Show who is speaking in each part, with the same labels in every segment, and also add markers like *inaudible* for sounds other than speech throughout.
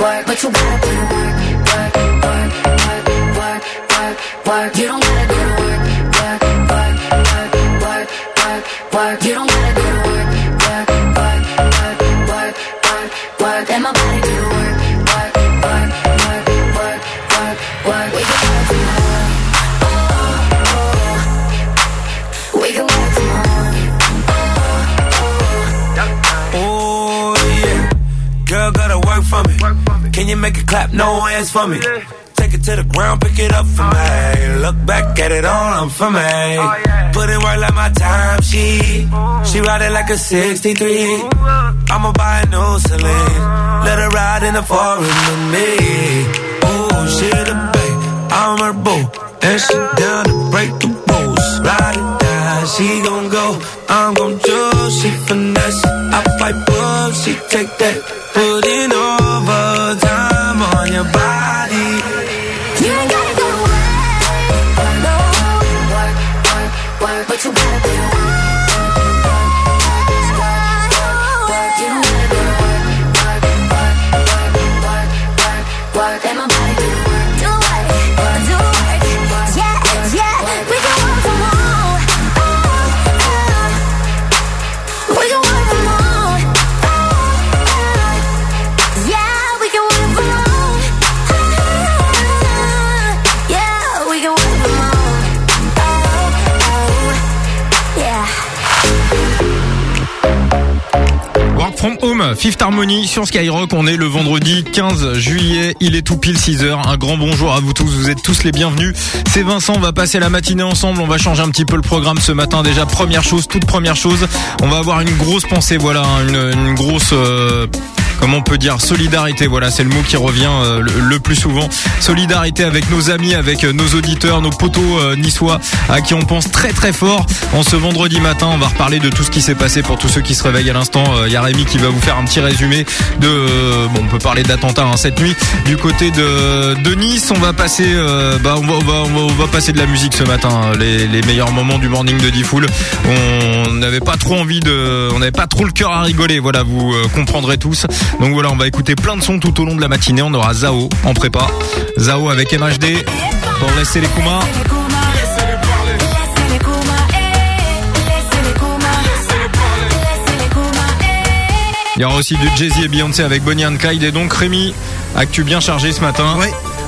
Speaker 1: work, but you gotta in work, work, work, work, work, work, work. You don't gotta go to work, work, work, work, work, work, work. You don't
Speaker 2: you make it clap? No hands for me. Take it to the ground, pick it up for me. Look back at it all, I'm for me. Put it work like my time, she She ride it like a 63. I'ma buy a new Celine. Let her ride in the foreign with me. Oh, she the babe, I'm her boo. And she down to break the rules. Ride it down, she gon' go. I'm gon' choose, she finesse. I fight book, she take that.
Speaker 3: Fifth Harmony sur Skyrock. On est le vendredi 15 juillet. Il est tout pile 6 heures. Un grand bonjour à vous tous. Vous êtes tous les bienvenus. C'est Vincent. On va passer la matinée ensemble. On va changer un petit peu le programme ce matin. Déjà, première chose, toute première chose. On va avoir une grosse pensée. Voilà, hein, une, une grosse, euh, comment on peut dire, solidarité. Voilà, c'est le mot qui revient euh, le, plus souvent. Solidarité avec nos amis, avec euh, nos auditeurs, nos potos euh, niçois, à qui on pense très très fort. En ce vendredi matin, on va reparler de tout ce qui s'est passé pour tous ceux qui se réveillent à l'instant. Il y a Rémi qui va vous faire un petit résumé de, bon, on peut parler d'attentats hein, cette nuit. Du côté de, de Nice, on va passer, bah, on va, passer de la musique ce matin. hein. Les, meilleurs moments du morning de Diffoul. On n'avait pas trop envie de, on n'avait pas trop le cœur à rigoler. Voilà, vous comprendrez tous. Donc voilà, on va écouter plein de sons tout au long de la matinée. On aura Zao en prépa. Zao avec MHD pour laisser les Kuma. Il y aura aussi du Jay-Z et Beyoncé avec Bonnie and Clyde et donc Rémi, actu bien chargé ce matin.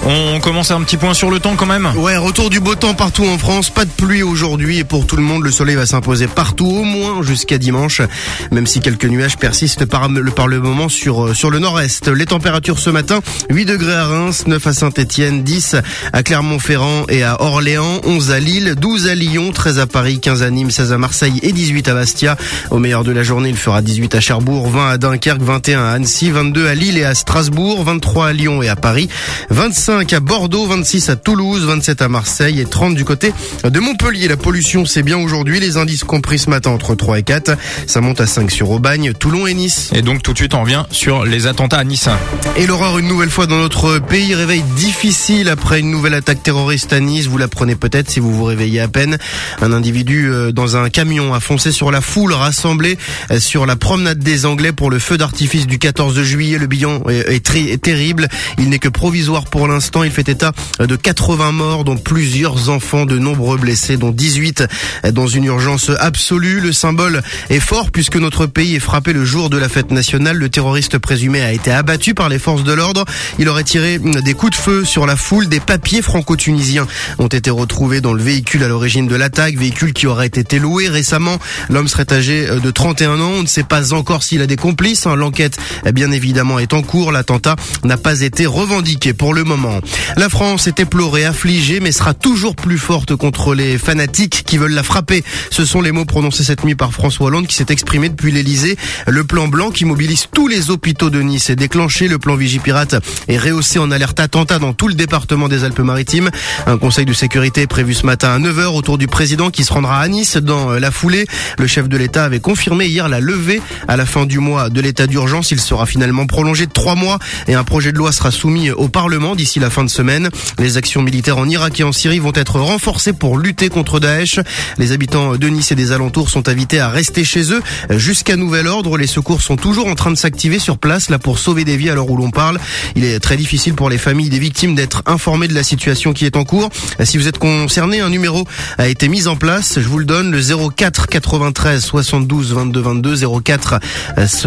Speaker 3: On commence un petit point sur le temps quand même.
Speaker 4: Ouais, retour du beau temps partout en France, pas de pluie aujourd'hui et pour tout le monde, le soleil va s'imposer partout au moins jusqu'à dimanche, même si quelques nuages persistent par, le- moment sur, euh, sur le nord-est. Les températures ce matin, 8 degrés à Reims, 9 à Saint-Etienne, 10 à Clermont-Ferrand et à Orléans, 11 à Lille, 12 à Lyon, 13 à Paris, 15 à Nîmes, 16 à Marseille et 18 à Bastia. Au meilleur de la journée, il fera 18 à Cherbourg, 20 à Dunkerque, 21 à Annecy, 22 à Lille et à Strasbourg, 23 à Lyon et à Paris, 25 à Bordeaux, 26 à Toulouse, 27 à Marseille et 30 du côté de Montpellier. La pollution, c'est bien aujourd'hui. Les indices compris ce matin entre 3 et 4. Ça monte à 5 sur Aubagne, Toulon et Nice.
Speaker 3: Et donc tout de suite on revient sur les attentats à Nice.
Speaker 4: Et l'horreur une nouvelle fois dans notre pays. Réveil difficile après une nouvelle attaque terroriste à Nice. Vous l'apprenez peut-être si vous vous réveillez à peine. Un individu euh, dans un camion a foncé sur la foule rassemblée euh, sur la promenade des Anglais pour le feu d'artifice du 14 juillet. Le bilan est terrible. Il n'est que provisoire pour l'instant. Il fait état de 80 morts, dont plusieurs enfants, de nombreux blessés, dont 18 dans une urgence absolue. Le symbole est fort puisque notre pays est frappé le jour de la fête nationale. Le terroriste présumé a été abattu par les forces de l'ordre. Il aurait tiré des coups de feu sur la foule. Des papiers franco-tunisiens ont été retrouvés dans le véhicule à l'origine de l'attaque, véhicule qui aurait été loué récemment. L'homme serait âgé de 31 ans. On ne sait pas encore s'il a des complices. hein. L'enquête, bien évidemment, est en cours. L'attentat n'a pas été revendiqué pour le moment. La France est éplorée, affligée, mais sera toujours plus forte contre les fanatiques qui veulent la frapper. Ce sont les mots prononcés cette nuit par François Hollande qui s'est exprimé depuis l'Elysée. Le plan blanc qui mobilise tous les hôpitaux de Nice est déclenché. Le plan Vigipirate est rehaussé en alerte attentat dans tout le département des Alpes-Maritimes. Un conseil de sécurité est prévu ce matin à 9h autour du président qui se rendra à Nice dans la foulée. Le chef de l'État avait confirmé hier la levée à la fin du mois de l'état d'urgence. Il sera finalement prolongé de trois mois et un projet de loi sera soumis au Parlement d'ici d'ici la fin de semaine. Les actions militaires en Irak et en Syrie vont être renforcées pour lutter contre Daesh. Les habitants de Nice et des alentours sont invités à rester chez eux jusqu'à nouvel ordre. Les secours sont toujours en train de s'activer sur place là pour sauver des vies à l'heure où l'on parle. Il est très difficile pour les familles des victimes d'être informées de la situation qui est en cours. Si vous êtes concerné, un numéro a été mis en place. Je vous le donne, le 04 93 72 22 22 04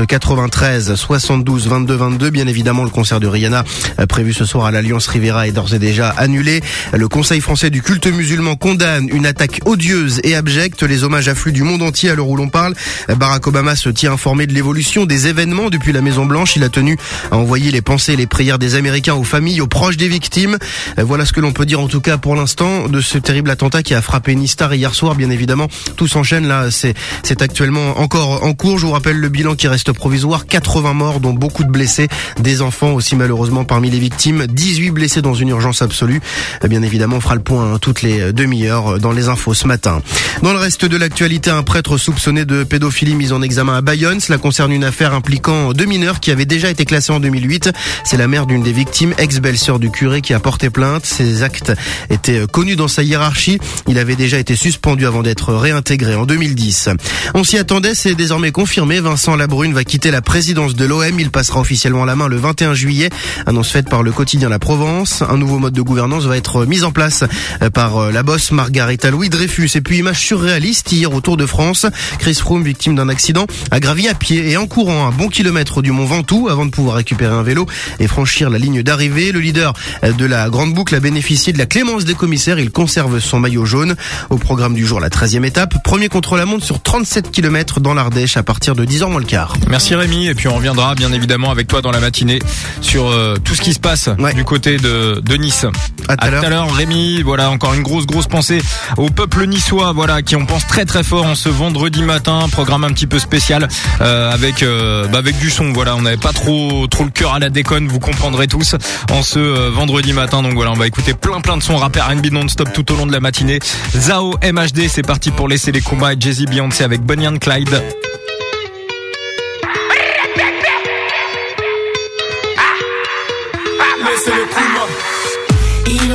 Speaker 4: 93 72 22 22. Bien évidemment, le concert de Rihanna euh, prévu ce soir à Rivera est d'ores et déjà annulé. Le Conseil français du culte musulman condamne une attaque odieuse et abjecte. Les hommages affluent du monde entier à l'heure où l'on parle. Barack Obama se tient informé de l'évolution des événements depuis la Maison Blanche. Il a tenu à envoyer les pensées et les prières des Américains aux familles, aux proches des victimes. Voilà ce que l'on peut dire en tout cas pour l'instant de ce terrible attentat qui a frappé Nistar hier soir. Bien évidemment, tout s'enchaîne là. C'est actuellement encore en cours. Je vous rappelle le bilan qui reste provisoire. 80 morts, dont beaucoup de blessés, des enfants aussi malheureusement parmi les victimes. 18 blessés dans une urgence absolue. Euh, bien évidemment, on fera le point hein, toutes les demi-heures dans les infos ce matin. Dans le reste de l'actualité, un prêtre soupçonné de pédophilie mis en examen à Bayonne. Cela concerne une affaire impliquant deux mineurs qui avaient déjà été classés en 2008. C'est la mère d'une des victimes, ex-belle-sœur du curé, qui a porté plainte. Ces actes étaient connus dans sa hiérarchie. Il avait déjà été suspendu avant d'être réintégré en 2010. On s'y attendait, c'est désormais confirmé. Vincent Labrune va quitter la présidence de l'OM. Il passera officiellement la main le 21 juillet. Annonce faite par le quotidien La Provence. Un nouveau mode de gouvernance va être mis en place par la bosse Margarita Louis Dreyfus. Et puis image surréaliste hier au Tour de France. Chris Froome, victime d'un accident, a gravi à pied et en courant un bon kilomètre du mont Ventoux avant de pouvoir récupérer un vélo et franchir la ligne d'arrivée. Le leader de la grande boucle a bénéficié de la clémence des commissaires. Il conserve son maillot jaune. Au programme du jour, la 13e étape. Premier contre la montre sur 37 km dans l'Ardèche à partir de 10h moins le quart.
Speaker 3: Merci Rémi. Et puis on reviendra bien évidemment avec toi dans la matinée sur euh, tout ce qui se passe
Speaker 4: Ouais.
Speaker 3: du côté de, de Nice.
Speaker 4: À tout à l'heure.
Speaker 3: Rémi. Voilà encore une grosse grosse pensée au peuple niçois. Voilà qui on pense très très fort en ce vendredi matin. Programme un petit peu spécial euh, avec euh, bah, avec du son. Voilà on n'avait pas trop trop le cœur à la déconne. Vous comprendrez tous en ce euh, vendredi matin. Donc voilà on va écouter plein plein de sons rap R&B non-stop tout au long de la matinée. Zao MHD c'est parti pour laisser les combats et Jay-Z Beyoncé avec and Clyde.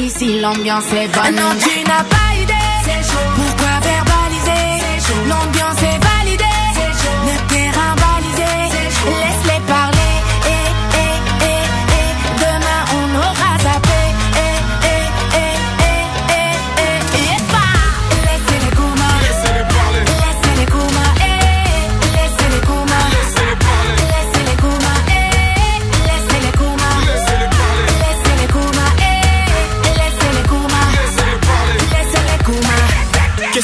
Speaker 5: ici l'ambiance est bonne. Non, tu n'as pas idée. Pourquoi verbaliser? L'ambiance est validée.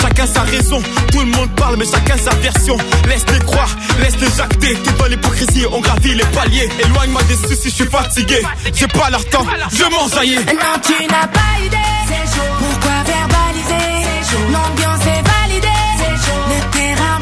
Speaker 6: Chacun sa raison, tout le monde parle mais chacun sa version. Laisse-les croire, laisse-les jacter T'es dans l'hypocrisie, on gravit les paliers. Éloigne-moi des soucis, je suis fatigué. J'ai pas leur temps, je m'enjaillais
Speaker 5: Non, tu n'as pas idée. Pourquoi verbaliser? L'ambiance est validée. Le terrain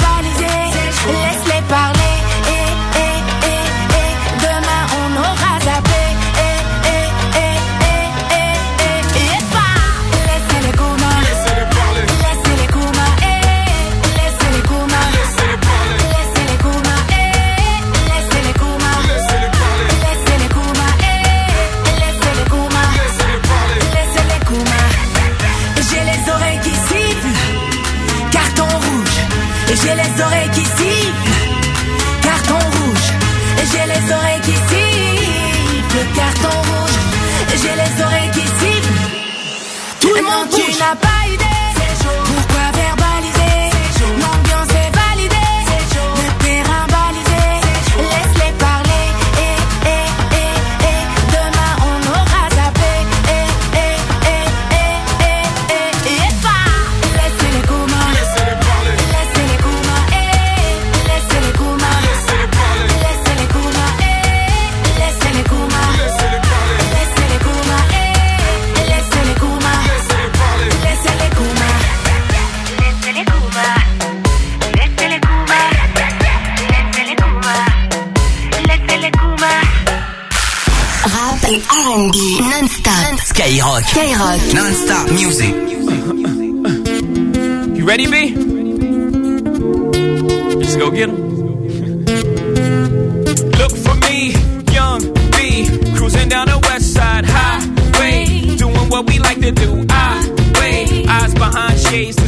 Speaker 5: j'ai les oreilles qui sifflent. Tout le monde n'as pas idée.
Speaker 7: Skyrock.
Speaker 8: Skyrock.
Speaker 7: Non-stop music.
Speaker 6: You ready, B? Let's go get 'em. Look for me, young B, cruising down the west side highway, doing what we like to do. I wait, eyes behind shades.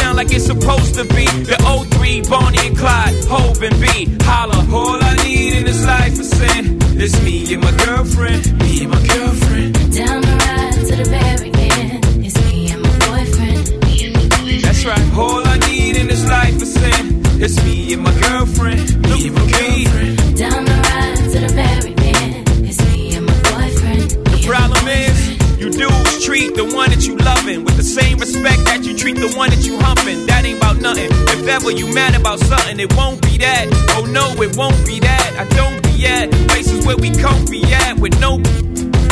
Speaker 6: down like it's supposed to be. The 03, Bonnie and Clyde, Hove and B. Holla, all I need in this life is sin. It's me and my girlfriend, me and my girlfriend.
Speaker 9: Down the ride to the very end. It's me and my boyfriend. Me and my boyfriend.
Speaker 6: That's right. All I need in this life is sin. It's me and my girlfriend. Me and my girlfriend.
Speaker 9: Down the ride to the very end. It's me and my boyfriend.
Speaker 6: The problem is, you dudes treat the one that you loving with same respect that you treat the one that you humping. That ain't about nothing. If ever you mad about something, it won't be that. Oh no, it won't be that. I don't be at places where we comfy at with no.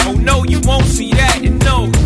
Speaker 6: Oh no, you won't see that. And no.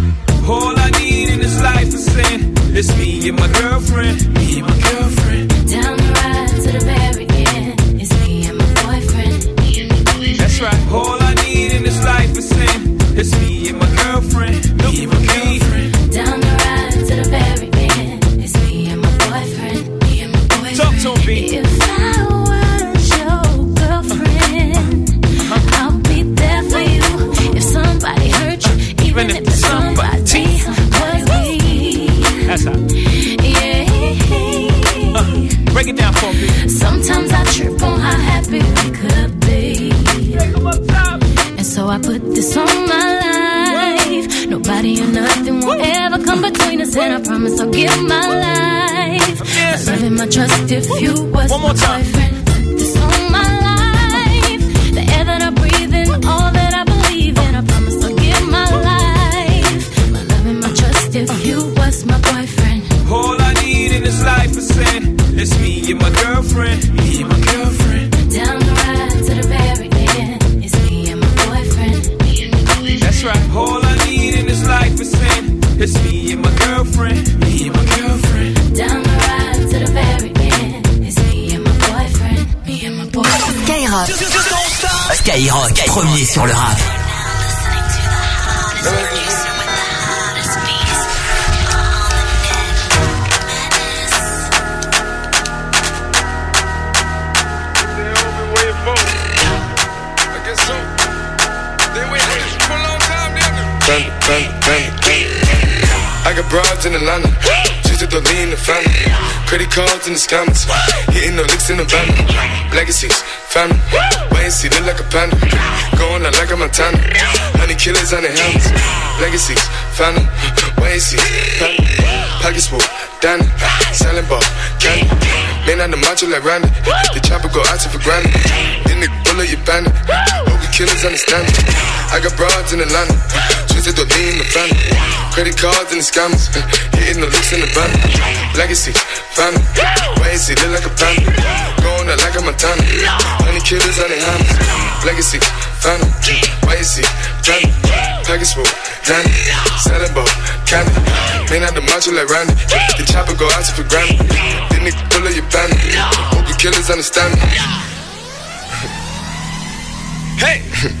Speaker 6: All I need in this life is sin. It's me and my girlfriend. Me and my girlfriend.
Speaker 9: Down put this on my life. Nobody or nothing will ever come between us, and I promise I'll give my life. My love and my trust if you was
Speaker 6: One more
Speaker 9: my
Speaker 6: time.
Speaker 9: boyfriend. Put this on my life. The air that I breathe in, all that I believe in, I promise I'll give my life. My love and my trust if uh-huh. you was my boyfriend.
Speaker 6: All I need in this life is sin. It's me and my girlfriend. Me and my girlfriend.
Speaker 9: It's me and my
Speaker 6: girlfriend. Me and my girlfriend.
Speaker 9: Down the ride to the very end. It's me and my boyfriend. Me and my boyfriend.
Speaker 8: Skyrock.
Speaker 7: Skyrock, premier sur le rap.
Speaker 10: I in Atlanta. Just the lean the family. Credit cards in the scammers. Hitting the licks in the van. Legacies, family. Wait and see, look like a panda. Going out like a Montana. Honey killers on the helmets. Legacies, family. Wait and see, family. Pockets full, Danny. Selling ball, candy. Man on the macho like Randy. The chopper go out to for granted. Then the bullet you bandit. Hope killers understand it. I got broads in Atlanta. Twisted the lean the family. Credit cards and the scammers. *laughs* Hitting the looks in the van. Legacy, family. Wait and see, look like a panda. Going out like a Montana. Honey killers on their hands. Legacy, family. Wait and see, family. Package full, Danny. Selling ball, candy. Man out the macho like Randy. The chopper go out to for granted. Then they pull up your bandit. Hope you killers understand me. *laughs* Hey! *laughs*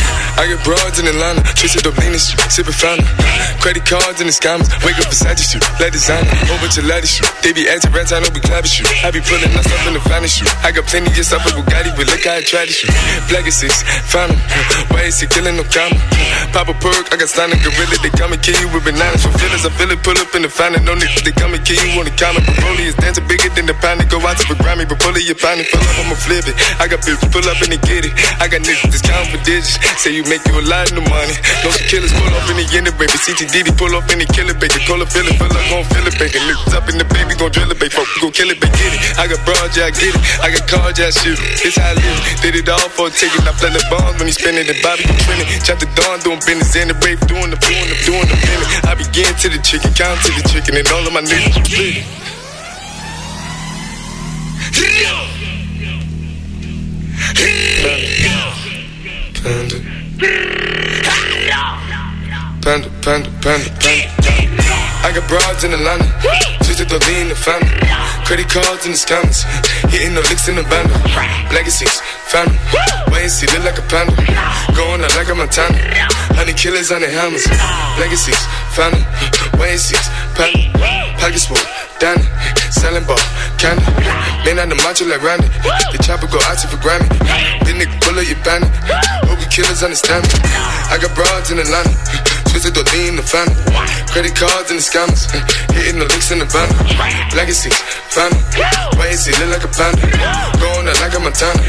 Speaker 10: I get broads in Atlanta, up lean shoot, sipping fountain. Credit cards in the scammers, wake up beside you let whole bunch of ladies shoot. They be acting rats, I know we clapping shoot. I be pulling us up in the finest shoot. I got plenty of stuff with Bugatti, but look how I try to shoot. Black is six. Why is he killing no comma? Pop a perk, I got stunning gorilla, they come and kill you with bananas. For feelings, I feel it, pull up in the fountain. No niggas, they come and kill you on the counter. Broly is dancing bigger than the pound. Go out to the Grammy, but pull it, you pound it, pull up, I'ma flip it. I got bitches, pull up and they get it. I got niggas, counting for digits. Say you make you a lot of money. No killers, pull up in the end, baby. CTD, pull up in the killer, baby. Call a feel it, feel like gon' feel it, baby. Niggas up in the baby, gon' drill it, baby. Fuck, gon' kill it, baby. Get it. I got broad, yeah, I get it. I got cards, yeah, I shoot it. It's how I live. Did it all for a ticket. I play the bombs when he spinning the Bobby, you trending. Chop the dawn, doing business in the rave, doing the, doing the, doing the minute. I begin to the chicken, count to the chicken, and all of my niggas split. Panda. Panda, 嗯太 panda, panda, panda. panda. I got broads in Atlanta, twisted the lean the family. Credit cards in the scammers, hitting the licks in the band. Legacies, family. Wait and see, look like a panda. Going out like a Montana. Honey killers on the hammers. Legacies, family. Wait and see, panda. Pockets full, Danny. Selling ball, candy. Man on the macho like Randy. The chopper go out for Grammy. This nigga bullet, you bandit. Hope you killers understand me. I got broads in Atlanta. Twisted the lean the family. Credit cards and the scammers. *laughs* Hitting the licks in the van. Legacies, family. Wait and see, look like a panda. Going out like a Montana.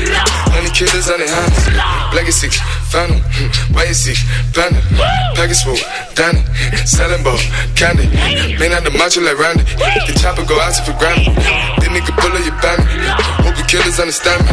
Speaker 10: Honey killers on their hands. Legacies, family. *laughs* Wait and see, panda. Package full, Danny. Selling ball, candy. Man on the macho like Randy. The chopper go out for Grammy. This nigga pull up your bandit. Hope you killers understand me.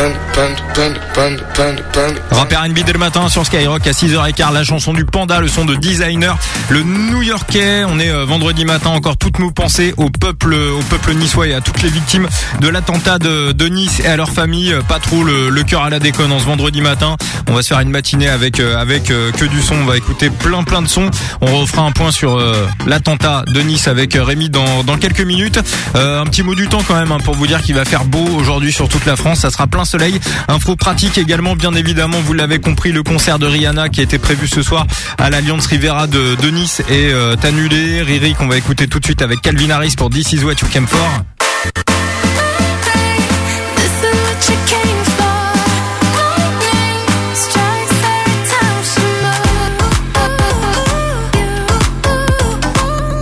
Speaker 10: Panda, panda, panda, panda, panda, panda.
Speaker 3: Rap R&B dès le matin sur Skyrock à 6h15 la chanson du Panda, le son de Designer, le New-Yorkais. On est euh, vendredi matin encore toutes nos pensées au peuple au peuple niçois et à toutes les victimes de l'attentat de, Nice et à leur famille. Pas trop le, cœur à la déconne en ce vendredi matin. On va se faire une matinée avec euh, avec euh, que du son. On va écouter plein plein de sons. On refera un point sur l'attentat de Nice avec Rémi dans dans quelques minutes. Un petit mot du temps quand même hein, pour vous dire qu'il va faire beau aujourd'hui sur toute la France. Ça sera plein soleil. Info pratique également, bien évidemment, vous l'avez compris, le concert de Rihanna qui était prévu ce soir à l'Alliance Rivera de, de Nice est euh, annulé. Riri qu'on va écouter tout de suite avec Calvin Harris pour This Is What You Came For.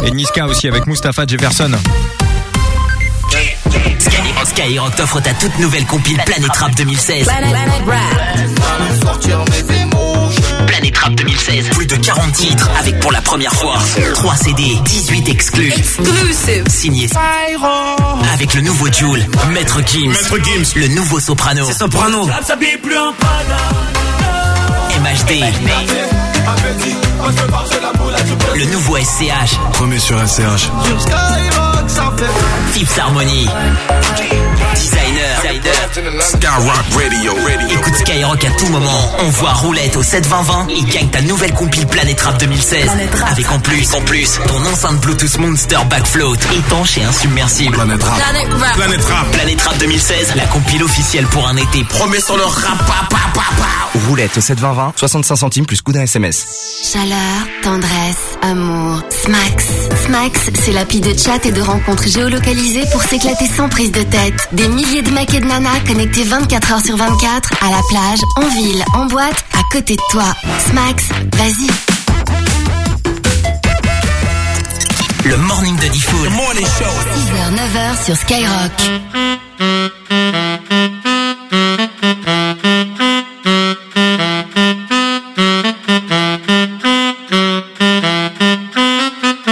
Speaker 3: Et Niska aussi avec Mustapha Jefferson.
Speaker 7: Skyrock, Skyrock t'offre ta toute nouvelle compile Planète Rap 2016. Planète Rap 2016. Plus de 40 titres avec pour la première fois 3 CD, 18 exclus. Signé avec le nouveau Joule, Maître Gims. Le nouveau Soprano. C'est Soprano. MHD. Le nouveau SCH.
Speaker 11: Premier sur SCH.
Speaker 7: Harmony. Designer.
Speaker 11: Skyrock Radio. Radio.
Speaker 7: Écoute Skyrock à tout moment. On voit roulette au 72020 et gagne ta nouvelle compile Planète Rap 2016. Avec en plus, en plus, ton enceinte Bluetooth Monster Backfloat étanche et insubmersible.
Speaker 11: Planète Rap. Planète Rap.
Speaker 7: Planète Rap 2016, la compile officielle pour un été promet sur le rap. pa, pa, pa, pa.
Speaker 12: Roulette au 72020, 65 centimes plus coup d'un SMS.
Speaker 8: Chaleur, tendresse, amour. Smax. Smax, c'est l'appli de chat et de rencontres géolocalisées pour s'éclater sans prise de tête. Des milliers de mecs de nanas connectés 24 heures sur 24, à la plage, en ville, en boîte, à côté de toi. Smax, vas-y.
Speaker 7: Le morning de Diffoul.
Speaker 8: 6h, 9h sur Skyrock.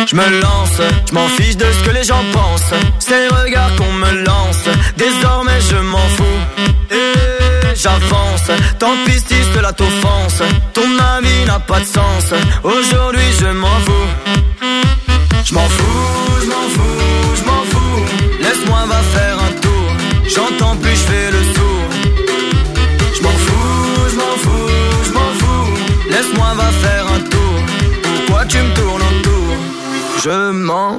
Speaker 13: Je me lance, je m'en fiche de ce que les gens pensent. C'est les regards qu'on me lance. Désormais je m'en fous. Et j'avance. Tant pis si cela t'offense. Ton avis n'a pas de sens. Aujourd'hui je m'en fous. Je m'en fous, je m'en fous, je m'en fous. Laisse-moi va faire un tour. J'entends plus, je fais le sourd. Je m'en fous, je m'en fous, je m'en fous. Laisse-moi va faire un tour. Pourquoi tu me tournes autour? Je m'en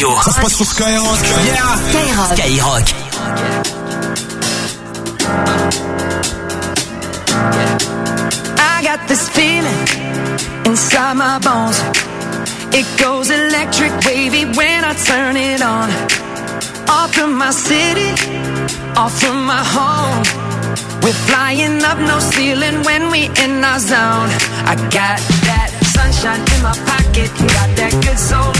Speaker 7: radio.
Speaker 11: Ça se passe sur Skyrock.
Speaker 7: Yeah. Skyrock. Skyrock.
Speaker 14: I got this feeling inside my bones. It goes electric wavy when I turn it on. Off from my city, off from my home. We're flying up no ceiling when we in our zone. I got that sunshine in my pocket, got that good soul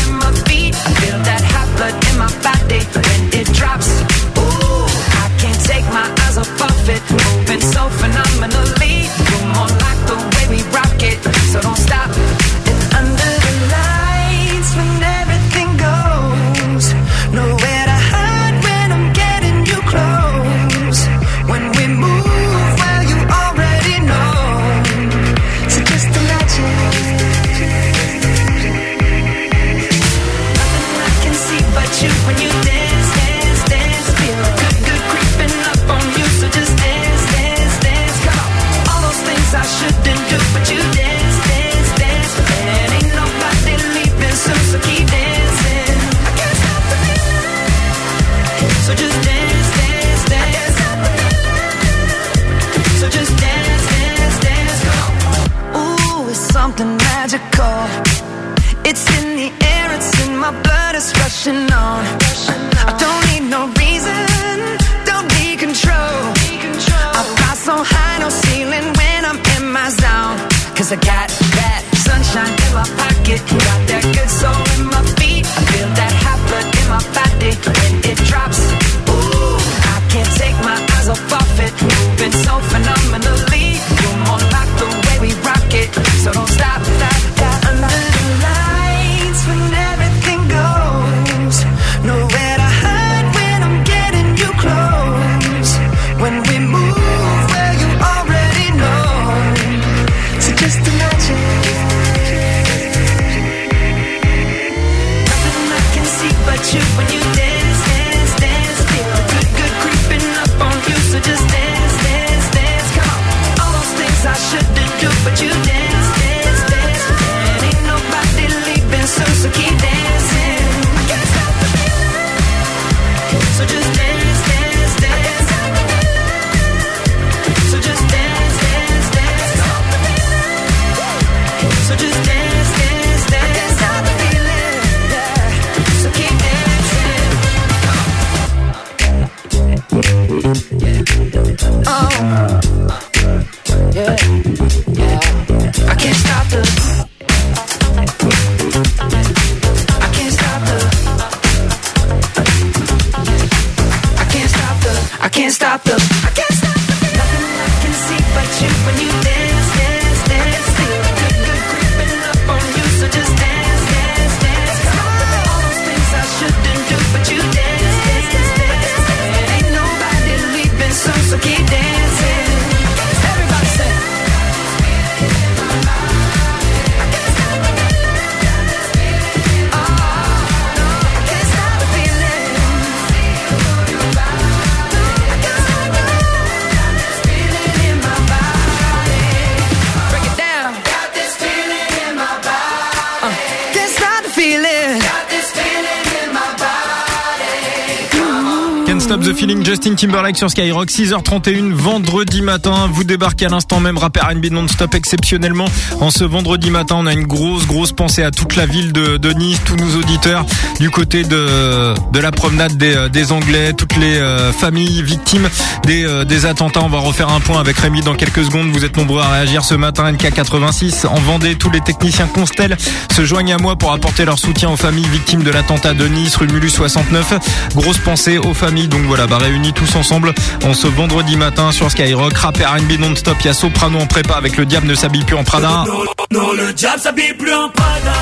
Speaker 14: Stop the
Speaker 3: Feeling, Justin Timberlake sur Skyrock, 6h31, vendredi matin. Vous débarquez à l'instant même, rappeur R&B non-stop exceptionnellement. En ce vendredi matin, on a une grosse, grosse pensée à toute la ville de, de Nice, tous nos auditeurs du côté de, de la promenade des, euh, des Anglais, toutes les euh, familles victimes des, euh, des attentats. On va refaire un point avec Rémi dans quelques secondes. Vous êtes nombreux à réagir ce matin. NK86 en Vendée, tous les techniciens Constel se joignent à moi pour apporter leur soutien aux familles victimes de l'attentat de Nice, rue Mulus 69. Grosse pensée aux familles. Donc voilà, bah réunis tous ensemble en ce vendredi matin sur Skyrock. Rap et R&B non-stop. Il y a Soprano en prépa avec le diable ne s'habille plus en Prada.
Speaker 15: Non, le diable s'habille plus en Prada.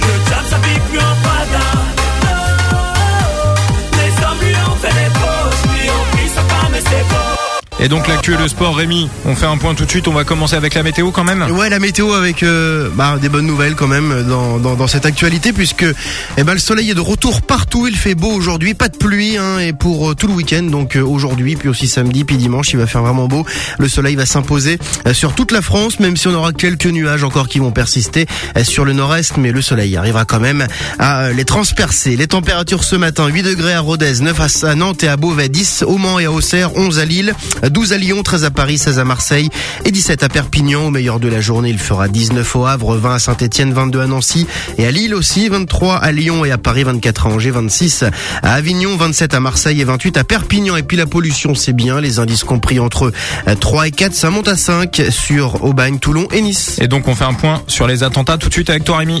Speaker 15: Le diable s'habille plus en Prada. Les hommes lui ont fait des fausses, lui ont pris sa femme et ses beaux.
Speaker 3: Et donc l'actu et le sport, Rémi, on fait un point tout de suite. On va commencer avec la météo quand même.
Speaker 4: Ouais, la météo avec euh, bah, des bonnes nouvelles quand même dans, dans, dans cette actualité puisque eh ben, le soleil est de retour partout. Il fait beau aujourd'hui, pas de pluie hein, et pour euh, tout le week-end. Donc euh, aujourd'hui, puis aussi samedi, puis dimanche, il va faire vraiment beau. Le soleil va s'imposer sur toute la France, même si on aura quelques nuages encore qui vont persister sur le nord-est, mais le soleil arrivera quand même à les transpercer. Les températures ce matin 8 degrés à Rodez, 9 à Nantes et à Beauvais, 10 au Mans et à Auxerre, 11 à Lille, 12 à Lyon, 13 à Paris, 16 à Marseille et 17 à Perpignan. Au meilleur de la journée, il fera 19 au Havre, 20 à Saint-Etienne, 22 à Nancy et à Lille aussi, 23 à Lyon et à Paris, 24 à Angers, 26 à Avignon, 27 à Marseille et 28 à Perpignan. Et puis la pollution, c'est bien, les indices compris entre euh, 3 et 4, ça monte à 5 sur Aubagne, Toulon et Nice.
Speaker 3: Et donc on fait un point sur les attentats tout de suite avec toi, Rémi.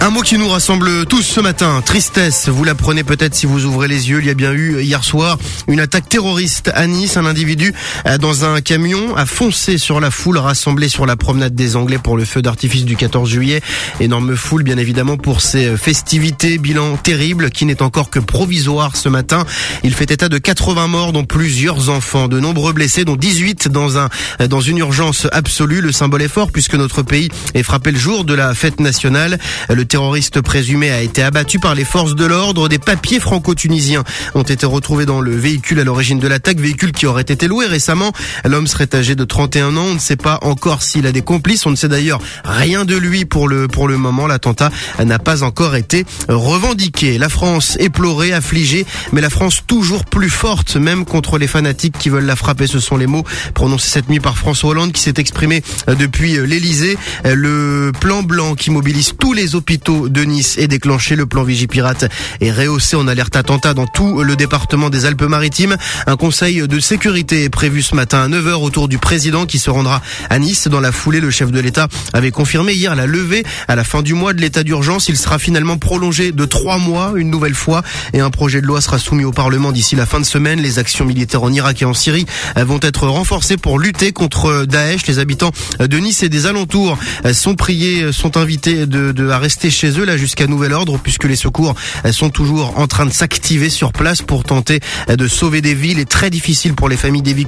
Speaker 4: Un mot qui nous rassemble tous ce matin, tristesse. Vous l'apprenez peut-être si vous ouvrez les yeux. Il y a bien eu hier soir une attaque terroriste à Nice. Un individu euh, dans un camion a foncé sur la foule rassemblée sur la promenade des Anglais pour le feu d'artifice du 14 juillet. Énorme foule, bien évidemment, pour ces festivités. Bilan terrible qui n'est encore que provisoire ce matin. Il fait état de 80 morts, dont plusieurs enfants, de nombreux blessés, dont 18 dans un dans une urgence absolue. Le symbole est fort puisque notre pays est frappé le jour de la fête nationale. Le terroriste présumé a été abattu par les forces de l'ordre. Des papiers franco-tunisiens ont été retrouvés dans le véhicule à l'origine de l'attaque, véhicule qui aurait été loué récemment. L'homme serait âgé de 31 ans. On ne sait pas encore s'il a des complices. On ne sait d'ailleurs rien de lui pour le pour le moment. L'attentat n'a pas encore été revendiqué. La France éplorée, affligée, mais la France toujours plus forte, même contre les fanatiques qui veulent la frapper. Ce sont les mots prononcés cette nuit par François Hollande qui s'est exprimé euh, depuis l'Elysée. Le plan blanc qui mobilise tous les hôpitaux de Nice est déclenché. Le plan Vigipirate est rehaussé en alerte attentat dans tout le département des Alpes-Maritimes. Un conseil de sécurité est prévu ce matin à 9h autour du président qui se rendra à Nice. Dans la foulée, le chef de l'État avait confirmé hier la levée à la fin du mois de l'état d'urgence. Il sera finalement prolongé de trois mois une nouvelle fois et un projet de loi sera soumis au Parlement d'ici la fin de semaine. Les actions militaires en Irak et en Syrie vont être renforcées pour lutter contre Daesh. Les habitants de Nice et des alentours sont priés, sont invités de, de à rester chez eux là jusqu'à nouvel ordre puisque les secours sont toujours en train de s'activer sur place pour tenter de sauver des vies. Il est très difficile pour les familles des victimes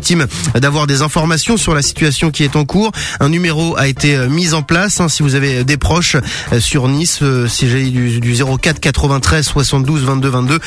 Speaker 4: d'avoir des informations sur la situation qui est en cours. Un numéro a été mis en place. hein, si vous avez des proches euh, sur Nice, euh, si j'ai du, du 04 93 72 22 22,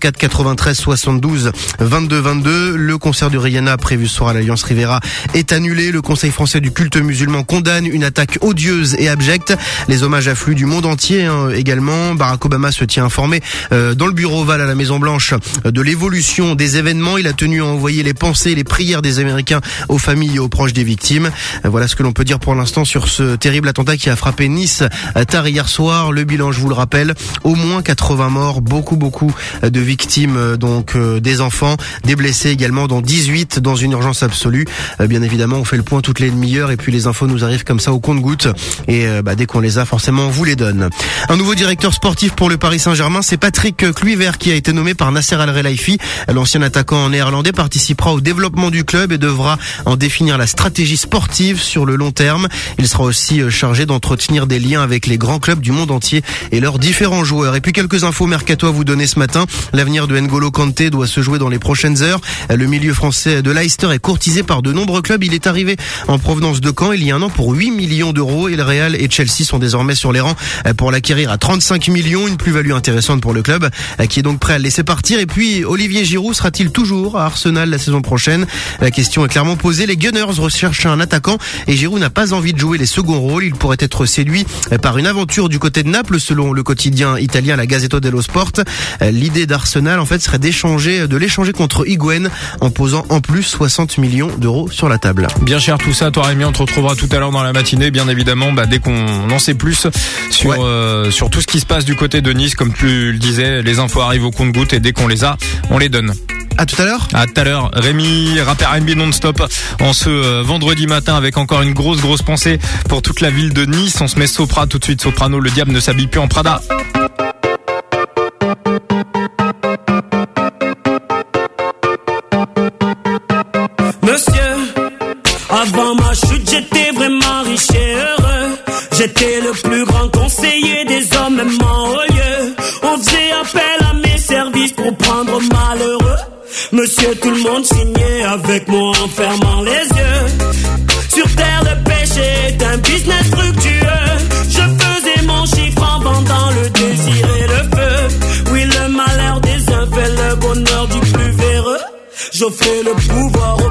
Speaker 4: 04 93 72 22 22. Le concert de Rihanna prévu ce soir à l'Alliance Rivera est annulé. Le Conseil français du culte musulman condamne une attaque odieuse et abjecte. Les hommages affluent du monde entier hein, également. Barack Obama se tient informé euh, dans le bureau ovale à la Maison Blanche euh, de l'évolution des événements. Il a tenu à envoyer les pensées les prières des Américains aux familles et aux proches des victimes. Euh, Voilà ce que l'on peut dire pour l'instant sur ce terrible attentat qui a frappé Nice euh, tard hier soir. Le bilan, je vous le rappelle, au moins 80 morts, beaucoup beaucoup euh, de victimes, donc des enfants, des blessés également, dont 18 dans une urgence absolue. Bien évidemment, on fait le point toutes les demi-heures et puis les infos nous arrivent comme ça au compte-gouttes. Et bah, dès qu'on les a, forcément, on vous les donne. Un nouveau directeur sportif pour le Paris Saint-Germain, c'est Patrick Kluivert qui a été nommé par Nasser Al-Relaifi. L'ancien attaquant néerlandais participera au développement du club et devra en définir la stratégie sportive sur le long terme. Il sera aussi euh, chargé d'entretenir des liens avec les grands clubs du monde entier et leurs différents joueurs. Et puis quelques infos mercato à vous donner ce matin. L'avenir de N'Golo Kanté doit se jouer dans les prochaines heures. Le milieu français de Leicester est courtisé par de nombreux clubs. Il est arrivé en provenance de Caen il y a un an pour 8 millions d'euros et le Real et Chelsea sont désormais sur les rangs pour l'acquérir à 35 millions. Une plus-value intéressante pour le club qui est donc prêt à le laisser partir. Et puis Olivier Giroud sera-t-il toujours à Arsenal la saison prochaine? La question est clairement posée. Les Gunners recherchent un attaquant et Giroud n'a pas envie de jouer les seconds rôles. Il pourrait être séduit par une aventure du côté de Naples, selon le quotidien italien La Gazzetta dello Sport. L'idée d'Arsenal, en fait, serait d'échanger, de l'échanger contre Higuain en posant en plus 60 millions d'euros sur la table.
Speaker 3: Bien cher tout ça, toi Rémi, on te retrouvera tout à l'heure dans la matinée, bien évidemment, bah, dès qu'on en sait plus sur euh, sur tout ce qui se passe du côté de Nice, comme tu le disais, les infos arrivent au compte-goutte et dès qu'on les a, on les donne.
Speaker 4: À tout à l'heure.
Speaker 3: À tout à l'heure. Rémi, rappeur NB non-stop en ce euh, vendredi matin avec encore une grosse grosse pensée pour toute la ville de Nice. On se met Sopra tout de suite. Soprano, le diable ne s'habille plus en Prada.
Speaker 15: Monsieur, avant ma chute, j'étais vraiment riche et heureux. J'étais le plus grand conseiller Monsieur, tout le monde signait avec moi en fermant les yeux. Sur terre, le péché est un business fructueux. Je faisais mon chiffre en vendant le désir et le feu. Oui, le malheur des uns fait le bonheur du plus véreux. J'offrais le pouvoir au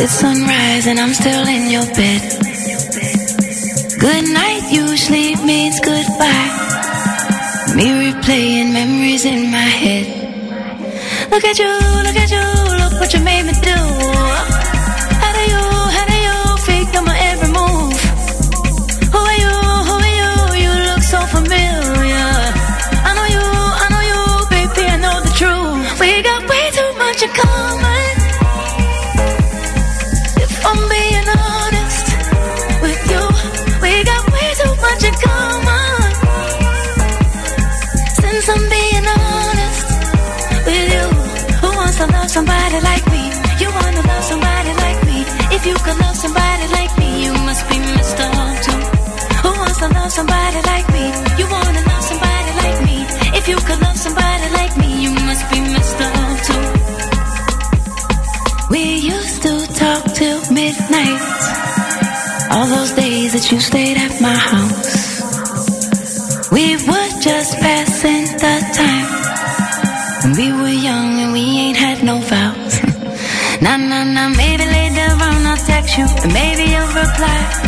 Speaker 5: it's sunrise and I'm still in your bed. Good night usually means goodbye. Me replaying memories in my head. Look at you, look at you, look what you made me do.
Speaker 16: Somebody like me? You wanna love somebody like me. If you could love somebody like me, you must be messed up too. We used to talk till midnight. All those days that you stayed at my house. We were just passing the time. When we were young and we ain't had no vows. *laughs* nah, nah, nah, maybe later on I'll text you and maybe you'll reply.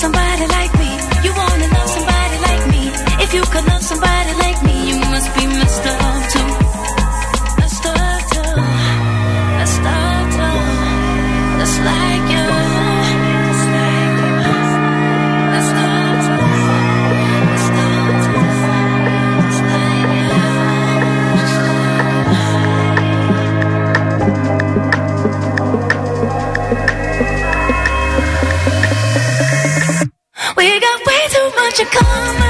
Speaker 16: Somebody like way too much in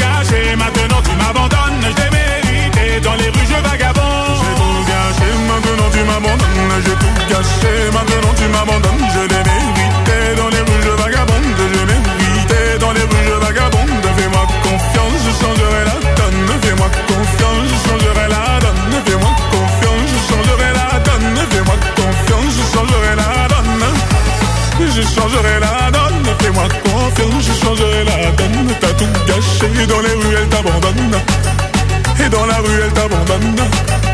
Speaker 17: maintenant tu m'abandonnes. J'ai mérité dans les rues, je vagabonde. J'ai tout gâché, maintenant tu m'abandonnes. J'ai tout gâché, maintenant tu m'abandonnes. Je l'ai
Speaker 6: Et dans les rues, elle t'abandonne. Et dans la rue, elle t'abandonne.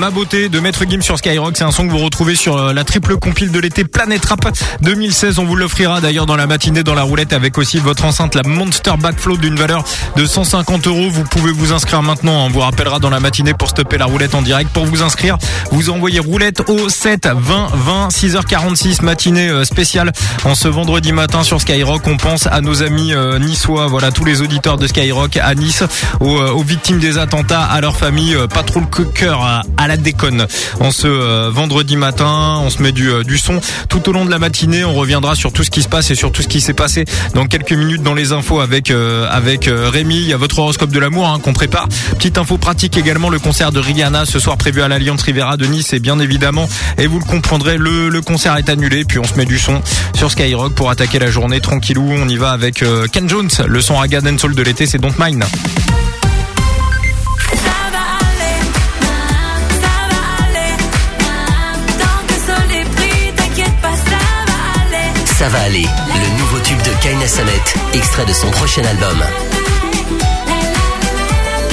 Speaker 3: Ma beauté de Maître Gim sur Skyrock, c'est un son que vous retrouvez sur euh, la triple compile de l'été Planète Rap 2016. On vous l'offrira d'ailleurs dans la matinée dans la roulette avec aussi votre enceinte la Monster Backflow d'une valeur de 150 euros. Vous pouvez vous inscrire maintenant. On vous rappellera dans la matinée pour stopper la roulette en direct. Pour vous inscrire, vous envoyez roulette au 7 20 20 6h46 matinée euh, spéciale en ce vendredi matin sur Skyrock. On pense à nos amis euh, niçois, voilà tous les auditeurs de Skyrock à Nice, aux, victimes des attentats, à leurs familles. Pas trop le cœur à, à déconne. En ce vendredi matin, on se met du, euh, du son tout au long de la matinée. On reviendra sur tout ce qui se passe et sur tout ce qui s'est passé dans quelques minutes dans les infos avec euh, avec euh, Rémi. Il votre horoscope de l'amour hein, qu'on prépare. Petite info pratique également, le concert de Rihanna ce soir prévu à l'Alliance Rivera de Nice et bien évidemment, et vous le comprendrez, le, concert est annulé. Puis on se met du son sur Skyrock pour attaquer la journée tranquillou. On y va avec Ken Jones, le son and Soul de l'été, c'est Don't Mine.
Speaker 18: Ça va aller,
Speaker 7: le nouveau tube de Kaina Samet, extrait de son prochain album.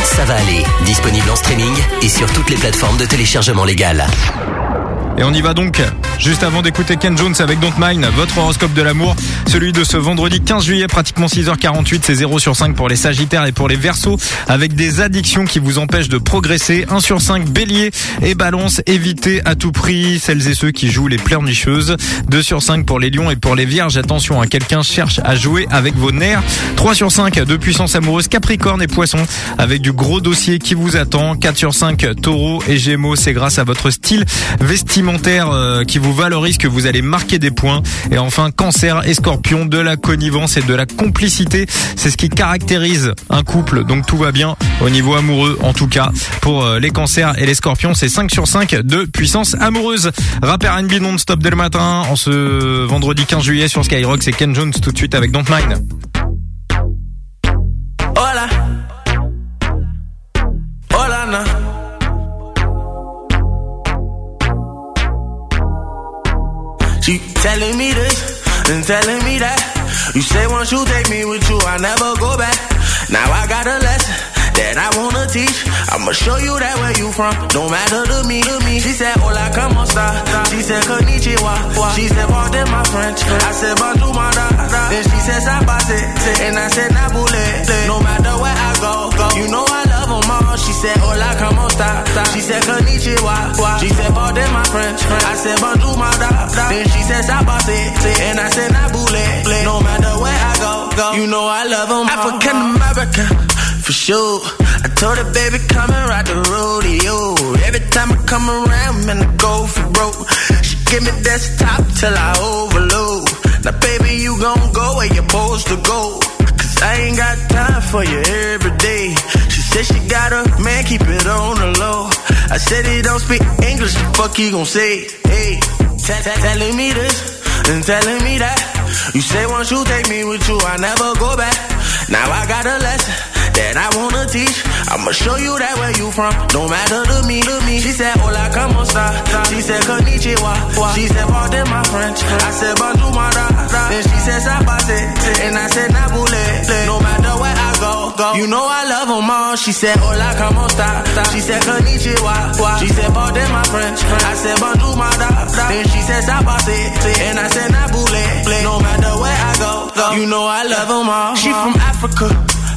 Speaker 7: Ça va aller, disponible en streaming et sur toutes les plateformes de téléchargement légal.
Speaker 3: Et on y va donc, juste avant d'écouter Ken Jones avec Don't Mine, votre horoscope de l'amour, celui de ce vendredi 15 juillet, pratiquement 6h48, c'est 0 sur 5 pour les Sagittaires et pour les Verseaux, avec des addictions qui vous empêchent de progresser. 1 sur 5, Bélier et Balance, évitez à tout prix celles et ceux qui jouent les pleurnicheuses. 2 sur 5 pour les Lions et pour les Vierges, attention, hein, quelqu'un cherche à jouer avec vos nerfs. 3 sur 5 de puissance amoureuse, Capricorne et Poisson, avec du gros dossier qui vous attend. 4 sur 5, Taureau et Gémeaux, c'est grâce à votre style vestimentaire euh, qui vous valorise que vous allez marquer des points. Et enfin, Cancer et Scorpion, de la connivence et de la complicité, c'est ce qui caractérise un couple. Donc tout va bien au niveau amoureux, en tout cas pour euh, les Cancers et les Scorpions, c'est 5 sur 5 de puissance amoureuse. Rapper R&B non-stop dès le matin, en ce vendredi 15 juillet sur Skyrock, c'est Ken Jones tout de suite avec Don't Mind.
Speaker 19: She telling me this and telling me that. You say once you take me with you, I never go back. Now I got a lesson that I wanna teach. I'ma show you that where you from. Don't matter to me, to me. She said, Hola, como esta? She said, Konnichiwa. She said, pardon my French. I said, bonjour, my da. Then she said, sabase. And I said, nabule. No matter where I go, go. You know I them all. She said, Hola, como esta? She said, Konnichiwa. She said, pardon my French. I said, bonjour, my da. Then she said, sabase. And I said, nabule. No matter where I go, go. You know I love them African American for sure. I told her, baby, come and ride the rodeo. Every time I come around, man, I go for broke. She give me desktop till I overload. Now, baby, you gon' go where you're supposed to go. Cause I ain't got time for you every day. She said she got a man, keep it on the low. I said he don't speak English, fuck he gon' say? Hey, t- t- telling me this and telling me that. You say once you take me with you, I never go back. Now I got a lesson that I wanna teach. I'ma show you that where you from. Don't matter to me, to me. She said, Hola, como esta? She said, Konnichiwa. She said, pardon my French. I said, bonjour, my da. Then she said, sabase. And I said, nabule. No matter where I go, go. You know I love them all. She said, Hola, como esta? She said, Konnichiwa. She said, pardon my French. I said, bonjour, my da. Then she said, sabase. And I said, nabule. No matter where I go, go. You know I love them all. She from Africa.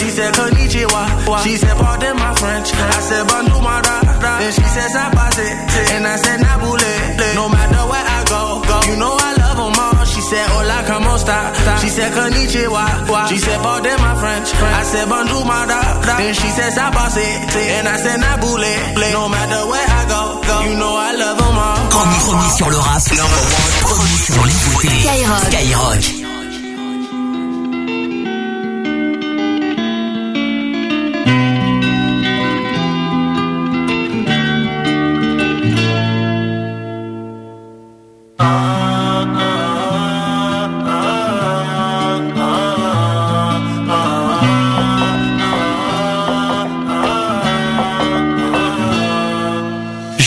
Speaker 19: She said, Konnichiwa. French. I said, bonjour, my da, da. Then she said, sabase. And I said, nabule. No matter where I go, go. You know I love them all. She said, hola, como esta? She said, konnichiwa. She said, pardon my French. I said, da, da. Then she said, sabase. And I said, nabule. No matter where I go, go. You know I love them all.
Speaker 7: Premier remis sur le rap. Premier sur les beautés.
Speaker 20: Skyrock.
Speaker 7: Skyrock.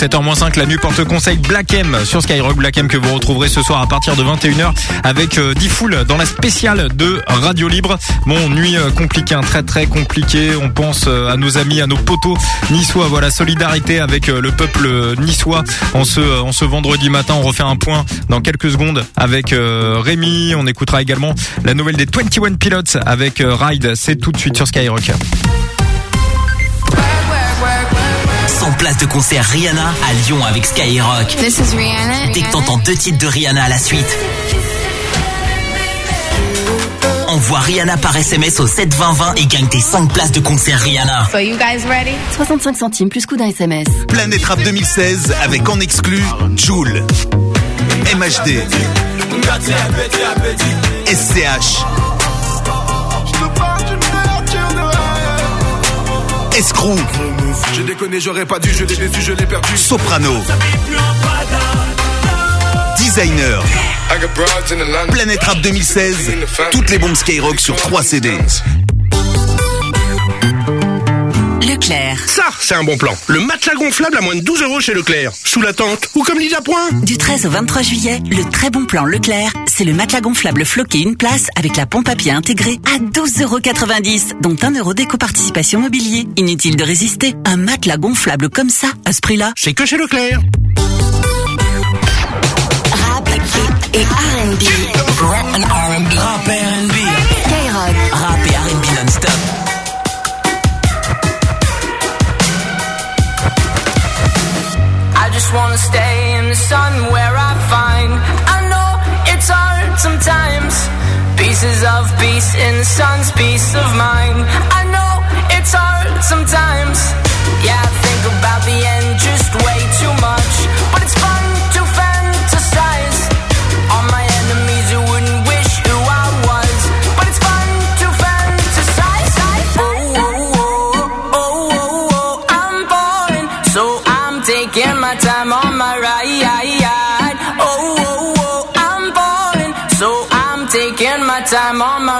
Speaker 3: 7h-5, la nuit porte conseil Black M sur Skyrock. Black M que vous retrouverez ce soir à partir de 21h avec euh, Diffoul dans la spéciale de Radio Libre. Bon, nuit euh, compliquée, hein, très très compliquée. On pense euh, à nos amis, à nos potos niçois. Voilà, solidarité avec euh, le peuple niçois en ce, en ce vendredi matin. On refait un point dans quelques secondes avec Rémi. On écoutera également la nouvelle des 21 Pilots avec Ride. C'est tout de suite sur Skyrock.
Speaker 7: 100 places de concert Rihanna à Lyon avec Skyrock.
Speaker 20: This is Rihanna.
Speaker 7: Dès que t'entends deux titres de Rihanna à la suite, envoie Rihanna par SMS au 72020 et gagne tes 5 places de concert Rihanna.
Speaker 20: So you guys ready? 65 centimes plus coup d'un SMS.
Speaker 21: Planète Rap 2016 avec en exclu Joule, MHD, SCH, Escrew,
Speaker 22: J'ai déconné, j'aurais pas dû, je l'ai déçu, je l'ai perdu.
Speaker 21: Soprano, Designer. Planète Rap 2016, toutes les bombes Skyrock sur 3 CD.
Speaker 23: Leclerc.
Speaker 24: Ça, c'est un bon plan. Le matelas gonflable à moins de 12 euros chez Leclerc. Sous la tente ou comme Lisa Point.
Speaker 23: Du 13 au 23 juillet, le très bon plan Leclerc, c'est le matelas gonflable floqué une place avec la pompe à pied intégrée à 12,90€, dont 1 euro d'éco-participation mobilier. Inutile de résister, un matelas gonflable comme ça, à ce prix-là.
Speaker 24: C'est que chez Leclerc.
Speaker 8: Rap et, et R&B.
Speaker 7: Rap and R&B.
Speaker 25: The sun where I find. I know it's hard sometimes. Pieces of peace in the sun's peace of mind. I know it's hard sometimes taking my time on my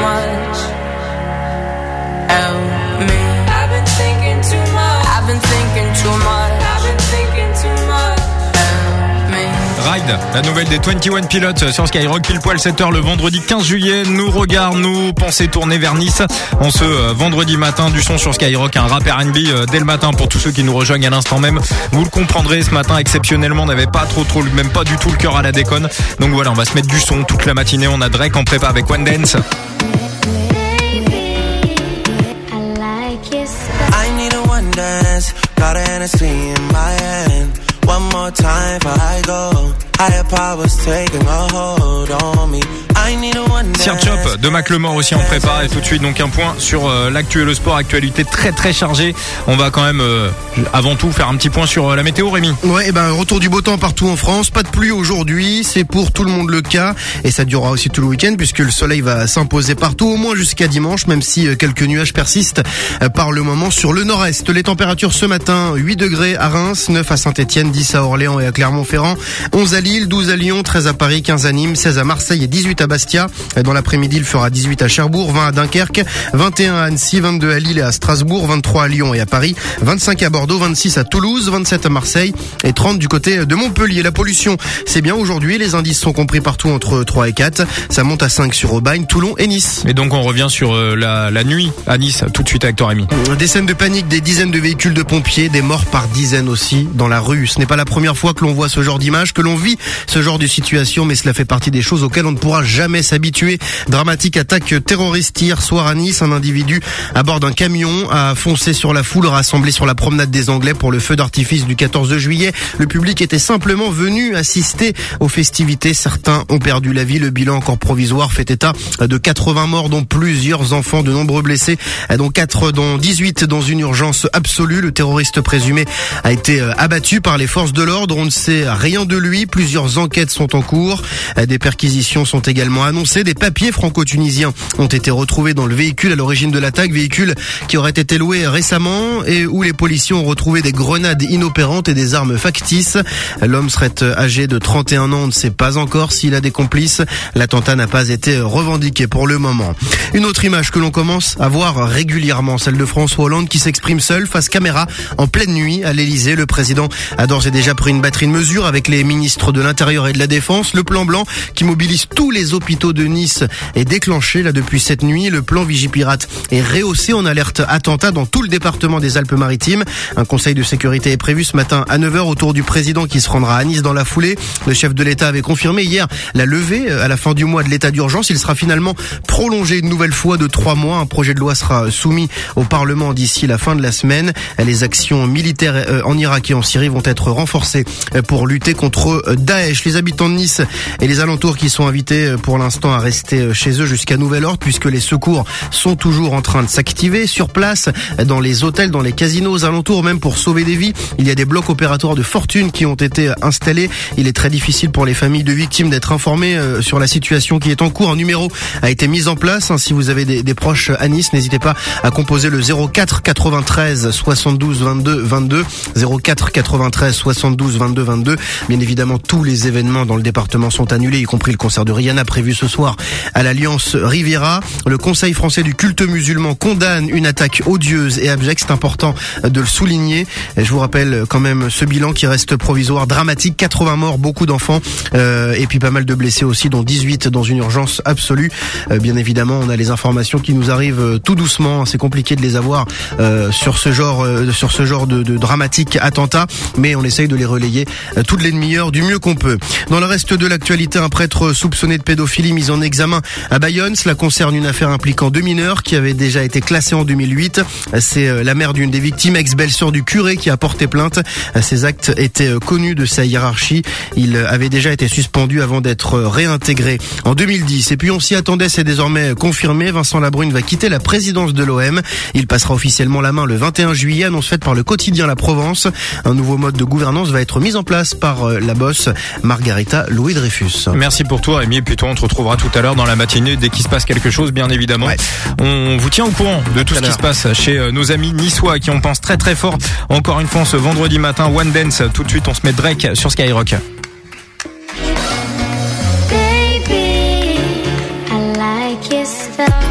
Speaker 26: Thinking
Speaker 3: la nouvelle des 21 Pilotes sur Skyrock, pile poil 7h le vendredi 15 juillet. Nous regard, nous pensées tourner vers Nice. En ce euh, vendredi matin, du son sur Skyrock, un rap R&B euh, dès le matin pour tous ceux qui nous rejoignent à l'instant même. Vous le comprendrez, ce matin, exceptionnellement, on n'avait pas trop trop, même pas du tout le cœur à la déconne. Donc voilà, on va se mettre du son toute la matinée. On a Drake en prépa avec One Dance.
Speaker 27: A in my hand. One more time I go.
Speaker 3: Sir. Chop de Maclemore aussi en prépa et tout de suite donc un point sur euh, l'actu et le sport, actualité très très chargée. On va quand même euh, avant tout faire un petit point sur euh, la météo Rémi.
Speaker 4: Ouais, et ben retour du beau temps partout en France, pas de pluie aujourd'hui, c'est pour tout le monde le cas et ça durera aussi tout le week-end puisque le soleil va s'imposer partout au moins jusqu'à dimanche même si euh, quelques nuages persistent euh, par le moment sur le nord-est. Les températures ce matin 8 degrés à Reims, 9 à Saint-Étienne, 10 à Orléans et à Clermont-Ferrand, 11 à Lille Lille, 12 à Lyon, 13 à Paris, 15 à Nîmes, 16 à Marseille et 18 à Bastia. Dans l'après-midi, il fera 18 à Cherbourg, 20 à Dunkerque, 21 à Annecy, 22 à Lille et à Strasbourg, 23 à Lyon et à Paris, 25 à Bordeaux, 26 à Toulouse, 27 à Marseille et 30 du côté de Montpellier. La pollution, c'est bien aujourd'hui. Les indices sont compris partout entre 3 et 4. Ça monte à 5 sur Aubagne, Toulon et Nice.
Speaker 3: Et donc on revient sur euh, la, la nuit à Nice, tout de suite avec toi Rémi.
Speaker 4: Des scènes de panique, des dizaines de véhicules de pompiers, des morts par dizaines aussi dans la rue. Ce n'est pas la première fois que l'on voit ce genre d'image, que l'on vit ce genre de situation, mais cela fait partie des choses auxquelles on ne pourra jamais s'habituer. Dramatique attaque terroriste hier soir à Nice. Un individu à bord d'un camion a foncé sur la foule rassemblée sur la promenade des Anglais pour le feu d'artifice du 14 juillet. Le public était simplement venu assister aux festivités. Certains ont perdu la vie. Le bilan encore provisoire fait état de 80 morts, dont plusieurs enfants, de nombreux blessés, dont 4, dont 18 dans une urgence absolue. Le terroriste présumé a été euh, abattu par les forces de l'ordre. On ne sait rien de lui. Plusieurs enquêtes sont en cours. Euh, Des perquisitions sont également annoncées. Des papiers franco-tunisiens ont été retrouvés dans le véhicule à l'origine de l'attaque. Véhicule qui aurait été loué récemment et où les policiers ont retrouvé des grenades inopérantes et des armes factices. L'homme serait euh, âgé de 31 ans. On ne sait pas encore s'il a des complices. L'attentat n'a pas été revendiqué pour le moment. Une autre image que l'on commence à voir régulièrement, celle de François Hollande qui s'exprime seul face caméra en pleine nuit à l'Elysée. Le président a d'ores et déjà pris une batterie de mesures avec les ministres de l'Intérieur et de la Défense. Le plan blanc qui mobilise tous les hôpitaux de Nice est déclenché là depuis cette nuit. Le plan Vigipirate est rehaussé en alerte attentat dans tout le département des Alpes-Maritimes. Un conseil de sécurité est prévu ce matin à 9h autour du président qui se rendra à Nice dans la foulée. Le chef de l'État avait confirmé hier la levée euh, à la fin du mois de l'état d'urgence. Il sera finalement prolongé une nouvelle fois de trois mois. Un projet de loi sera soumis au Parlement d'ici la fin de la semaine. Les actions militaires euh, en Irak et en Syrie vont être renforcées euh, pour lutter contre euh, Daesh. Les habitants de Nice et les alentours qui sont invités euh, pour l'instant à rester euh, chez eux jusqu'à nouvel ordre puisque les secours sont toujours en train de s'activer sur place, dans les hôtels, dans les casinos aux alentours, même pour sauver des vies. Il y a des blocs opératoires de fortune qui ont été installés. Il est très difficile pour les familles de victimes d'être informées euh, sur la situation qui est en cours. Un numéro a été mis en place. hein. Si vous avez des, des proches à Nice, n'hésitez pas à composer le 04 93 72 22 22 04 93 72 22 22. Bien évidemment, tous les événements dans le département sont annulés, y compris le concert de Rihanna prévu ce soir à l'Alliance Riviera. Le Conseil français du culte musulman condamne une attaque odieuse et abjecte. C'est important de le souligner. Je vous rappelle quand même ce bilan qui reste provisoire, dramatique. 80 morts, beaucoup d'enfants euh, et puis pas mal de blessés aussi, dont 18 dans une urgence absolue. Euh, bien évidemment, on a les informations qui nous arrivent euh, tout doucement. C'est compliqué de les avoir euh, sur ce genre, euh, sur ce genre de, de dramatique attentat, mais on essaye de les relayer euh, toutes les demi-heures du mieux qu'on peut. Dans le reste de l'actualité, un prêtre soupçonné de pédophilie mis en examen à Bayonne. Cela concerne une affaire impliquant deux mineurs qui avaient déjà été classés en 2008. C'est euh, la mère d'une des victimes, ex-belle-sœur du curé, qui a porté plainte. Ces actes étaient euh, connus de sa hiérarchie. Il euh, avait déjà été suspendu avant d'être réintégré en 2010. Et puis on s'y attendait, c'est désormais confirmé. Vincent Labrune va quitter la présidence de l'OM. Il passera officiellement la main le 21 juillet, annonce faite par le quotidien La Provence. Un nouveau mode de gouvernance va être mis en place par la bosse Margarita Louis Dreyfus.
Speaker 3: Merci pour toi Rémi, et puis toi on te retrouvera tout à l'heure dans la matinée dès qu'il se passe quelque chose bien évidemment. On vous tient au courant de tout ce qui se passe chez euh, nos amis niçois qui on pense très très fort encore une fois ce vendredi matin One Dance tout de suite on se met Drake sur Skyrock.
Speaker 28: Baby, I like your stuff.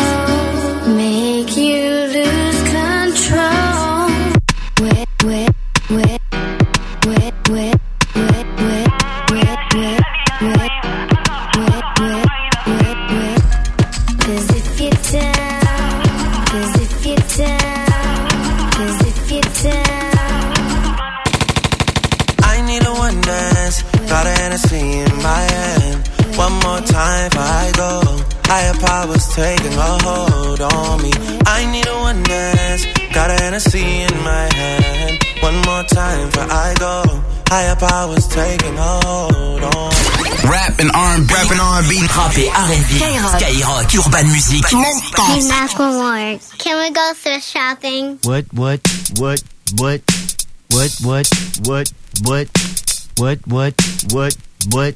Speaker 19: more time before I go. Higher powers taking a hold on me. I need a one dance. Got a Hennessy in my hand. One more time before I go. Higher powers taking a hold on me.
Speaker 7: Rap and R&B. Rap and R&B. Rap et R&B. Skyrock. Urban Music.
Speaker 29: Hey, Macklemore, can we go thrift shopping?
Speaker 24: What, what, what, what, what, what, what, what, what, what, what, what, what,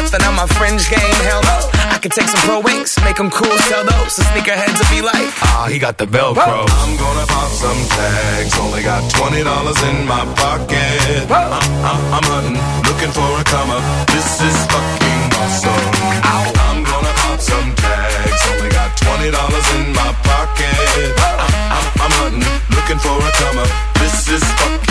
Speaker 30: on my fringe game. Hell no. I could take some pro wings, make them cool, sell those. The sneakerheads will be like, ah, he got the Velcro.
Speaker 31: I'm gonna pop some tags. Only got twenty dollars in my pocket. I'm, I'm, I'm hunting, looking for a come up. This is fucking awesome. I'm gonna pop some tags. Only got twenty dollars in my pocket. I'm, I'm, I'm hunting, looking for a come up. This is fucking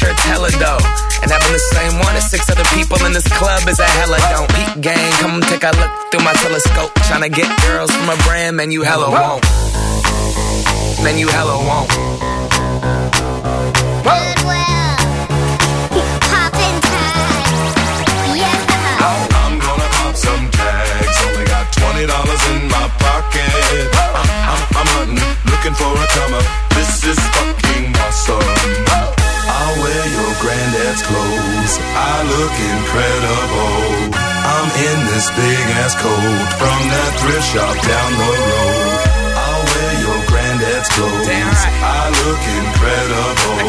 Speaker 30: That shirt's hella dope. And having the same one as six other people in this club is a hella don't. Peak gang, come take a look through my telescope. Tryna get girls from a brand, man, you hella won't. Man, you hella won't.
Speaker 31: I'm gonna pop some tags. Only got twenty dollars in my pocket. I'm, I'm, I'm hunting, looking for a come up. This is fucking awesome. I'll wear your granddad's clothes. I look incredible. I'm in this big ass coat from that thrift shop down the road. I'll wear your granddad's clothes. I look incredible.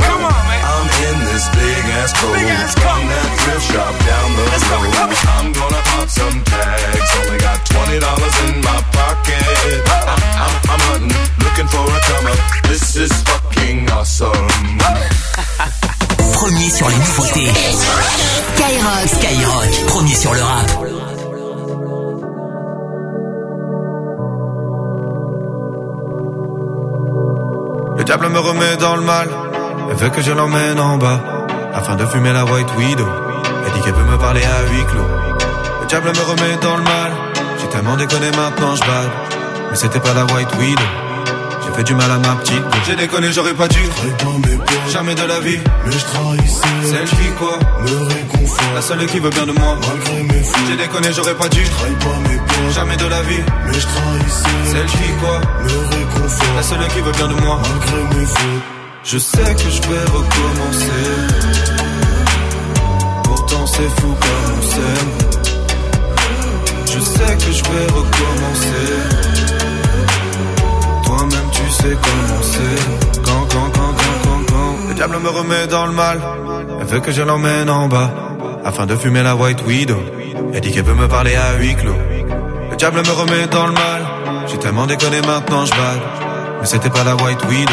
Speaker 31: I'm in this big ass coat from that thrift shop down the road. I'm gonna pop some tags. Only got twenty dollars in my pocket. I'm, I'm, I'm hunting, looking for a come up. This is fucking awesome. *laughs*
Speaker 7: Premier sur les nouveautés. Skyrock. Skyrock. Premier sur le rap.
Speaker 32: Le diable me remet dans le mal. Elle veut que je l'emmène en bas. Afin de fumer la White Widow. Elle dit qu'elle peut me parler à huis clos. Le diable me remet dans le mal. J'ai tellement déconné maintenant je bade. Mais c'était pas la White Widow. J'ai fait du mal à ma petite. J'ai déconné, j'aurais pas dû. Jamais de la vie. Mais je trahissais. Celle qui quoi? Me réconfort. La seule qui veut bien de moi. Malgré mes. J'ai déconné, j'aurais pas dû. Jamais de la vie. Mais je trahissais. Celle qui quoi? Me réconfort. La seule qui veut bien de moi. Malgré mes fautes. Je sais que je vais recommencer. Pourtant c'est fou comme on s'aime. Je sais que je vais recommencer. Quand, quand, quand, quand, quand, quand. Le diable me remet dans le mal. Elle veut que je l'emmène en bas. Afin de fumer la White Widow. Elle dit qu'elle peut me parler à huis clos. Le diable me remet dans le mal. J'ai tellement déconné maintenant je bade. Mais c'était pas la White Widow.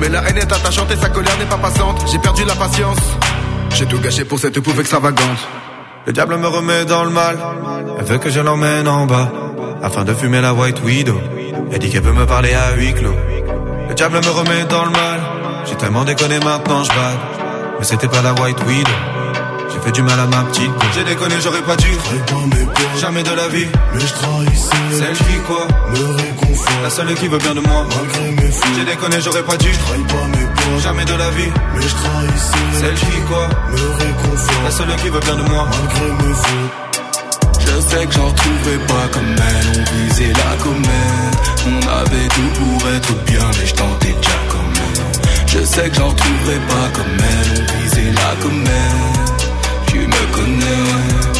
Speaker 24: Mais la haine est attachante et sa colère n'est pas passante. J'ai perdu la patience. J'ai tout gâché pour cette pauvre extravagante.
Speaker 32: Le diable me remet dans le mal. Elle veut que je l'emmène en bas. Afin de fumer la White Widow. Elle dit qu'elle peut me parler à huis clos. Le diable me remet dans le mal. J'ai tellement déconné maintenant je bade. Mais c'était pas la White Widow. J'ai fait du mal à ma petite. J'ai déconné, j'aurais pas dû. Jamais de la vie. Mais je trahissais. Celle qui quoi? Me. La seule qui veut bien de moi. Malgré mes fautes. J'ai déconné, j'aurais pas dû. Jamais de la vie. Mais je trahissais. Celle qui quoi? Me. La seule qui veut bien de moi. Malgré mes fautes.
Speaker 31: Je sais que j'en retrouverai pas comme elle, on visait la comète. On avait tout pour être bien, mais je tentais déjà comme elle. Je sais que j'en retrouverai pas comme elle, on visait la comète. Tu me connais, j'ai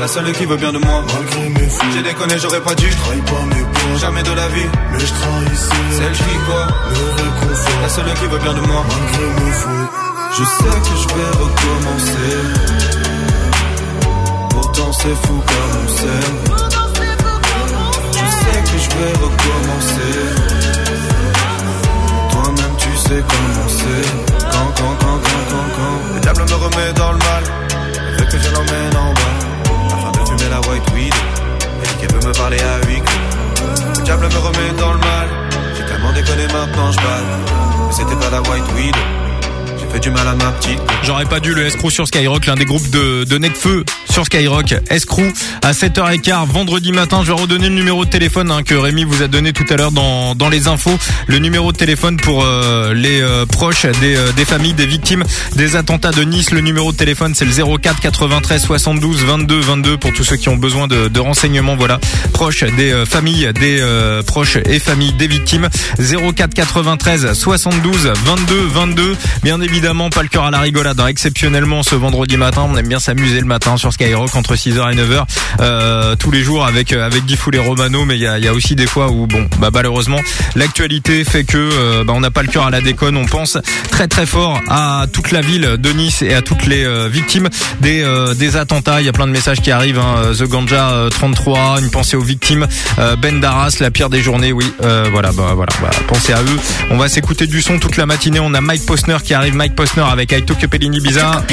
Speaker 32: La seule qui veut bien de moi. Malgré mes fautes. J'ai déconné, j'aurais pas dû. Jamais de la vie. Mais je trahissais. Celle qui quoi? Me réconfort. La seule qui veut bien de moi. Malgré mes fautes. Je sais que je vais recommencer. Pourtant c'est fou comme on s'aime. Je sais que je vais recommencer. Toi-même tu sais comment c'est. Quand, quand, quand, quand, quand, quand. Le diable me remet dans le mal. Veut que je l'emmène en bas. La white weed. Elle dit qu'elle veut me parler à huis clos. Le diable me remet dans le mal. J'ai tellement déconné maintenant je. Mais c'était pas la white weed. Du mal à.
Speaker 3: J'aurais pas dû le escroc sur Skyrock, l'un des groupes de, de Necfeu sur Skyrock. Escroc à 7h15 vendredi matin. Je vais redonner le numéro de téléphone hein, que Rémi vous a donné tout à l'heure dans, dans les infos. Le numéro de téléphone pour euh, les euh, proches des, euh, des familles des victimes des attentats de Nice. Le numéro de téléphone c'est le 04 93 72 22 22 pour tous ceux qui ont besoin de, de renseignements. Voilà, proches des euh, familles des euh, proches et familles des victimes. 04 93 72 22 22. Bien évidemment évidemment pas le cœur à la rigolade. hein. Exceptionnellement ce vendredi matin, on aime bien s'amuser le matin sur Skyrock entre 6h et 9h euh, tous les jours avec euh, avec Guy Foulet Romano. Mais il y a, y a aussi des fois où bon, bah malheureusement l'actualité fait que euh, bah, on n'a pas le cœur à la déconne. On pense très très fort à toute la ville de Nice et à toutes les euh, victimes des des attentats. Il y a plein de messages qui arrivent. Hein. The Ganja euh, 33, une pensée aux victimes. Ben Darras, la pire des journées. Oui, voilà, bah voilà, bah, pensez à eux. On va s'écouter du son toute la matinée. On a Mike Posner qui arrive. Mike Posner avec I Took a Pill in Ibiza.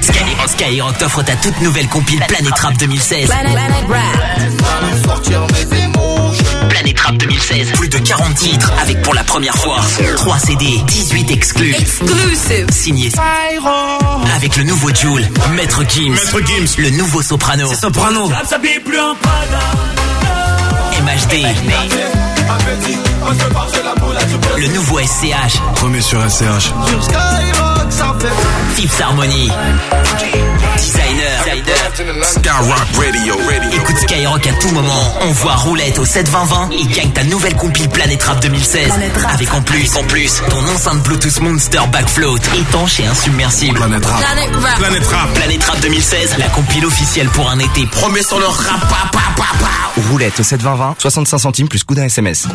Speaker 7: Skyrock, Skyrock t'offre ta toute nouvelle compile Planète Rap 2016. Planète Rap 2016, plus de 40 titres avec pour la première fois 3 CD, 18 exclus. Exclusive. Signé avec le nouveau Joule, Maître Gims. Maître Gims. Le nouveau Soprano. C'est Soprano. MHD. Le nouveau SCH.
Speaker 11: Premier sur SCH.
Speaker 7: Tips Harmony. Designer.
Speaker 11: Skyrock Radio.
Speaker 7: Écoute Skyrock à tout moment. On voit roulette au 72020 et gagne ta nouvelle compile Planète Rap 2016. Avec en plus, en plus, ton enceinte Bluetooth Monster Backfloat étanche et insubmersible.
Speaker 11: Planète Rap.
Speaker 7: Planète Rap.
Speaker 11: Planète Rap.
Speaker 7: Planète Rap 2016, la compile officielle pour un été. Promet sur le rap. pa, pa, pa, pa.
Speaker 12: Roulette au 72020, 65 centimes plus coup d'un SMS.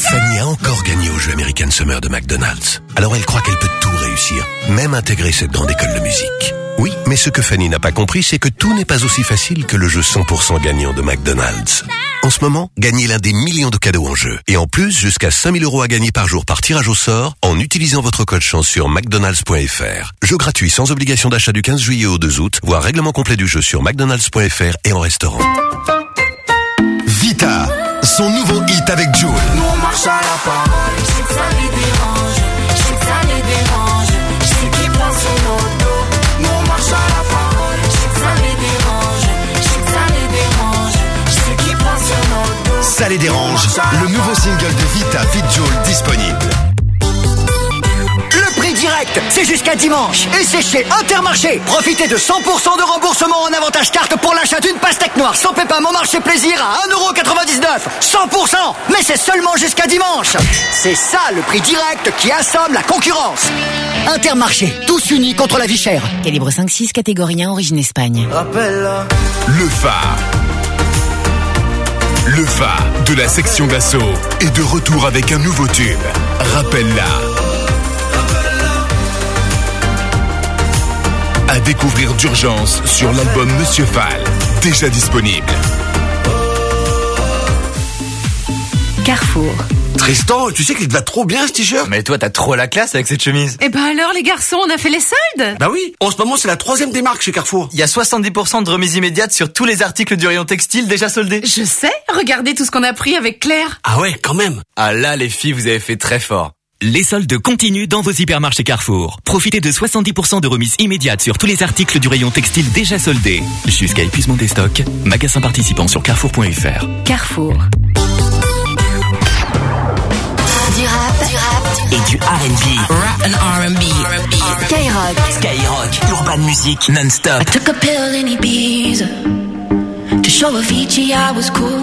Speaker 33: Fanny a encore gagné au jeu American Summer de McDonald's. Alors elle croit qu'elle peut tout réussir, même intégrer cette grande école de musique. Oui, mais ce que Fanny n'a pas compris, c'est que tout n'est pas aussi facile que le jeu 100% gagnant de McDonald's. En ce moment, gagnez l'un des millions de cadeaux en jeu. Et en plus, jusqu'à 5000 euros à gagner par jour par tirage au sort en utilisant votre code chance sur mcdonalds.fr. Jeu gratuit sans obligation d'achat du 15 juillet au 2 août, voire règlement complet du jeu sur mcdonalds.fr et en restaurant.
Speaker 21: Vita, son nouveau hit avec Joule.
Speaker 34: Nous on marche à la parole, je sais que ça les dérange, je sais que ça les dérange, je sais qu'ils pensent sur nos dos. Nous on marche à la parole, je sais que ça les dérange, je sais que ça les dérange, je sais qu'ils pensent sur nos dos.
Speaker 21: Ça les dérange, le nouveau single de Vita Fit Joule disponible.
Speaker 35: Direct, c'est jusqu'à dimanche. Et c'est chez Intermarché. Profitez de 100% de remboursement en avantage carte pour l'achat d'une pastèque noire sans pépin mon marché plaisir à 1,99€. 100% Mais c'est seulement jusqu'à dimanche. C'est ça le prix direct qui assomme la concurrence. Intermarché, tous unis contre la vie chère.
Speaker 16: Calibre 5-6, catégorie 1, origine Espagne.
Speaker 21: Le phare. Le phare de la section d'assaut est de retour avec un nouveau tube. Rappelle-la. À découvrir d'urgence sur l'album Monsieur Fall, déjà disponible.
Speaker 16: Carrefour.
Speaker 36: Tristan, tu sais qu'il te va trop bien ce t-shirt?
Speaker 12: Mais toi, t'as trop la classe avec cette chemise.
Speaker 37: Eh ben alors les garçons, on a fait les soldes
Speaker 36: Bah oui, en ce moment c'est la troisième des marques chez Carrefour.
Speaker 12: Il y a 70% de remise immédiate sur tous les articles du rayon textile déjà soldés.
Speaker 37: Je sais, regardez tout ce qu'on a pris avec Claire.
Speaker 36: Ah ouais, quand même.
Speaker 12: Ah là, les filles, vous avez fait très fort.
Speaker 7: Les soldes continuent dans vos hypermarchés Carrefour. Profitez de 70% de remise immédiate sur tous les articles du rayon textile déjà soldés. Jusqu'à épuisement des stocks. Magasin participant sur carrefour.fr.
Speaker 16: Carrefour.
Speaker 8: Du rap, du rap,
Speaker 7: Et du R&B.
Speaker 8: rap and R&B. Skyrock.
Speaker 7: Skyrock. Urban Music non-stop.
Speaker 34: Took a pill in Ibiza to show Avicii I was cool.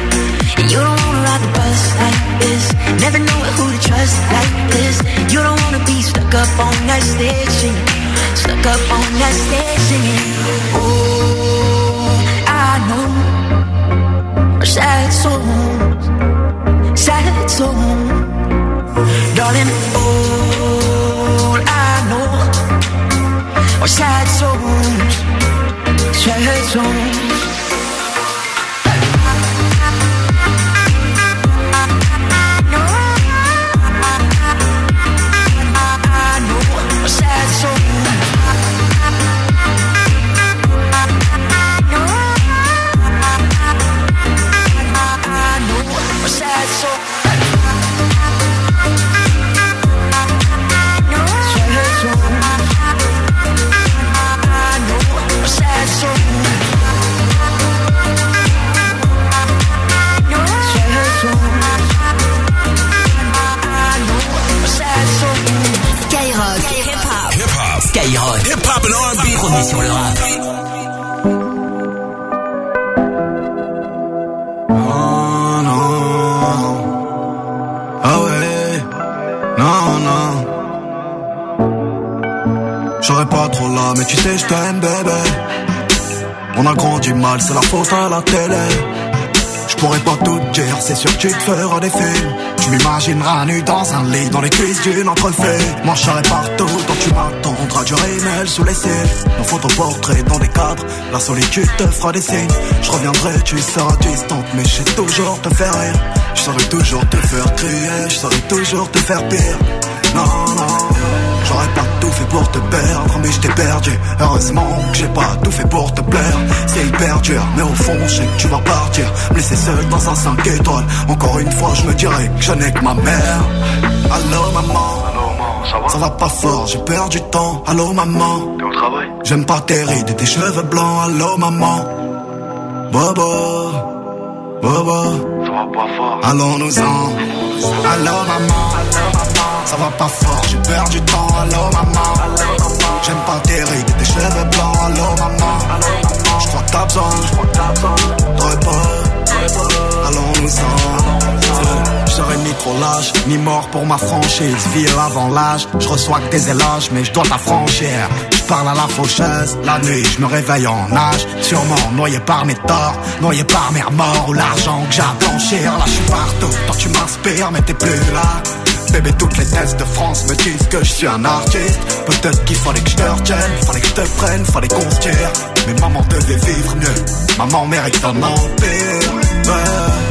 Speaker 34: You don't wanna ride the bus like this, never know who to trust like this. You don't wanna be stuck up on that stage stuck up on that stage singing. Oh, I know sad songs, sad songs, darling. All I know are sad songs, sad songs.
Speaker 7: Skyrock. Hip-hop and R&B. Premier sur le rap.
Speaker 38: Oh non. Ah ouais. Non, non. J'aurais pas trop là, mais tu sais, je t'aime, bébé. On a grandi mal, c'est la faute à la télé. Pourrais pas tout dire, c'est sûr que tu te feras des films. Tu m'imagineras nu dans un lit, dans les cuisses d'une entrefait. Moi je partout, donc tu m'attendras du rémel sous les cils. Nos photoportraits dans des cadres, la solitude te fera des signes. Je reviendrai, tu seras distante, mais je sais toujours te faire rire. Je saurais toujours te faire crier, je saurais toujours te faire pire. Non, non, j'aurais pas tout fait pour te perdre, mais je t'ai perdu. Heureusement que j'ai pas tout fait pour te plaire. C'est hyper dur, mais au fond, je sais que tu vas partir. Me laisser seul dans un 5 étoiles. Encore une fois, je me dirais que je n'ai que ma mère. Allô, maman.
Speaker 39: ça va?
Speaker 38: Ça va pas fort, j'ai perdu du temps. Allô, maman.
Speaker 39: T'es au travail?
Speaker 38: J'aime pas tes rides et tes cheveux blancs. Allô, maman. Bobo. Bobo. Allons-nous-en. Allô, maman. Ça va pas fort, j'ai perdu du temps. Allô, maman. J'aime pas tes rides tes cheveux blancs. Allô, maman. Je crois que t'as besoin. De repos. Allons-nous-en. Serai ni trop lâche, ni mort pour ma franchise. Vie avant l'âge, je reçois que des éloges, mais je dois t'affranchir. Parle à la faucheuse, la nuit, je me réveille en âge. Sûrement noyé par mes torts, noyé par mes remords ou l'argent que j'ai à blanchir. Là, je suis partout, toi tu m'inspires, mais t'es plus là. Bébé, toutes les tests de France me disent que je suis un artiste. Peut-être qu'il fallait que je te retienne, fallait que je te prenne, fallait qu'on se tire. Mais maman devait vivre mieux, maman mérite un empire.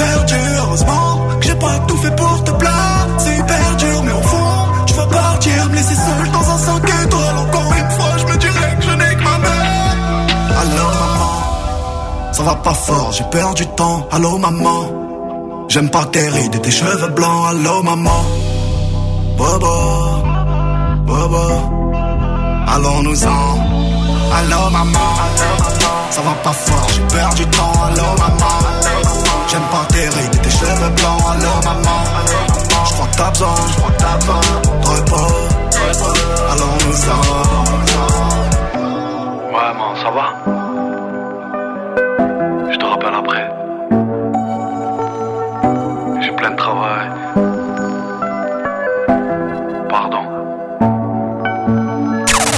Speaker 38: T'ai perdu. Heureusement que j'ai pas tout fait pour te plaire. C'est hyper dur, mais au fond, tu vas partir, me laisser seul dans un 5 étoiles. Encore une fois, je me dirais que je n'ai que ma mère. Allô, maman, ça va pas fort, j'ai perdu du temps. Allô, maman, j'aime pas tes rides et tes cheveux blancs. Allô, maman, Bobo, Bobo, allons-nous-en. Allô, maman, ça va pas fort, j'ai perdu du temps. Allô, maman, j'aime pas tes rides et tes cheveux blancs. Allô, maman, je crois que t'as besoin de repos. Allons-nous-en.
Speaker 39: Ouais, man, ça va? Je te rappelle après. J'ai plein de travail. Pardon.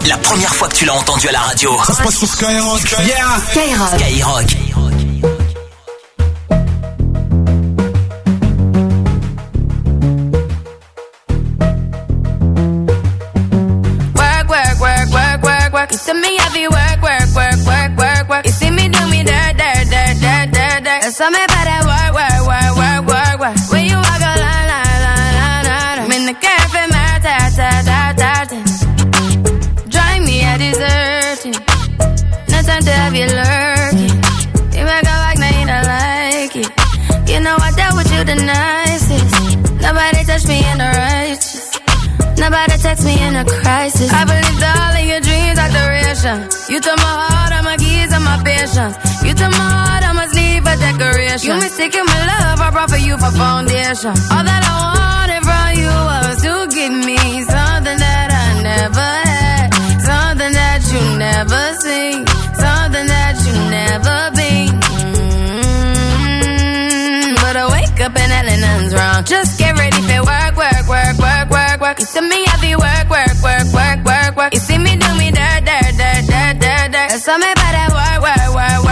Speaker 7: La première fois que tu l'as entendu à la radio.
Speaker 11: Ça se passe sur Skyrock.
Speaker 7: Yeah.
Speaker 8: Skyrock.
Speaker 7: Skyrock.
Speaker 40: To me, I be work, work, work, work, work, work. You see me do me dirt, dirt, dirt, dirt, dirt, dirt. There's something about that work, work, work, work, work, work. When you walk a line, line, line, line, line. I'm in the cafe, my ta, ta, ta, ta. Drive me a deserting. No time to have you lurking. You make a like, now you don't like it. You know I dealt with you the nicest. Nobody touched me in the righteous. Nobody text me in a crisis. I believed all of your dreams are. You took my heart, all my keys, and my patience. You took my heart, I must leave a decoration. You mistaken my love, I brought for you for foundation. All that I wanted from you was to give me something that I never had, something that you never seen, something that you never been. Mm, But I wake up and nothing's wrong. Just get ready work. You see me, be work, work, work, work, work, work. You see me do me dirt, dirt, dirt, dirt, dirt, dirt. There's something about that work, work, work, work, work,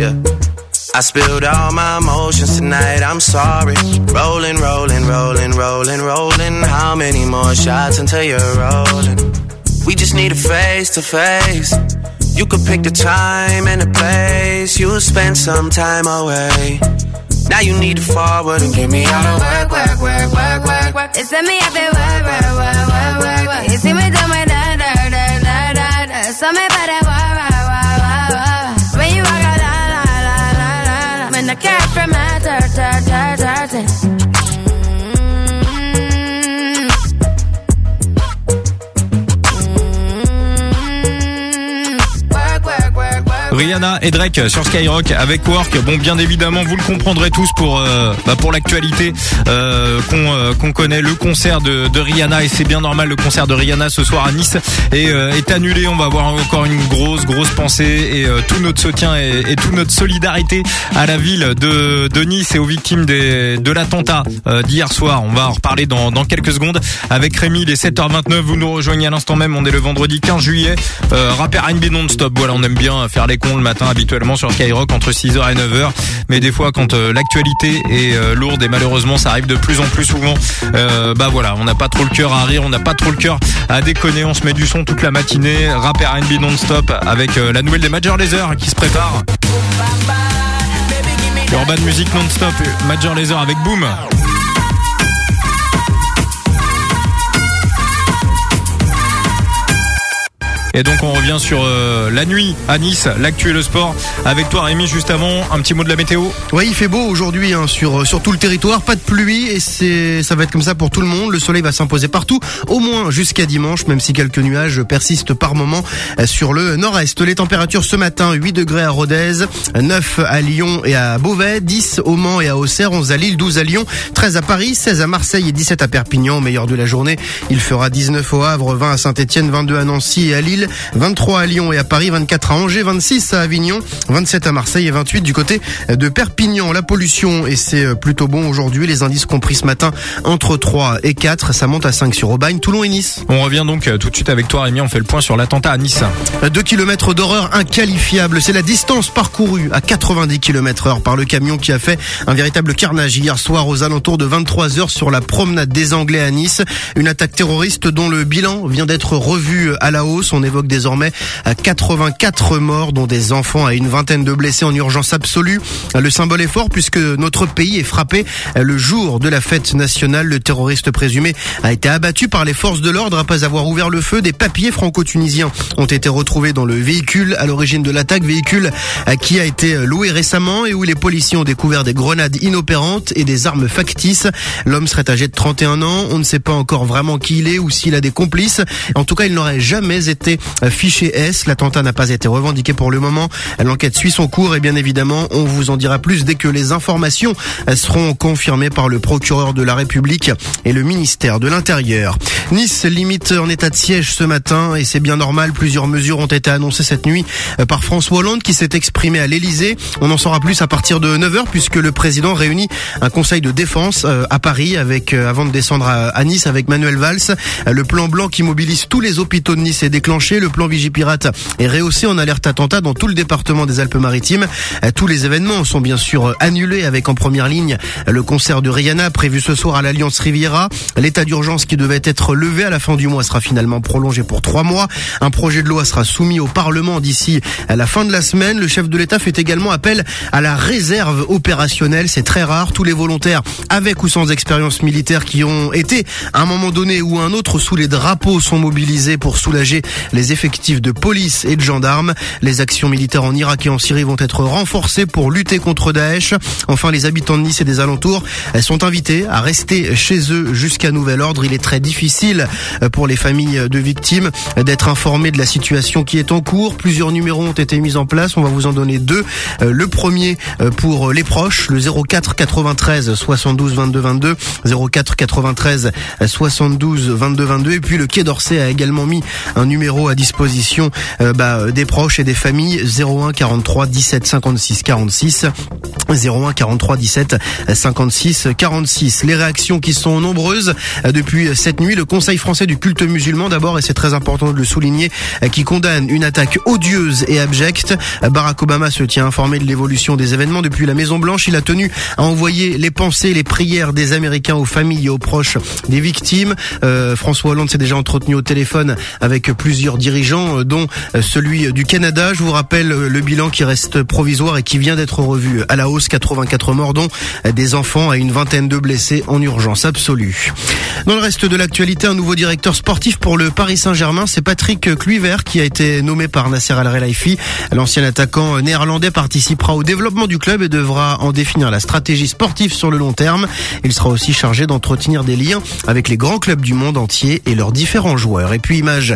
Speaker 27: yeah. I spilled all my emotions tonight, I'm sorry. Rolling, rolling, rolling, rolling, rolling. How many more shots until you're rolling? We just need a face to face. You could pick the time and the place. You'll spend some time away. Now you need to forward and get me out of work, work, work, work, work, work.
Speaker 40: It's me, I feel work, work, work, work, work. You see me do my da, da, da, da, da. Something
Speaker 3: Rihanna et Drake sur Skyrock avec Work. Bon, bien évidemment, vous le comprendrez tous pour euh, bah, pour l'actualité euh, qu'on euh, qu'on connaît. Le concert de, de Rihanna et c'est bien normal. Le concert de Rihanna ce soir à Nice est, euh, est annulé. On va avoir encore une grosse grosse pensée et euh, tout notre soutien et, et toute notre solidarité à la ville de, de Nice et aux victimes des, de l'attentat d'hier soir. On va en reparler dans, dans quelques secondes avec Rémi. Il est 7h29. Vous nous rejoignez à l'instant même. On est le vendredi 15 juillet. Euh, rappeur R&B non-stop. Voilà, on aime bien faire les le matin habituellement sur Skyrock entre 6h et 9h. Mais des fois, quand euh, l'actualité est euh, lourde et malheureusement ça arrive de plus en plus souvent, euh, bah voilà, on n'a pas trop le cœur à rire, on n'a pas trop le cœur à déconner. On se met du son toute la matinée. Rap R&B non-stop avec la nouvelle des Major Laser qui se prépare. Urban Music non-stop, Major Laser avec Boom. Et donc on revient sur euh, la nuit à Nice, l'actu et le sport. Avec toi Rémi, juste avant, un petit mot de la météo.
Speaker 4: Oui, il fait beau aujourd'hui hein, sur sur tout le territoire, pas de pluie et c'est ça va être comme ça pour tout le monde. Le soleil va s'imposer partout, au moins jusqu'à dimanche, même si quelques nuages persistent par moment euh, sur le nord-est. Les températures ce matin 8 degrés à Rodez, 9 à Lyon et à Beauvais, 10 au Mans et à Auxerre, 11 à Lille, 12 à Lyon, 13 à Paris, 16 à Marseille et 17 à Perpignan. Au meilleur de la journée, il fera 19 au Havre, 20 à Saint-Étienne, 22 à Nancy et à Lille. Lille, 23 à Lyon et à Paris, 24 à Angers, 26 à Avignon, 27 à Marseille et 28 du côté de Perpignan. La pollution, et c'est plutôt bon aujourd'hui, les indices compris ce matin entre 3 et 4, ça monte à 5 sur Aubagne, Toulon et Nice.
Speaker 3: On revient donc euh, tout de suite avec toi Rémi, on fait le point sur l'attentat à Nice.
Speaker 4: 2 km d'horreur inqualifiable, c'est la distance parcourue à 90 km heure par le camion qui a fait un véritable carnage hier soir aux alentours de 23 heures sur la promenade des Anglais à Nice. Une attaque terroriste dont le bilan vient d'être revu à la hausse. On évoque désormais 84 morts, dont des enfants et une vingtaine de blessés en urgence absolue. Le symbole est fort puisque notre pays est frappé le jour de la fête nationale. Le terroriste présumé a été abattu par les forces de l'ordre après avoir ouvert le feu. Des papiers franco-tunisiens ont été retrouvés dans le véhicule à l'origine de l'attaque, véhicule qui a été loué récemment et où les policiers ont découvert des grenades inopérantes et des armes factices. L'homme serait âgé de 31 ans. On ne sait pas encore vraiment qui il est ou s'il a des complices. En tout cas, il n'aurait jamais été fiché S. L'attentat n'a pas été revendiqué pour le moment. L'enquête suit son cours et bien évidemment, on vous en dira plus dès que les informations seront confirmées par le procureur de la République et le ministère de l'Intérieur. Nice limite en état de siège ce matin et c'est bien normal. Plusieurs mesures ont été annoncées cette nuit par François Hollande qui s'est exprimé à l'Elysée. On en saura plus à partir de 9h puisque le président réunit un conseil de défense à Paris avec avant de descendre à Nice avec Manuel Valls. Le plan blanc qui mobilise tous les hôpitaux de Nice est déclenché. Le plan Vigipirate est rehaussé en alerte attentat dans tout le département des Alpes-Maritimes. Tous les événements sont bien sûr annulés avec en première ligne le concert de Rihanna prévu ce soir à l'Alliance Riviera. L'état d'urgence qui devait être levé à la fin du mois sera finalement prolongé pour trois mois. Un projet de loi sera soumis au Parlement d'ici à la fin de la semaine. Le chef de l'État fait également appel à la réserve opérationnelle. C'est très rare. Tous les volontaires avec ou sans expérience militaire qui ont été à un moment donné ou un autre sous les drapeaux sont mobilisés pour soulager les effectifs de police et de gendarmes. Les actions militaires en Irak et en Syrie vont être renforcées pour lutter contre Daesh. Enfin, les habitants de Nice et des alentours sont invités à rester chez eux jusqu'à nouvel ordre. Il est très difficile pour les familles de victimes d'être informées de la situation qui est en cours. Plusieurs numéros ont été mis en place. On va vous en donner deux. Le premier pour les proches, le 04 93 72 22 22, 04 93 72 22 22. Et puis le Quai d'Orsay a également mis un numéro à disposition euh, bah, des proches et des familles 01 43 17 56 46. 01 43 17 56 46. Les réactions qui sont nombreuses depuis cette nuit. Le Conseil français du culte musulman d'abord, et c'est très important de le souligner, qui condamne une attaque odieuse et abjecte. Barack Obama se tient informé de l'évolution des événements depuis la Maison Blanche. Il a tenu à envoyer les pensées, les prières des Américains aux familles et aux proches des victimes. Euh, François Hollande s'est déjà entretenu au téléphone avec plusieurs dirigeants, dont celui du Canada. Je vous rappelle le bilan qui reste provisoire et qui vient d'être revu à la hausse. 84 morts, dont des enfants et une vingtaine de blessés en urgence absolue. Dans le reste de l'actualité, un nouveau directeur sportif pour le Paris Saint-Germain, c'est Patrick Kluivert qui a été nommé par Nasser Al-Khelaifi. L'ancien attaquant néerlandais participera au développement du club et devra en définir la stratégie sportive sur le long terme. Il sera aussi chargé d'entretenir des liens avec les grands clubs du monde entier et leurs différents joueurs. Et puis image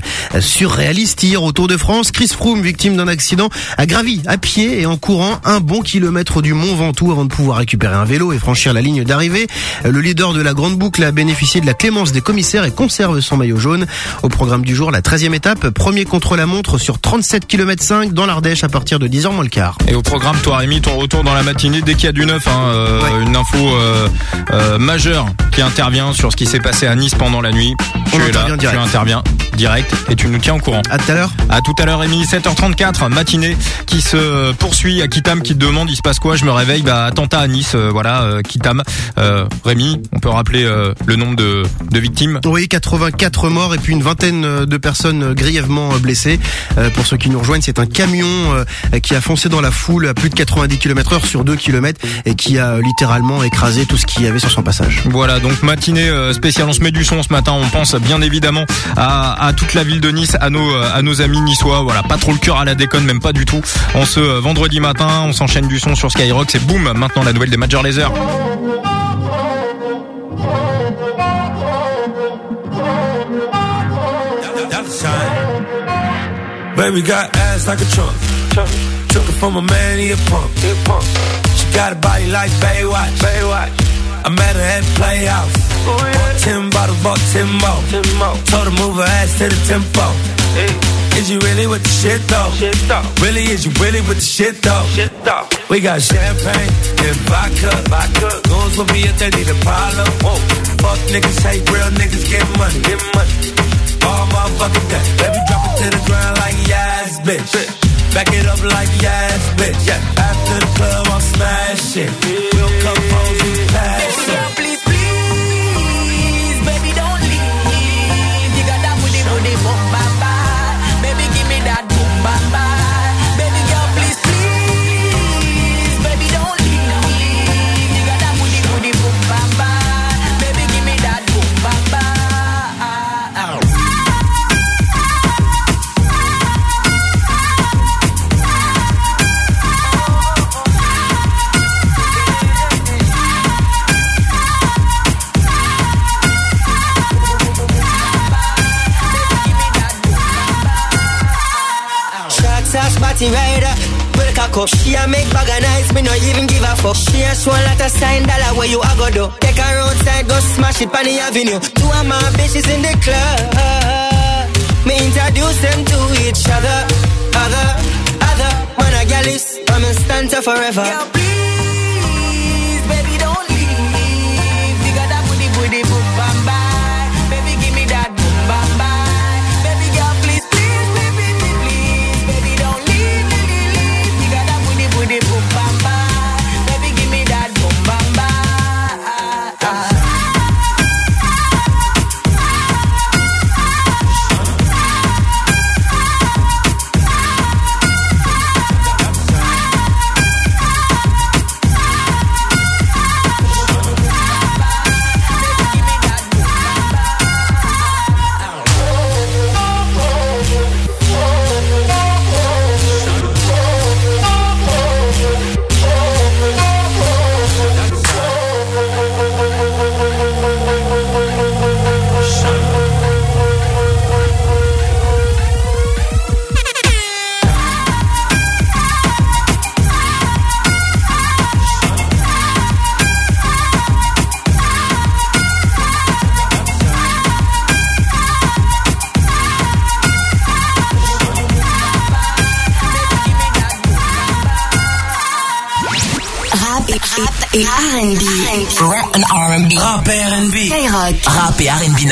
Speaker 4: surréaliste hier au Tour de France, Chris Froome, victime d'un accident, a gravi à pied et en courant un bon kilomètre du Mont Ventoux avant de pouvoir récupérer un vélo et franchir la ligne d'arrivée. Le leader de la grande boucle a bénéficié de la clémence des commissaires et conserve son maillot jaune. Au programme du jour, la 13e étape, premier contre la montre sur 37 km 5 dans l'Ardèche à partir de 10h moins le quart.
Speaker 3: Et au programme, toi Rémi, ton retour dans la matinée dès qu'il y a du neuf, hein, euh, une info euh, euh, majeure qui intervient sur ce qui s'est passé à Nice pendant la nuit.
Speaker 4: On
Speaker 3: tu es là,
Speaker 4: direct.
Speaker 3: tu interviens direct et tu nous tiens courant.
Speaker 4: À tout à l'heure.
Speaker 3: À tout à l'heure Rémi, 7h34, matinée qui se poursuit à Kitam qui te demande il se passe quoi? Je me réveille, bah attentat à Nice, euh, voilà, euh, Kitam. Euh, Rémi, on peut rappeler euh, le nombre de, de victimes?
Speaker 4: Oui, 84 morts et puis une vingtaine de personnes grièvement blessées. Pour ceux qui nous rejoignent, c'est un camion qui a foncé dans la foule à plus de 90 km heure sur 2 km et qui a littéralement écrasé tout ce qu'il y avait sur son passage.
Speaker 3: Voilà, donc matinée spéciale, on se met du son ce matin, on pense bien évidemment à, à toute la ville de Nice, à nos, euh, à nos amis niçois, voilà, pas trop le cœur à la déconne, même pas du tout. En ce euh, vendredi matin, on s'enchaîne du son sur Skyrock, c'est boum, maintenant la nouvelle des Major Laser.
Speaker 2: Baby got ass like a trunk. Took it from a man, he a punk. She got a body like Baywatch. Baywatch. I met her at Playhouse. Bought ten bottles, bought ten more. Told her move her ass to the tempo. Is you really with the shit though? Shit though. Really, is you really with the shit though? Shit though. We got champagne and vodka. Vodka. Goons will be if they need a problem. Whoa. Fuck niggas, hate real niggas, get money. Get money. All motherfucking day. Baby, drop it to the ground like yes, bitch. Back it up like yes, bitch. Yeah. After the club, I'm smashing. We'll come
Speaker 41: A cup. She a make bag of nice. Me no even give a fuck. She a swan lot of sign dollar where you a go do. Take her outside, go smash it on the avenue. Two of my bitches in the club. Me introduce them to each other. Other, other. Man a gal is. I'm in stanza forever.
Speaker 8: Please,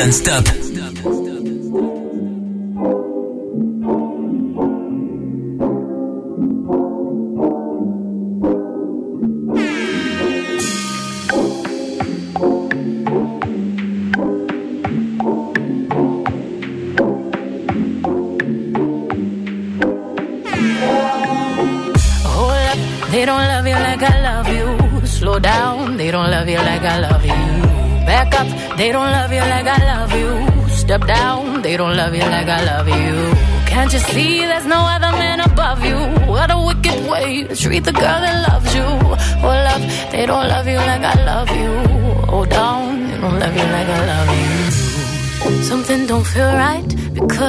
Speaker 7: non-stop.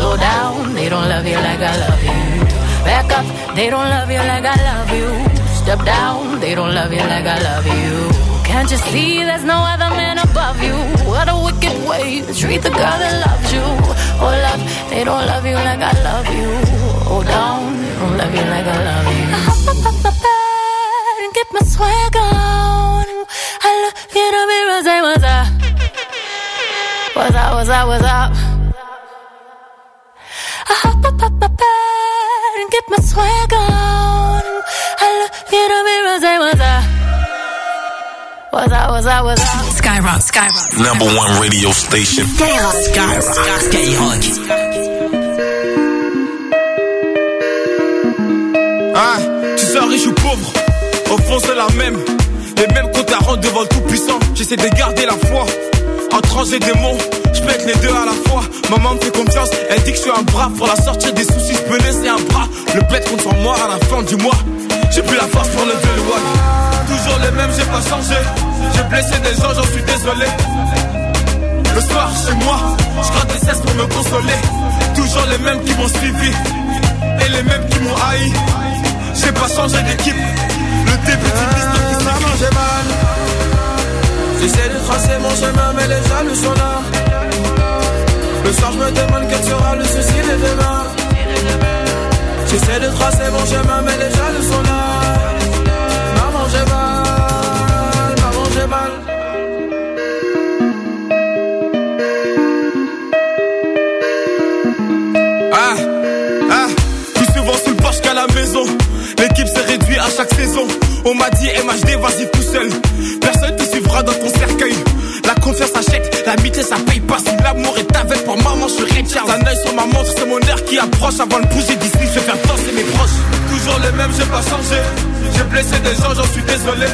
Speaker 9: Slow down, they don't love you like I love you. Back up, they don't love you like I love you. Step down, they don't love you like I love you. Can't you see there's no other man above you? What a wicked way to treat the girl that loves you. Oh, Hold up, they don't love you like I love you. Oh, Hold down, they don't love you like I love you. I hop up up my bed and get my swag on. I look in the mirror, say what's up. What's up, what's up, what's up? I hop up up my bed and get my swag on. I look in the mirror, say what's up? What's up, what's up, what's up?
Speaker 23: Skyrock, Skyrock.
Speaker 42: Number one radio station.
Speaker 23: Skyrock, Skyrock, Skyrock.
Speaker 43: Ah, tu sois riche ou pauvre, au fond c'est la même. Les mêmes comptes à rendre devant le tout-puissant. J'essaie de garder la foi. En tranche et des mots, je pète les deux à la fois. Maman me fait confiance, elle dit que je suis un bras. Pour la sortir des soucis, je peux un bras. Le plaid contre son moi à la fin du mois. J'ai plus la force pour lever le wall. Toujours les mêmes, j'ai pas changé. J'ai blessé des gens, j'en suis désolé. Le soir chez moi, je gratte des cesses pour me consoler. Toujours les mêmes qui m'ont suivi et les mêmes qui m'ont haï. J'ai pas changé d'équipe. Le début d'une histoire qui
Speaker 44: Maman, j'ai mal. J'essaie de tracer mon chemin, mais les jaloux sont là. Le soir, je me demande quel sera le souci de demain. J'essaie de tracer mon chemin, mais les jaloux sont là. Maman, j'ai mal. Maman, j'ai mal.
Speaker 43: Ah, ah, qu'à la maison. L'équipe s'est réduite à chaque saison. On m'a dit MHD, vas-y tout seul. Personne te dans ton cercueil. La confiance achète, l'amitié ça paye pas. Si l'amour est avec pour maman, je suis Red Charles. Un œil sur ma montre, c'est mon air qui approche. Avant de bouger d'ici, je vais faire danser mes proches. Toujours les mêmes, j'ai pas changé. J'ai blessé des gens, j'en suis désolé.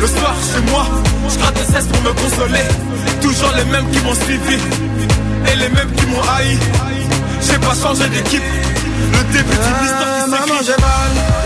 Speaker 43: Le soir, chez moi, je gratte des cesses pour me consoler. Toujours les mêmes qui m'ont suivi et les mêmes qui m'ont haï. J'ai pas changé d'équipe. Le début d'une histoire qui
Speaker 44: Maman, j'ai mal.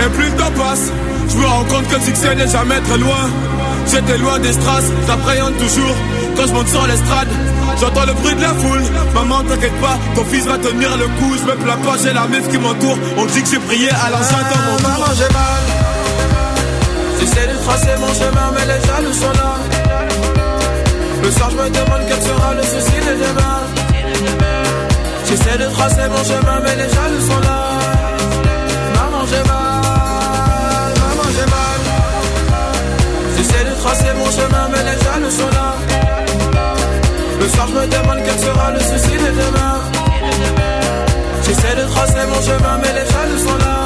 Speaker 43: Et plus le temps passe, je me rends compte que le succès n'est jamais très loin. J'étais loin des strass, j'appréhende toujours quand je monte sur l'estrade. J'entends le bruit de la foule, maman t'inquiète pas, ton fils va tenir le coup. Je me plains pas, j'ai la meuf qui m'entoure. On dit que j'ai prié à l'enceinte dans mon
Speaker 44: mal. J'essaie de tracer mon chemin, mais les jaloux sont là. Le soir, je me demande quel sera le souci de demain. J'essaie de tracer mon chemin, mais les jaloux sont là. Mon chemin, mais les jaloux sont là. Le soir, je me demande quel sera le souci de demain. J'essaie de tracer mon chemin, mais les jaloux sont là.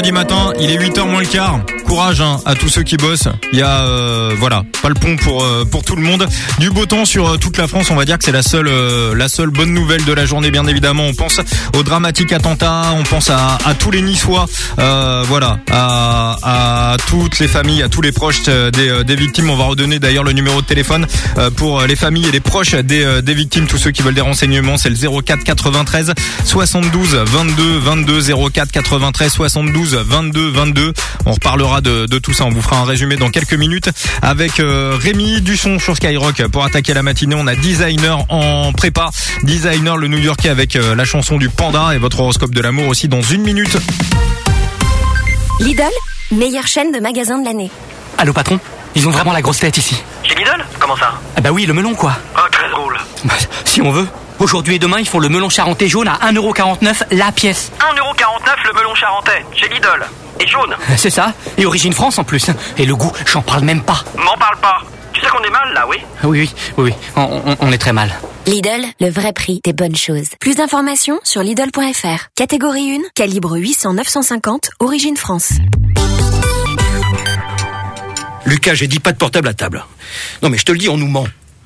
Speaker 3: Vendredi matin, il est 8h moins le quart. Courage hein, à tous ceux qui bossent. Il y a euh, voilà, pas le pont pour euh, pour tout le monde. Du beau temps sur euh, toute la France. On va dire que c'est la seule la seule bonne nouvelle de la journée. Bien évidemment, on pense au dramatique attentat. On pense à, à tous les Niçois. Voilà, à, à toutes les familles, à tous les proches des, des victimes. On va redonner d'ailleurs le numéro de téléphone pour les familles et les proches des, des victimes. Tous ceux qui veulent des renseignements, c'est le 04 93 72 22 22 04 93 72 22 22. On reparlera de, de tout ça. On vous fera un résumé dans quelques minutes avec euh, Rémi Dusson sur Skyrock pour attaquer la matinée. On a Designer en prépa. Designer le New-Yorkais avec euh, la chanson du Panda et votre horoscope de l'amour aussi dans une minute.
Speaker 45: Lidl, meilleure chaîne de magasins de l'année.
Speaker 46: Allô patron? Ils ont vraiment la grosse tête ici.
Speaker 47: Chez Lidl? Comment ça?
Speaker 46: Ah bah oui, le melon quoi.
Speaker 47: Ah, très drôle.
Speaker 46: Bah, si on veut. Aujourd'hui et demain, ils font le melon charentais jaune à 1,49€ la pièce.
Speaker 47: 1,49€ le melon charentais, chez Lidl. Et jaune. *laughs*
Speaker 46: C'est ça. Et origine France en plus. Et le goût, j'en parle même pas.
Speaker 47: M'en parle pas. Tu sais qu'on est mal là, oui
Speaker 46: Oui, oui, oui, oui. On, on- on est très mal.
Speaker 45: Lidl, le vrai prix des bonnes choses. Plus d'informations sur Lidl.fr. Catégorie 1, calibre 800-950, origine France.
Speaker 48: Lucas, j'ai dit pas de portable à table. Non mais je te le dis, on nous ment.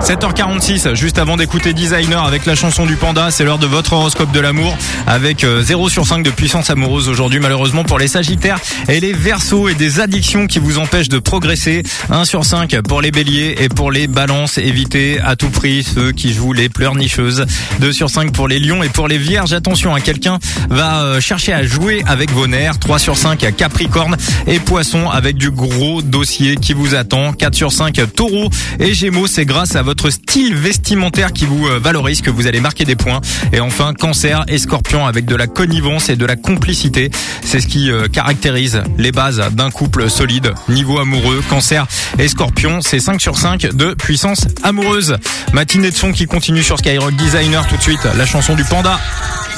Speaker 3: 7h46, juste avant d'écouter Designer avec la chanson du panda, c'est l'heure de votre horoscope de l'amour avec euh, 0 sur 5 de puissance amoureuse aujourd'hui malheureusement pour les sagittaires et les versos et des addictions qui vous empêchent de progresser. 1 sur 5 pour les béliers et pour les balances, évitez à tout prix ceux qui jouent les pleurnicheuses. 2 sur 5 pour les lions et pour les vierges, attention, à quelqu'un va euh, chercher à jouer avec vos nerfs. 3 sur 5 à capricorne et poisson avec du gros dossier qui vous attend. 4 sur 5 taureau et gémeaux, c'est grâce à votre style vestimentaire qui vous euh, valorise que vous allez marquer des points. Et enfin, cancer et scorpion avec de la connivence et de la complicité. C'est ce qui euh, caractérise les bases d'un couple solide. Niveau amoureux, cancer et scorpion, c'est 5 sur 5 de puissance amoureuse. Matinée de son qui continue sur Skyrock Designer tout de suite. La chanson du panda.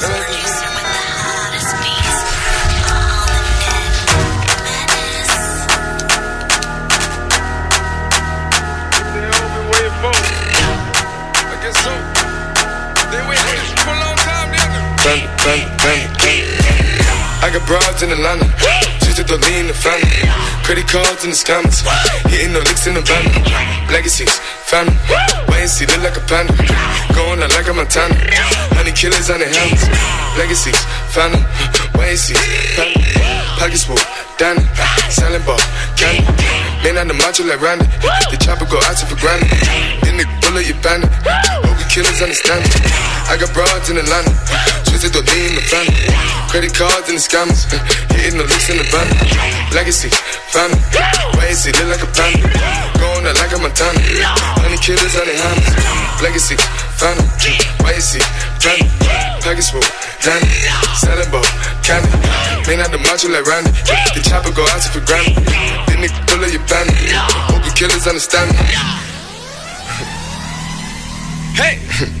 Speaker 10: Panda, I got broads in Atlanta. Just to lean the family. Credit cards in the scammers. Hitting the licks in the van. Legacies, family. Wait and see, look like a panda. Going out like a Montana. Honey killers on the helmets. Legacies, family. Wait and see, family. Pockets full, Danny. Selling ball, candy. Man on the macho like Randy. The chopper go out for granted. Then the bullet, you bandit. Hope killers understand it. I got broads in Atlanta. Twisted the lean the family. Credit cards and the scammers. Hitting the licks in the van. Legacy, family. Wait and see, look like a panda. Going out like a Montana. Honey killers on the hands. Legacy, family. Wait and see, family. Package full, Danny. Selling ball, candy. Man out the macho like Randy. The chopper go out to for granted. Then they pull up your bandit. Hope you killers understand me. Hey! *laughs*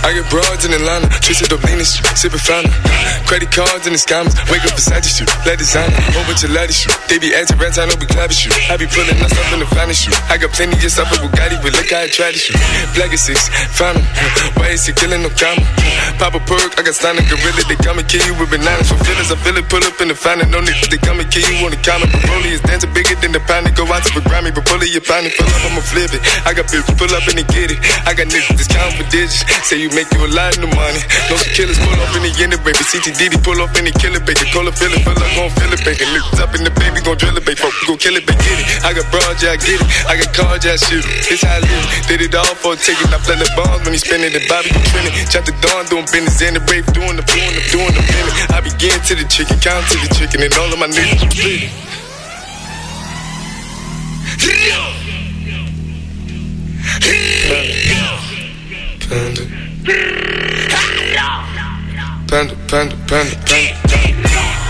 Speaker 10: I get broads in Atlanta, lean shit, sipping fountain. Credit cards and the scammers, wake up beside you, let designer, bunch of ladies shoot. They be anti rent, I know we clapping shoot. I be pulling us up in the finest shoot. I got plenty just up with Bugatti, but look how I try to shoot. Black is six, fountain, why is he killing no comma? Pop a perk, I got stunning gorilla, they come and kill you with bananas. For feelings, I feel it, pull up in the fountain, no niggas, they come and kill you on the counter. Broly is dancing bigger than the pound, go out to the Grammy, but pull it, your pound, pull up, I'ma flip it. I got bills, pull up and they get it. I got niggas counting for digits, say you make you a lot of money. No killers pull off in the end, baby. CTDD pull off in the killer, baby. Call a feeling, feel like gon' feel it, baby. Niggas up in the baby, gon' drill it, baby. Fuck, gon' kill it, baby. Get it. I got broad, yeah, I get it. I got cards, yeah, I shoot it. This how I live. Did it all for a ticket. I play the bombs when he spinning the Bobby, you trending. Chop the dawn, doing business in the brave, doing the doing the doing the minute. I begin to the chicken, count to the chicken, and all of my niggas split. Panda. panda, ¡Carlos! Panda, panda, panda. panda.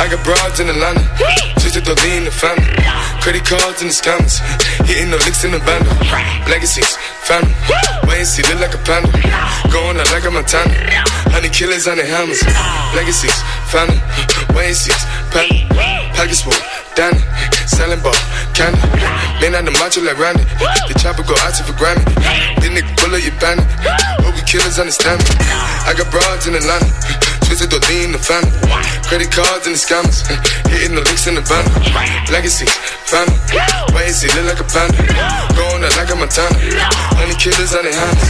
Speaker 10: I got broads in Atlanta, just to lean the family. Credit cards in the scammers, hitting the licks in the bando. Legacies, family, wait and see, look like a panda. Going out like a Montana, honey killers on the hammers. Legacies, family, wait and see, panda. Package full, Danny, selling ball, candy. Man on the macho like Randy, the chopper go out to for Grammy. Then nigga pull up your bandit, hope you killers understand me. I got broads in Atlanta, twisted the lean the family. Credit cards and the scammers, *laughs* hitting the links in the band. Legacy, family, why is he look like a panda? Going out like a Montana, honey killers on their hands.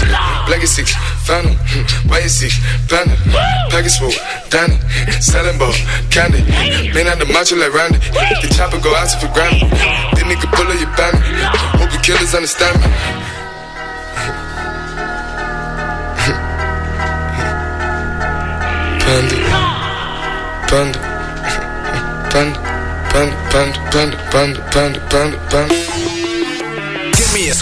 Speaker 10: Legacy, family, *laughs* why is he panda? Package full, Danny, selling ball, candy. Man out the macho like Randy, the chopper go out for Grammy. Then nigga pull up your bandit, hope you killers understand me. Panda, panda, panda, panda, panda, panda, panda, panda, panda, panda.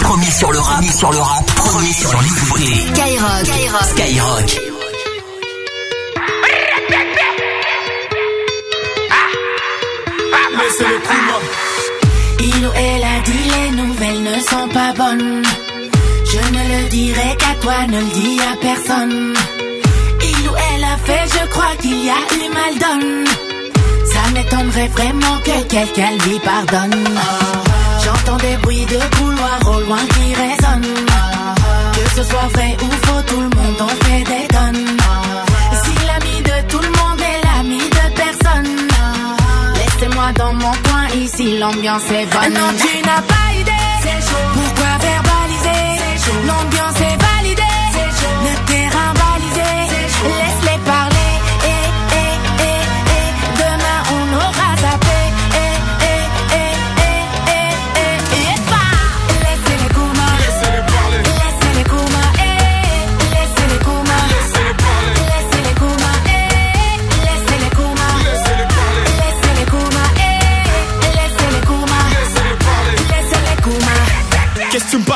Speaker 7: Promis sur le rap, sur le rap, promis sur les nouveautés.
Speaker 8: Skyrock. Skyrock.
Speaker 7: Skyrock.
Speaker 5: Il ou elle a dit les nouvelles ne sont pas bonnes. Je ne le dirai qu'à toi, ne le dis à personne. Fait, je crois qu'il y a eu mal donne. Ça m'étonnerait vraiment que quelqu'un lui pardonne. J'entends des bruits de couloir au loin qui résonnent. Que ce soit vrai ou faux, tout le monde en fait des tonnes. Si l'ami de tout le monde est l'ami de personne, laissez-moi dans mon coin ici, l'ambiance est bonne. Non, tu n'as pas idée. Pourquoi verbaliser? L'ambiance est validée.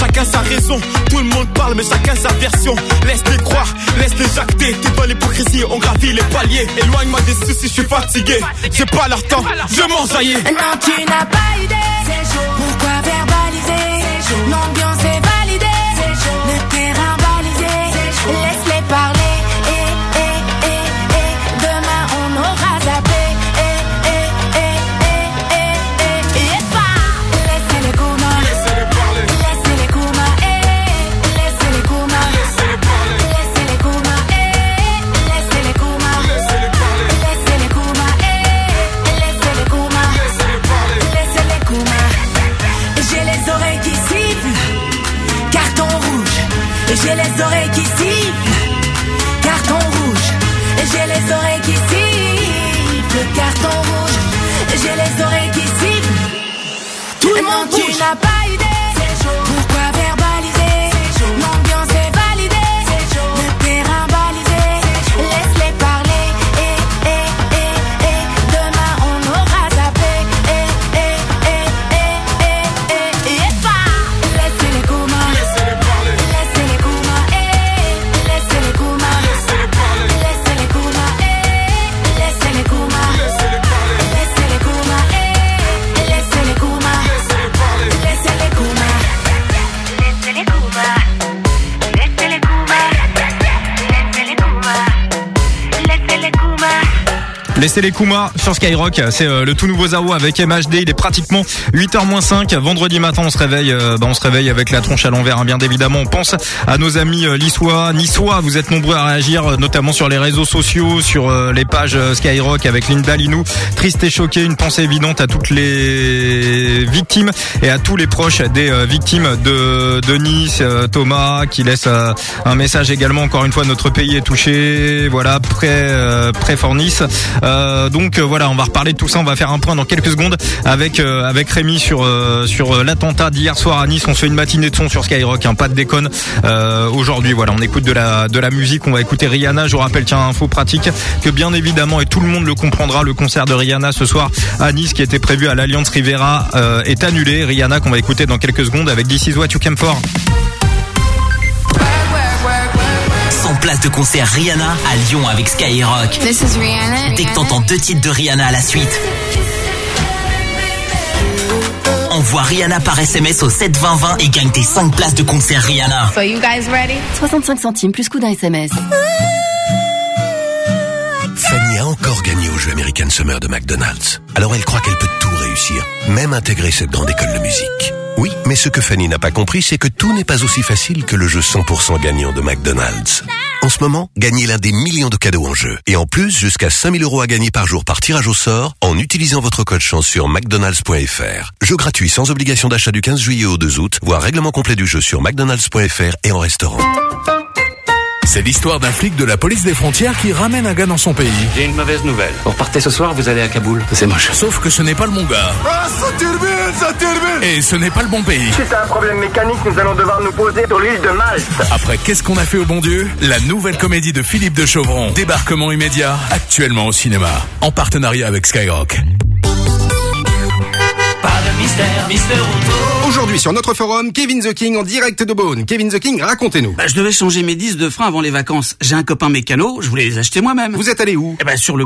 Speaker 49: Chacun sa raison, tout le monde parle mais chacun sa version. Laisse-les croire, laisse-les jacter T'es dans l'hypocrisie, on gravit les paliers. Éloigne-moi des soucis, je suis fatigué. J'ai pas leur temps, je m'enjaillis
Speaker 5: Non, tu n'as pas idée. Pourquoi verbaliser? L'ambiance est validée. Le terrain Et mon tu n'as.
Speaker 3: Laissez les Kuma sur Skyrock, c'est euh, le tout nouveau Zao avec MHD, il est pratiquement 8h-5, vendredi matin on se réveille euh, bah, on se réveille avec la tronche à l'envers, hein, bien évidemment on pense à nos amis euh, lissois, niçois, vous êtes nombreux à réagir, notamment sur les réseaux sociaux, sur les pages Skyrock avec Linda Linou, triste et choqué, une pensée évidente à toutes les victimes et à tous les proches des victimes de, de Nice, Thomas qui laisse un message également, encore une fois notre pays est touché, voilà, près, près Fort Nice. Euh, donc euh, voilà, on va reparler de tout ça. On va faire un point dans quelques secondes avec euh, Rémi sur l'attentat d'hier soir à Nice. On se fait une matinée de son sur Skyrock, hein, pas de déconne. Aujourd'hui, voilà, on écoute de la de la musique. On va écouter Rihanna. Je vous rappelle, tiens, info pratique que bien évidemment et tout le monde le comprendra, le concert de Rihanna ce soir à Nice qui était prévu à l'Alliance Rivera est annulé. Rihanna qu'on va écouter dans quelques secondes avec This Is What You Came For.
Speaker 7: 100 places de concert Rihanna à Lyon avec Skyrock.
Speaker 40: This is Rihanna.
Speaker 7: Dès que t'entends deux titres de Rihanna à la suite, envoie Rihanna par SMS au 72020 et gagne tes 5 places de concert Rihanna.
Speaker 40: So you guys ready? 65 centimes plus coup d'un SMS.
Speaker 33: Fanny a encore gagné au jeu American Summer de McDonald's. Alors elle croit qu'elle peut tout réussir, même intégrer cette grande école de musique. Oui, mais ce que Fanny n'a pas compris, c'est que tout n'est pas aussi facile que le jeu 100% gagnant de McDonald's. En ce moment, gagnez l'un des millions de cadeaux en jeu. Et en plus, jusqu'à 5000 euros à gagner par jour par tirage au sort en utilisant votre code chance sur mcdonalds.fr. Jeu gratuit sans obligation d'achat du 15 juillet au 2 août, voire règlement complet du jeu sur mcdonalds.fr et en restaurant.
Speaker 42: C'est l'histoire d'un flic de la police des frontières qui ramène un gars dans son pays.
Speaker 50: J'ai une mauvaise nouvelle. Vous repartez ce soir, vous allez à Kaboul. C'est moche.
Speaker 42: Sauf que ce n'est pas le bon gars.
Speaker 38: Ah, ça turbine, ça turbine
Speaker 42: Et ce n'est pas le bon pays.
Speaker 51: Suite à un problème mécanique, nous allons devoir nous poser sur l'île de Malte.
Speaker 42: Après Qu'est-ce qu'on a fait au bon Dieu? La nouvelle comédie de Philippe de Chauvron. Débarquement immédiat, actuellement au cinéma. En partenariat avec Skyrock.
Speaker 52: Pas de mystère, mystère auto.
Speaker 53: Aujourd'hui sur notre forum, Kevin The King en direct de Beaune. Kevin The King, racontez-nous.
Speaker 54: Bah, je devais changer mes disques de frein avant les vacances. J'ai un copain mécano, je voulais les acheter moi-même.
Speaker 53: Vous êtes allé où?
Speaker 54: Eh ben sur le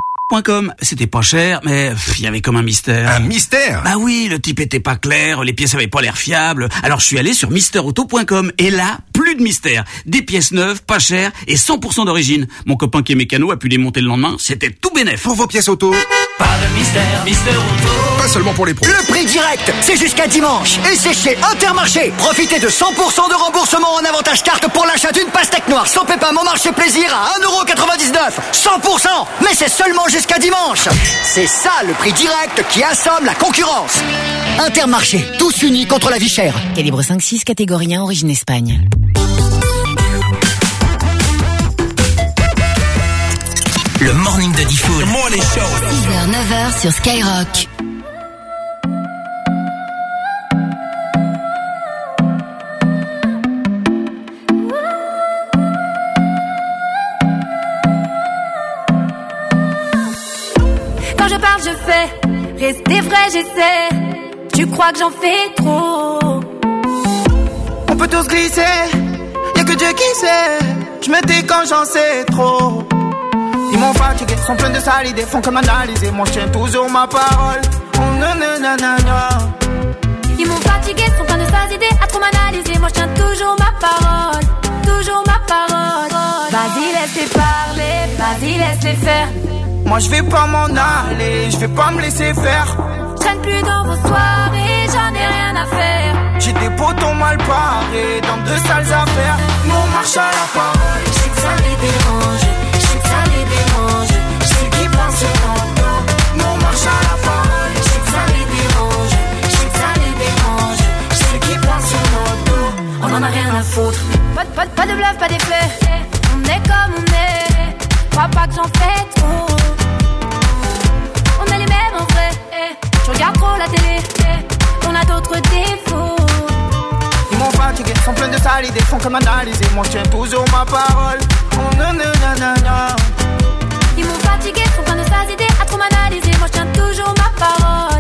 Speaker 54: C'était pas cher, mais il y avait comme un mystère.
Speaker 53: Un mystère?
Speaker 54: Bah oui, le type était pas clair, les pièces avaient pas l'air fiables. Alors je suis allé sur misterauto.com et là, plus de mystère. Des pièces neuves, pas chères et 100% d'origine. Mon copain qui est mécano a pu les monter le lendemain, c'était tout bénef.
Speaker 53: Pour vos pièces auto
Speaker 52: Pas de mystère, mystère auto.
Speaker 53: Pas seulement pour les pros.
Speaker 55: Le prix direct, c'est jusqu'à dimanche. Et c'est chez Intermarché. Profitez de 100% de remboursement en avantage carte pour l'achat d'une pastèque noire sans pépin mon marché plaisir à 1,99€. 100% Mais c'est seulement jusqu'à dimanche. C'est ça le prix direct qui assomme la concurrence. Intermarché, tous unis contre la vie chère.
Speaker 56: Calibre 5-6, catégorie 1, origine Espagne.
Speaker 7: Le morning de Diffoul.
Speaker 40: 6h, 9h sur Skyrock.
Speaker 5: Je fais. Rester vrai, j'essaie. Tu crois que j'en fais trop?
Speaker 57: On peut tous glisser, y'a que Dieu qui sait. Je me dis quand j'en sais trop. Ils m'ont fatigué, sont pleins de sales idées, font comme analyser. Moi je tiens toujours ma parole. Oh, nanana.
Speaker 5: Ils m'ont fatigué, sont pleins de sales idées à trop m'analyser. Moi je tiens toujours ma parole, toujours ma parole. Vas-y, laisse-les parler, vas-y, laisse-les faire.
Speaker 57: Moi je vais pas m'en aller, je vais pas me laisser faire.
Speaker 5: Je traîne plus dans vos soirées, j'en ai rien à faire.
Speaker 57: J'ai des potons mal parés dans de sales affaires. Nous on marche à la parole.
Speaker 5: Je sais que ça les dérange, je sais que ça les dérange. Je sais qu'ils pensent sur ton dos.
Speaker 57: Nous on marche à la parole.
Speaker 5: Je sais que ça les dérange, je sais que ça les dérange. Je sais qu'ils pensent sur notre dos. On en a rien à foutre. Pas, de- pas, de- pas de bluff, pas d'effet. On est comme on est. Crois pas que j'en fais trop. Je regarde trop la télé. On a d'autres défauts.
Speaker 57: Ils m'ont fatigué, sont pleins de sales idées, font comme analyser. Moi je tiens toujours ma parole. Oh, nanana.
Speaker 5: Ils m'ont fatigué, sont plein de sales idées à trop m'analyser. Moi je tiens toujours ma parole.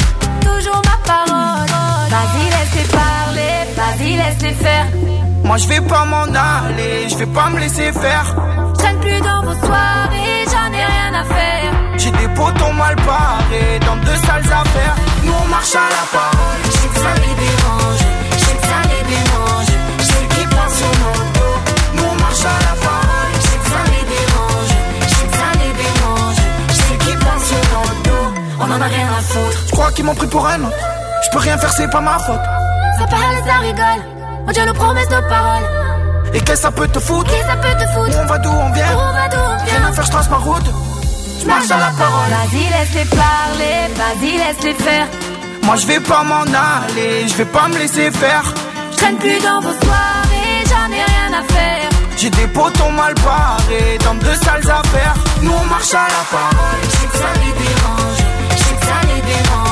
Speaker 5: Vas-y, laisse-les parler, vas-y, laisse-les faire.
Speaker 57: Moi je vais pas m'en aller, je vais pas me laisser faire.
Speaker 5: Je plus dans vos soirées, j'en ai rien à faire.
Speaker 57: J'ai des potons mal parés dans de sales affaires. Nous on marche à la parole.
Speaker 5: Je sais que ça les dérange, je sais que ça les dérange. Je sais qu'ils pensent sur nos dos.
Speaker 57: Nous on marche à la parole.
Speaker 5: Je sais que ça les dérange, je sais que ça les dérange. Je sais qu'ils pensent sur nos dos. On en a rien à foutre.
Speaker 57: Je crois qu'ils m'ont pris pour un. Je peux rien faire, c'est pas ma faute.
Speaker 5: Ça parle, ça rigole. On tient nos promesses, nos paroles.
Speaker 57: Et qu'est-ce que ça peut te foutre
Speaker 5: Qui ça peut te foutre
Speaker 57: on va d'où on vient
Speaker 5: on va d'où on
Speaker 57: Rien
Speaker 5: vient
Speaker 57: à faire, je trace ma route. Je marche à la parole.
Speaker 5: Vas-y, laisse-les parler, vas-y, laisse-les faire.
Speaker 57: Moi je vais pas m'en aller, je vais pas me laisser faire.
Speaker 5: Je traîne plus dans vos soirées, j'en ai rien à faire.
Speaker 57: J'ai des potos mal barrés, dans de sales affaires. Nous on marche à la parole. Je sais que ça les dérange, je sais que ça les dérange.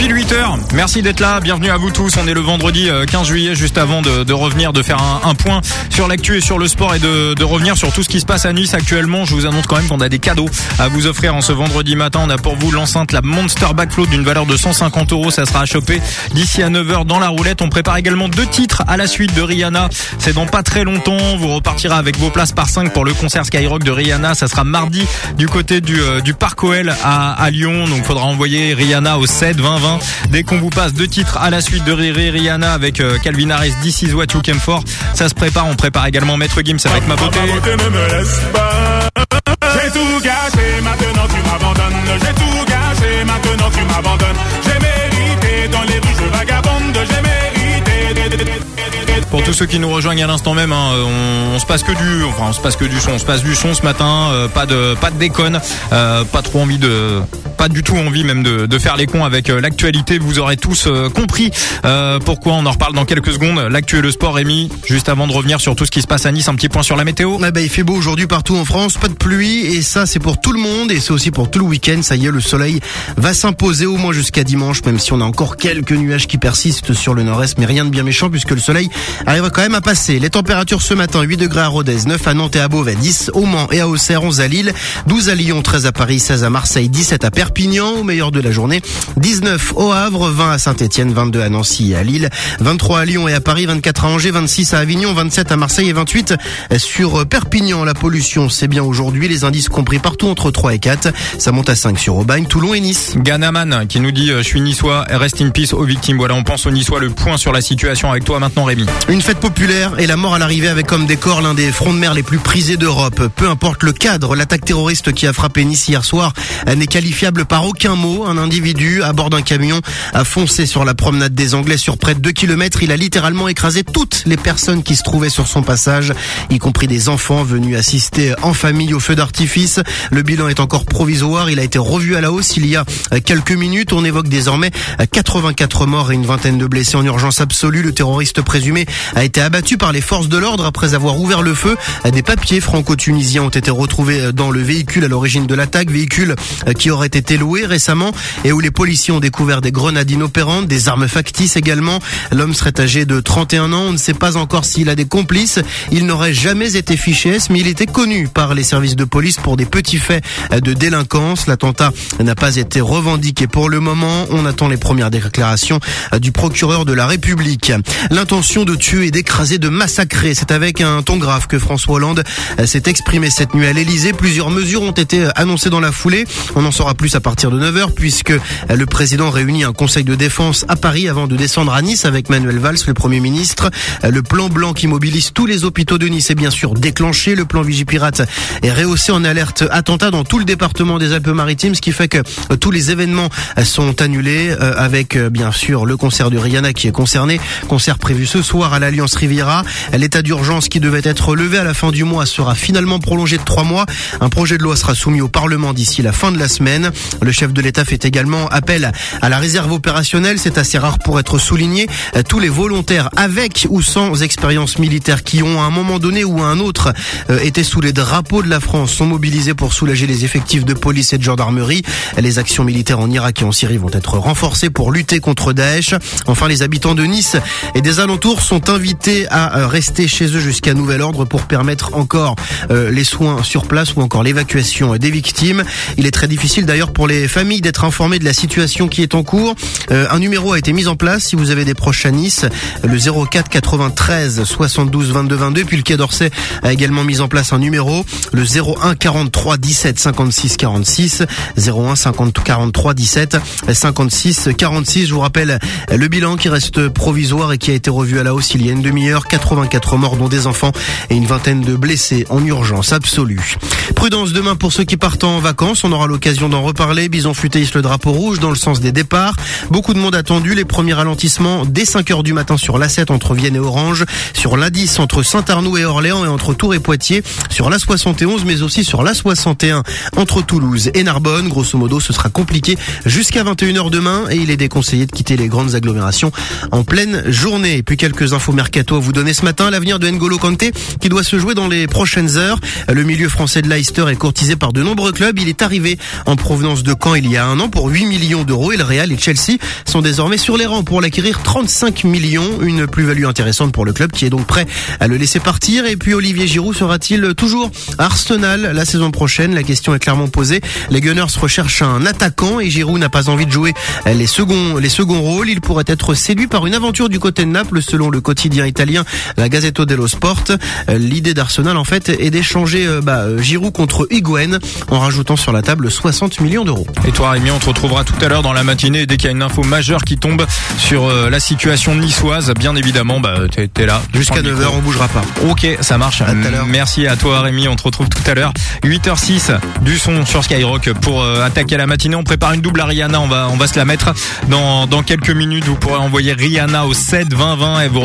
Speaker 3: Pile 8 heures. Merci d'être là. Bienvenue à vous tous. On est le vendredi euh, 15 juillet, juste avant de, de revenir, de faire un, un point sur l'actu et sur le sport et de, de revenir sur tout ce qui se passe à Nice actuellement. Je vous annonce quand même qu'on a des cadeaux à vous offrir en ce vendredi matin. On a pour vous l'enceinte, la Monster Backflow d'une valeur de 150 euros. Ça sera à choper d'ici à 9h dans la roulette. On prépare également deux titres à la suite de Rihanna. C'est dans pas très longtemps. Vous repartirez avec vos places par 5 pour le concert Skyrock de Rihanna. Ça sera mardi du côté du, euh, du Parc OL à, à Lyon. Donc faudra envoyer Rihanna au 7 20 20 dès qu'on vous passe deux titres à la suite de Riri Rihanna avec euh, Calvin Harris This is what you came for. Ça se prépare. On prépare également Maître Gims avec ma beauté.
Speaker 17: ne me laisse pas. J'ai tout gâché, maintenant tu m'abandonnes. J'ai tout gâché, maintenant tu m'abandonnes.
Speaker 3: Pour tous ceux qui nous rejoignent à l'instant même, hein, on, on se passe que du, enfin on se passe que du son, on se passe du son ce matin, euh, pas de, pas de déconne, euh, pas trop envie de, pas du tout envie même de, de faire les cons avec euh, l'actualité. Vous aurez tous euh, compris euh, pourquoi. On en reparle dans quelques secondes. L'actu et le sport, Rémi. Juste avant de revenir sur tout ce qui se passe à Nice, un petit point sur la météo.
Speaker 4: Eh ben, il fait beau aujourd'hui partout en France, pas de pluie et ça c'est pour tout le monde et c'est aussi pour tout le week-end. Ça y est, le soleil va s'imposer au moins jusqu'à dimanche, même si on a encore quelques nuages qui persistent sur le nord-est, mais rien de bien méchant puisque le soleil arrive quand même à passer. Les températures ce matin 8 degrés à Rodez, 9 à Nantes et à Beauvais, 10 au Mans et à Auxerre, 11 à Lille, 12 à Lyon, 13 à Paris, 16 à Marseille, 17 à Perpignan au meilleur de la journée, 19 au Havre, 20 à Saint-Etienne, 22 à Nancy et à Lille, 23 à Lyon et à Paris, 24 à Angers, 26 à Avignon, 27 à Marseille et 28 sur Perpignan. La pollution, c'est bien aujourd'hui. Les indices compris partout entre 3 et 4. Ça monte à 5 sur Aubagne, Toulon et Nice.
Speaker 3: Ganaman qui nous dit euh, je suis niçois, rest in peace aux victimes. Voilà, on pense aux niçois. Le point sur la situation avec toi maintenant, Rémi.
Speaker 4: Une fête populaire et la mort à l'arrivée avec comme décor l'un des fronts de mer les plus prisés d'Europe. Peu importe le cadre, l'attaque terroriste qui a frappé Nice hier soir n'est qualifiable par aucun mot. Un individu à bord d'un camion a foncé sur la promenade des Anglais sur près de 2 km. Il a littéralement écrasé toutes les personnes qui se trouvaient sur son passage, y compris des enfants venus assister en famille au feu d'artifice. Le bilan est encore provisoire. Il a été revu à la hausse il y a quelques minutes. On évoque désormais 84 morts et une vingtaine de blessés en urgence absolue. Le terroriste présumé a été abattu par les forces de l'ordre après avoir ouvert le feu. Des papiers franco-tunisiens ont été retrouvés dans le véhicule à l'origine de l'attaque, véhicule qui aurait été loué récemment et où les policiers ont découvert des grenades inopérantes, des armes factices également. L'homme serait âgé de 31 ans. On ne sait pas encore s'il a des complices. Il n'aurait jamais été fiché mais il était connu par les services de police pour des petits faits de délinquance. L'attentat n'a pas été revendiqué pour le moment. On attend les premières déclarations du procureur de la République. L'intention de tuer et d'écraser, de massacrer, c'est avec un ton grave que François Hollande s'est exprimé cette nuit à l'Elysée. Plusieurs mesures ont été annoncées dans la foulée. On en saura plus à partir de 9h puisque le président réunit un conseil de défense à Paris avant de descendre à Nice avec Manuel Valls, le Premier ministre. Le plan blanc qui mobilise tous les hôpitaux de Nice est bien sûr déclenché. Le plan Vigipirate est rehaussé en alerte attentat dans tout le département des Alpes-Maritimes, ce qui fait que tous les événements sont annulés euh, avec euh, bien sûr le concert de Rihanna qui est concerné. Concert prévu ce soir à l'Alliance Riviera. L'état d'urgence qui devait être levé à la fin du mois sera finalement prolongé de trois mois. Un projet de loi sera soumis au Parlement d'ici la fin de la semaine. Le chef de l'État fait également appel à la réserve opérationnelle. C'est assez rare pour être souligné. Tous les volontaires avec ou sans expérience militaire qui ont à un moment donné ou à un autre euh, été sous les drapeaux de la France sont mobilisés pour soulager les effectifs de police et de gendarmerie. Les actions militaires en Irak et en Syrie vont être renforcées pour lutter contre Daesh. Enfin, les habitants de Nice et des alentours sont invités à euh, rester chez eux jusqu'à nouvel ordre pour permettre encore euh, les soins sur place ou encore l'évacuation des victimes. Il est très difficile d'ailleurs pour les familles d'être informées de la situation qui est en cours. Euh, un numéro a été mis en place si vous avez des proches à Nice, le 04 93 72 22 22. Puis le Quai d'Orsay a également mis en place un numéro, le 01 43 17 56 46, 01 50 43 17 56 46. Je vous rappelle le bilan qui reste provisoire et qui a été revu à la hausse il y a une demi-heure. 84 morts dont des enfants et une vingtaine de blessés en urgence absolue. Prudence demain pour ceux qui partent en vacances. On aura l'occasion d'en reparler. Bison futé le drapeau rouge dans le sens des départs. Beaucoup de monde attendu. Les premiers ralentissements dès 5 heures du matin sur l'A7 entre Vienne et Orange, sur l'A10 entre Saint-Arnoux et Orléans et entre Tours et Poitiers, sur l'A71 mais aussi sur l'A61 entre Toulouse et Narbonne. Grosso modo, ce sera compliqué jusqu'à 21h demain et il est déconseillé de quitter les grandes agglomérations en pleine journée. Quelques infos mercato à vous donner ce matin. L'avenir de N'Golo Kanté qui doit se jouer dans les prochaines heures. Le milieu français de Leicester est courtisé par de nombreux clubs. Il est arrivé en provenance de Caen il y a un an pour 8 millions d'euros et le Real et Chelsea sont désormais sur les rangs pour l'acquérir 35 millions. Une plus-value intéressante pour le club qui est donc prêt à le laisser partir. Et puis Olivier Giroud sera-t-il toujours à Arsenal la saison prochaine? La question est clairement posée. Les Gunners recherchent un attaquant et Giroud n'a pas envie de jouer les seconds, les seconds rôles. Il pourrait être séduit par une aventure du côté de Naples selon le quotidien italien la Gazzetto dello Sport. Euh, L'idée d'Arsenal en fait est d'échanger euh, bah, euh, Giroud contre Higuain en rajoutant sur la table 60 millions d'euros.
Speaker 3: Et toi Rémi, on te retrouvera tout à l'heure dans la matinée dès qu'il y a une info majeure qui tombe sur euh, la situation niçoise. Bien évidemment, bah, t'es t'es là.
Speaker 4: Jusqu'à 9h, on bougera pas.
Speaker 3: Ok, ça marche. Merci à toi Rémi, on te retrouve tout à l'heure. 8h06 du son sur Skyrock pour euh, attaquer la matinée. On prépare une double à Rihanna, on va on va se la mettre dans dans quelques minutes. Vous pourrez envoyer Rihanna au 7 20 20 et vous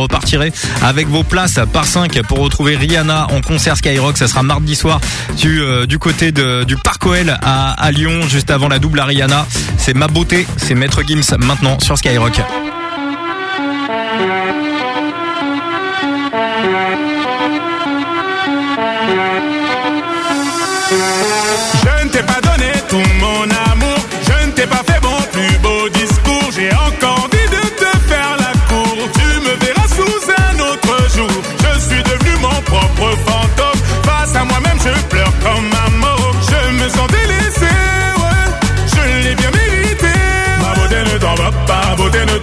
Speaker 3: avec vos places par 5 pour retrouver Rihanna en concert Skyrock. Ça sera mardi soir du euh, côté du Parc OL à à Lyon juste avant la double à Rihanna. C'est ma beauté, c'est Maître Gims maintenant sur Skyrock.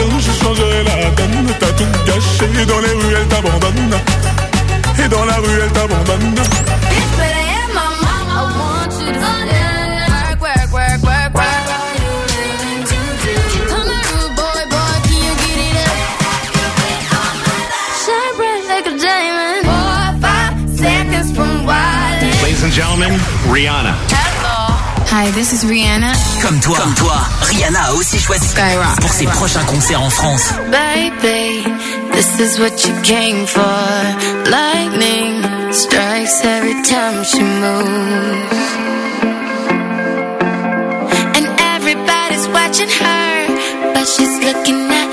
Speaker 17: quand je changerai la donne. T'as tout gâché, dans les rues elle t'abandonne Et dans la rue elle t'abandonne
Speaker 58: Ladies
Speaker 59: and gentlemen, Rihanna.
Speaker 7: Hi, this is Rihanna.
Speaker 40: Comme toi, comme toi, Rihanna a aussi choisi
Speaker 7: Skyrock
Speaker 40: pour ses prochains concerts en France.
Speaker 16: Baby, this is what you came for. Lightning strikes every time she moves. And everybody's watching her, but she's looking at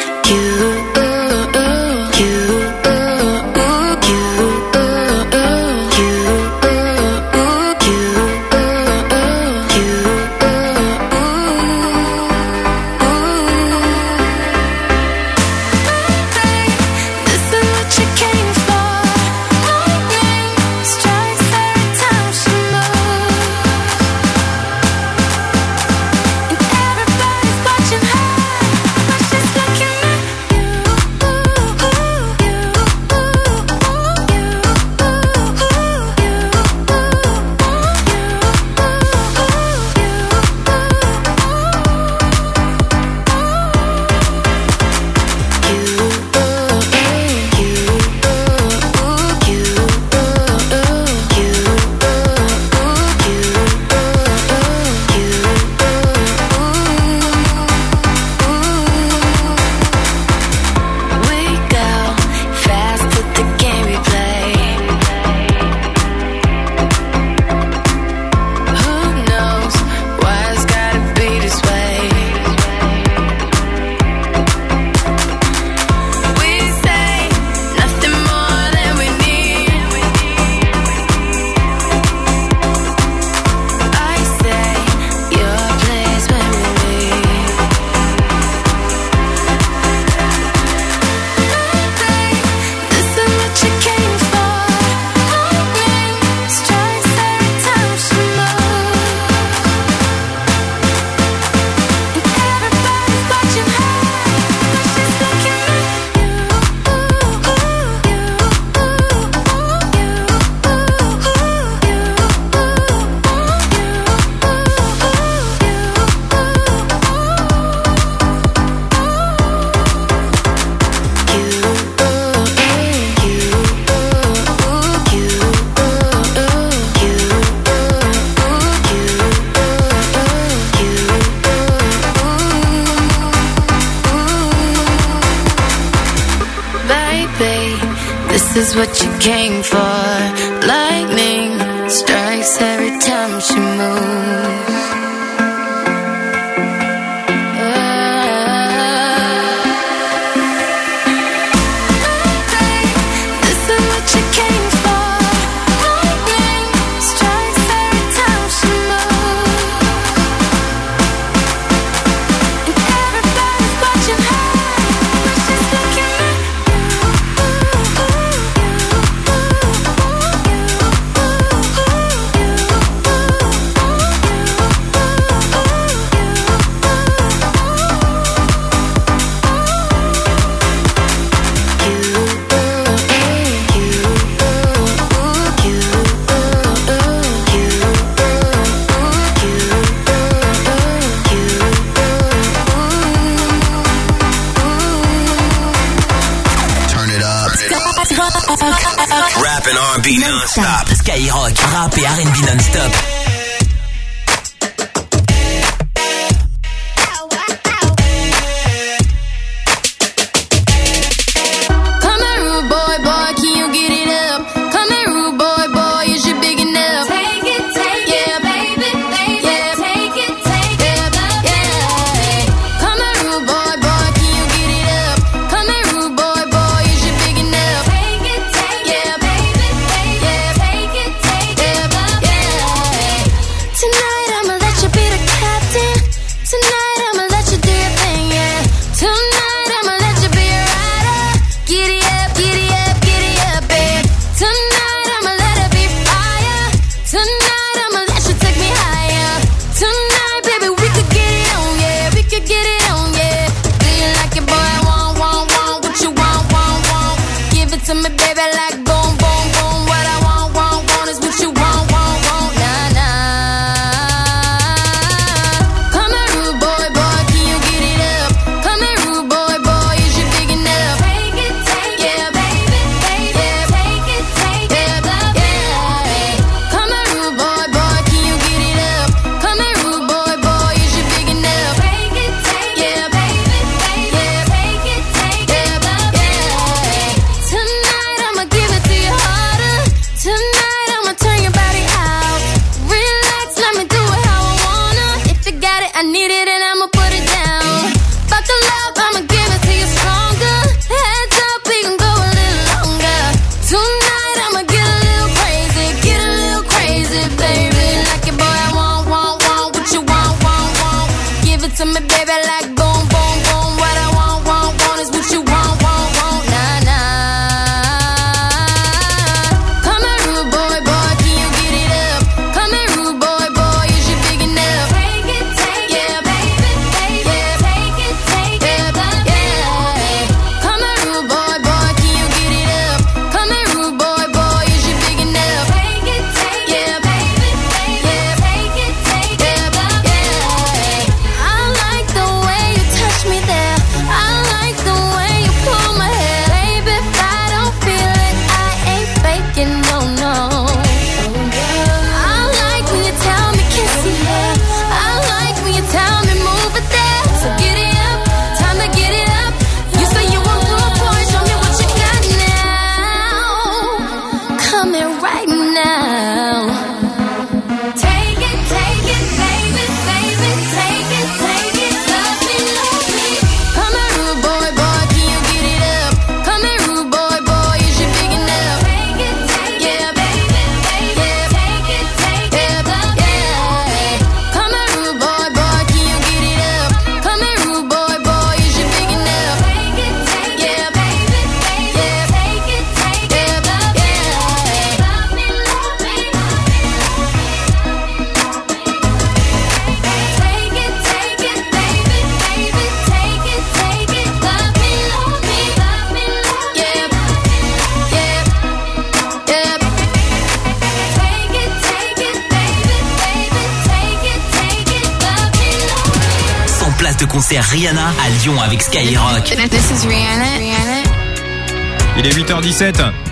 Speaker 40: R&B non-stop. Skyrock, rap et R&B non-stop.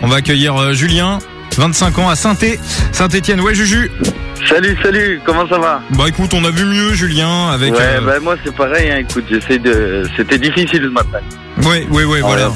Speaker 16: On
Speaker 3: va accueillir Julien, 25 ans à saint Saint-Étienne. Ouais, Juju.
Speaker 60: Salut, salut, comment ça va
Speaker 3: Bah écoute, on a vu mieux Julien avec...
Speaker 60: Ouais, bah moi c'est pareil, écoute, j'essaie de... C'était difficile ce matin.
Speaker 3: Ouais, ouais, ouais, voilà.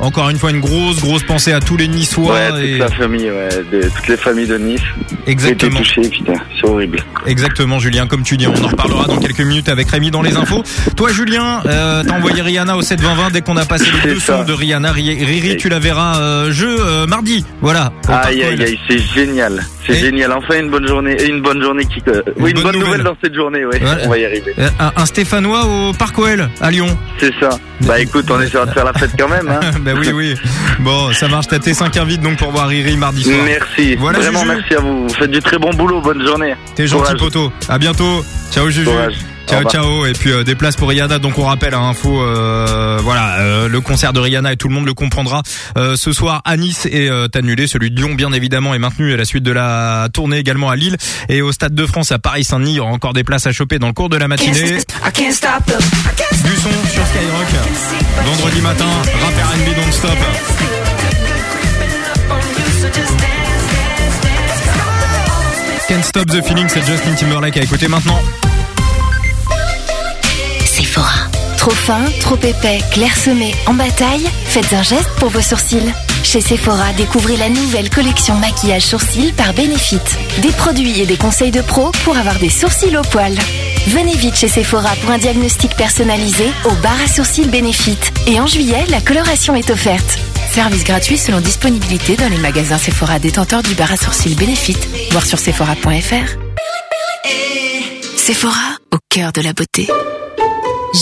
Speaker 3: Encore une fois, une grosse, grosse pensée à tous les Niçois.
Speaker 60: Ouais, toute la famille, ouais, de, toutes les familles de Nice.
Speaker 3: Exactement.
Speaker 60: Touché, putain c'est horrible.
Speaker 3: Exactement, Julien, comme tu dis, on en reparlera dans quelques minutes avec Rémi dans les infos. Toi, Julien, euh, t'as envoyé Rihanna au 720 dès qu'on a passé les deux sons de Rihanna. Ri- Riri, tu la verras euh, jeu euh, mardi, voilà.
Speaker 60: Aïe, aïe, aïe, c'est génial. C'est génial. Enfin, une bonne journée, et une bonne journée qui... euh, oui, une bonne, nouvelle. dans cette journée, ouais.
Speaker 3: Voilà.
Speaker 60: On va y arriver.
Speaker 3: Euh, un, un Stéphanois au Parc OL à Lyon.
Speaker 60: C'est ça. Bah *laughs* écoute, on essaiera de faire la fête quand même, hein. *laughs*
Speaker 3: bah oui, oui. Bon, ça marche. T'as tes 5 invites donc pour voir Riri mardi soir.
Speaker 60: Merci.
Speaker 3: Voilà,
Speaker 60: Vraiment,
Speaker 3: Juju.
Speaker 60: merci à vous. Vous faites du très bon boulot. Bonne journée.
Speaker 3: T'es gentil,
Speaker 60: Courage.
Speaker 3: poteau. À bientôt. Ciao, Juju.
Speaker 60: Courage.
Speaker 3: Ciao, ciao. Et puis euh, des places pour Rihanna. Donc on rappelle, hein, info, euh, voilà, euh, le concert de Rihanna et tout le monde le comprendra. Euh, ce soir à Nice est euh, annulé. Celui de Lyon, bien évidemment, est maintenu à la suite de la tournée également à Lille et au Stade de France à Paris Saint-Denis. Il y aura encore des places à choper dans le cours de la matinée.
Speaker 14: I can't stop them.
Speaker 3: Du son sur Skyrock. Vendredi matin, rap R&B don't stop. Can't stop the feeling, c'est Justin Timberlake à écouter maintenant.
Speaker 8: Sephora. Trop fin, trop épais, clairsemé, en bataille Faites un geste pour vos sourcils. Chez Sephora, découvrez la nouvelle collection maquillage sourcils par Benefit. Des produits et des conseils de pro pour avoir des sourcils au poil. Venez vite chez Sephora pour un diagnostic personnalisé au bar à sourcils Benefit. Et en juillet, la coloration est offerte.
Speaker 61: Service gratuit selon disponibilité dans les magasins Sephora détenteurs du bar à sourcils Benefit. Voir sur sephora.fr.
Speaker 8: Sephora, au cœur de la beauté.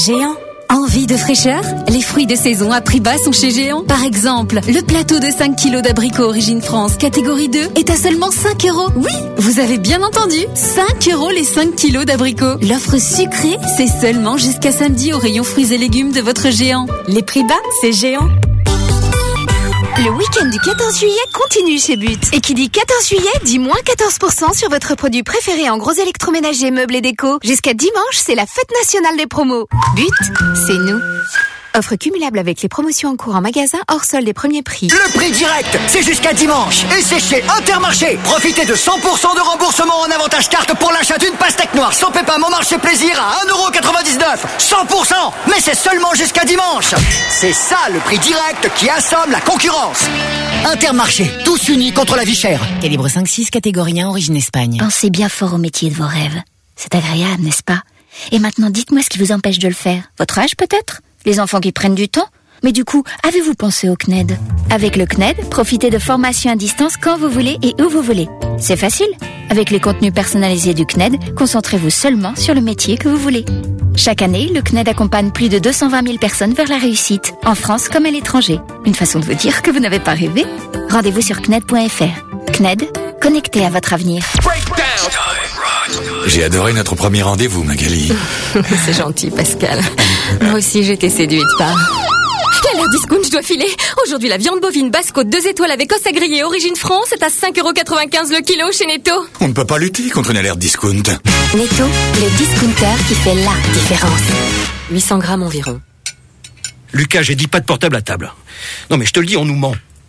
Speaker 62: Géant. Envie de fraîcheur? Les fruits de saison à prix bas sont chez Géant. Par exemple, le plateau de 5 kilos d'abricots Origine France, catégorie 2, est à seulement 5 euros. Oui, vous avez bien entendu 5 euros les 5 kilos d'abricots. L'offre sucrée, c'est seulement jusqu'à samedi au rayon fruits et légumes de votre Géant. Les prix bas, c'est Géant.
Speaker 63: Le week-end du 14 juillet continue chez But. Et qui dit 14 juillet dit moins 14% sur votre produit préféré en gros électroménager, meubles et déco. Jusqu'à dimanche, c'est la fête nationale des promos. But, c'est nous. Offre cumulable avec les promotions en cours en magasin hors solde des premiers prix.
Speaker 55: Le prix direct, c'est jusqu'à dimanche. Et c'est chez Intermarché. Profitez de 100% de remboursement en avantage carte pour l'achat d'une pastèque noire sans pépin mon marché plaisir à 1,99€. 100% Mais c'est seulement jusqu'à dimanche. C'est ça le prix direct qui assomme la concurrence. Intermarché, tous unis contre la vie chère.
Speaker 61: Calibre 5-6, catégorie 1, origine Espagne.
Speaker 64: Pensez bien fort au métier de vos rêves. C'est agréable, n'est-ce pas? Et maintenant, dites-moi ce qui vous empêche de le faire. Votre âge peut-être? Les enfants qui prennent du temps mais du coup, avez-vous pensé au CNED Avec le CNED, profitez de formations à distance quand vous voulez et où vous voulez. C'est facile. Avec les contenus personnalisés du CNED, concentrez-vous seulement sur le métier que vous voulez. Chaque année, le CNED accompagne plus de 220 000 personnes vers la réussite, en France comme à l'étranger. Une façon de vous dire que vous n'avez pas rêvé? Rendez-vous sur CNED.fr. CNED, connecté à votre avenir.
Speaker 65: J'ai adoré notre premier rendez-vous, Magali. *laughs*
Speaker 61: C'est gentil, Pascal. Moi aussi, j'étais séduite par...
Speaker 62: La l'air discount, je dois filer. Aujourd'hui, la viande bovine basse côte 2 étoiles avec os à griller origine France est à 5,95€ le kilo chez Netto.
Speaker 65: On ne peut pas lutter contre une alerte discount.
Speaker 8: Netto, le discounter qui fait la différence.
Speaker 61: 800 grammes environ.
Speaker 66: Lucas, j'ai dit pas de portable à table. Non mais je te le dis, on nous ment.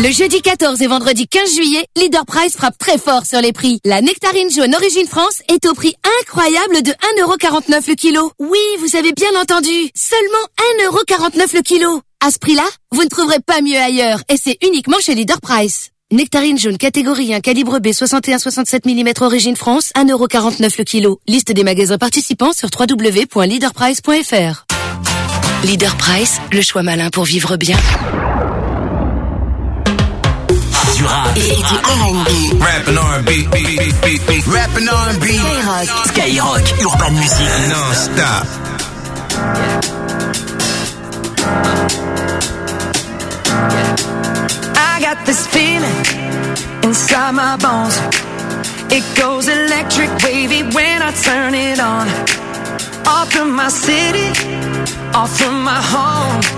Speaker 67: Le jeudi 14 et vendredi 15 juillet, Leader Price frappe très fort sur les prix. La nectarine jaune Origine France est au prix incroyable de 1,49€ le kilo. Oui, vous avez bien entendu, seulement 1,49€ le kilo. À ce prix-là, vous ne trouverez pas mieux ailleurs et c'est uniquement chez Leader Price. Nectarine jaune catégorie 1 calibre B 61-67 mm Origine France, 1,49€ le kilo. Liste des magasins participants sur www.leaderprice.fr.
Speaker 8: Leader Price, le choix malin pour vivre bien.
Speaker 7: Du rap
Speaker 8: et du R&B.
Speaker 38: Rapping R&B, rapping R&B,
Speaker 8: Skyrock,
Speaker 7: Skyrock, Urban Music,
Speaker 38: non-stop.
Speaker 14: I got this feeling inside my bones. It goes electric wavy when I turn it on. Off from my city, off from my home.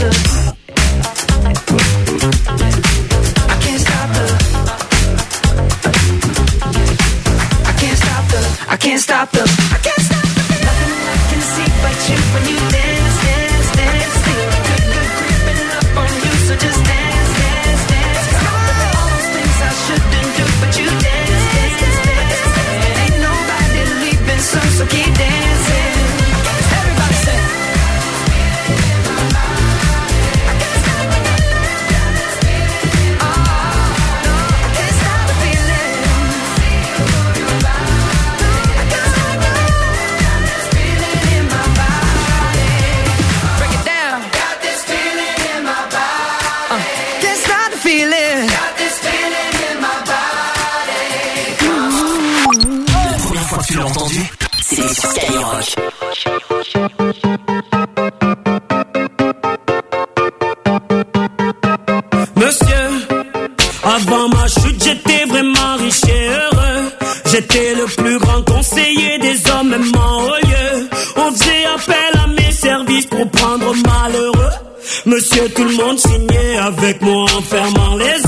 Speaker 14: I can't stop the. I can't stop the. I can't
Speaker 15: Monsieur, avant ma chute, j'étais vraiment riche et heureux. J'étais le plus grand conseiller des hommes, même en haut lieu. On faisait appel à mes services pour prendre malheureux. Monsieur, tout le monde signait avec moi en fermant les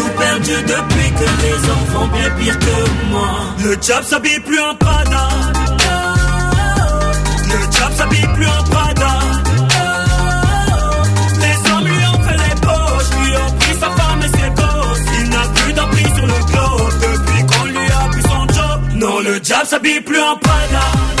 Speaker 15: Depuis que les font bien pire que moi. Le diable s'habille plus en Prada. Le diable s'habille plus en Prada. Les hommes lui ont fait les poches, lui ont pris sa femme et ses gosses. Il n'a plus d'emprise sur le globe depuis qu'on lui a pris son job. Non, le diable s'habille plus en Prada.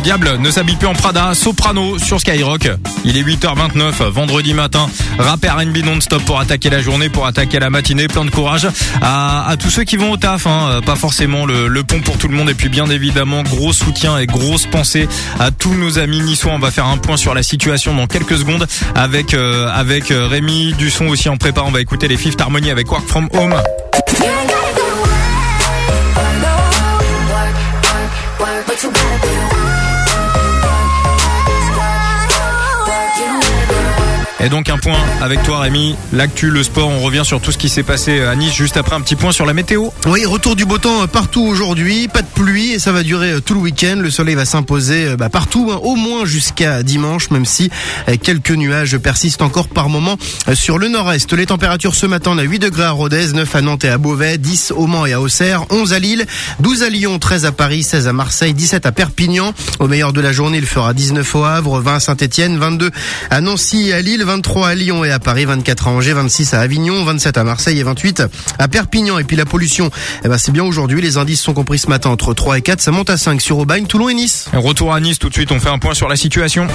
Speaker 3: Le diable ne s'habille plus en Prada, Soprano sur Skyrock. Il est 8h29, vendredi matin. Rap R&B non-stop pour attaquer la journée, pour attaquer la matinée. Plein de courage à, tous ceux qui vont au taf. Hein. Pas forcément le, le pont pour tout le monde. Et puis bien évidemment, gros soutien et grosse pensée à tous nos amis niçois. On va faire un point sur la situation dans quelques secondes avec euh, avec euh, Rémi Dusson aussi en prépa. On va écouter les Fifth Harmony avec Work From Home. Et donc un point avec toi Rémi, l'actu, le sport, on revient sur tout ce qui s'est passé à Nice juste après un petit point sur la météo.
Speaker 4: Oui, retour du beau temps partout aujourd'hui, pas de pluie et ça va durer euh, tout le week-end. Le soleil va s'imposer euh, bah, partout, hein, au moins jusqu'à dimanche, même si euh, quelques nuages persistent encore par moment sur le nord-est. Les températures ce matin, on a 8 degrés à Rodez, 9 à Nantes et à Beauvais, 10 au Mans et à Auxerre, 11 à Lille, 12 à Lyon, 13 à Paris, 16 à Marseille, 17 à Perpignan. Au meilleur de la journée, il fera 19 au Havre, 20 à Saint-Etienne, 22 à Nancy et à Lille, 23 à Lyon et à Paris, 24 à Angers, 26 à Avignon, 27 à Marseille et 28 à Perpignan. Et puis la pollution, eh ben c'est bien aujourd'hui. Les indices sont compris ce matin entre 3 et 4. Ça monte à 5 sur Aubagne, Toulon et Nice.
Speaker 3: Retour à Nice tout de suite, on fait un point sur la situation.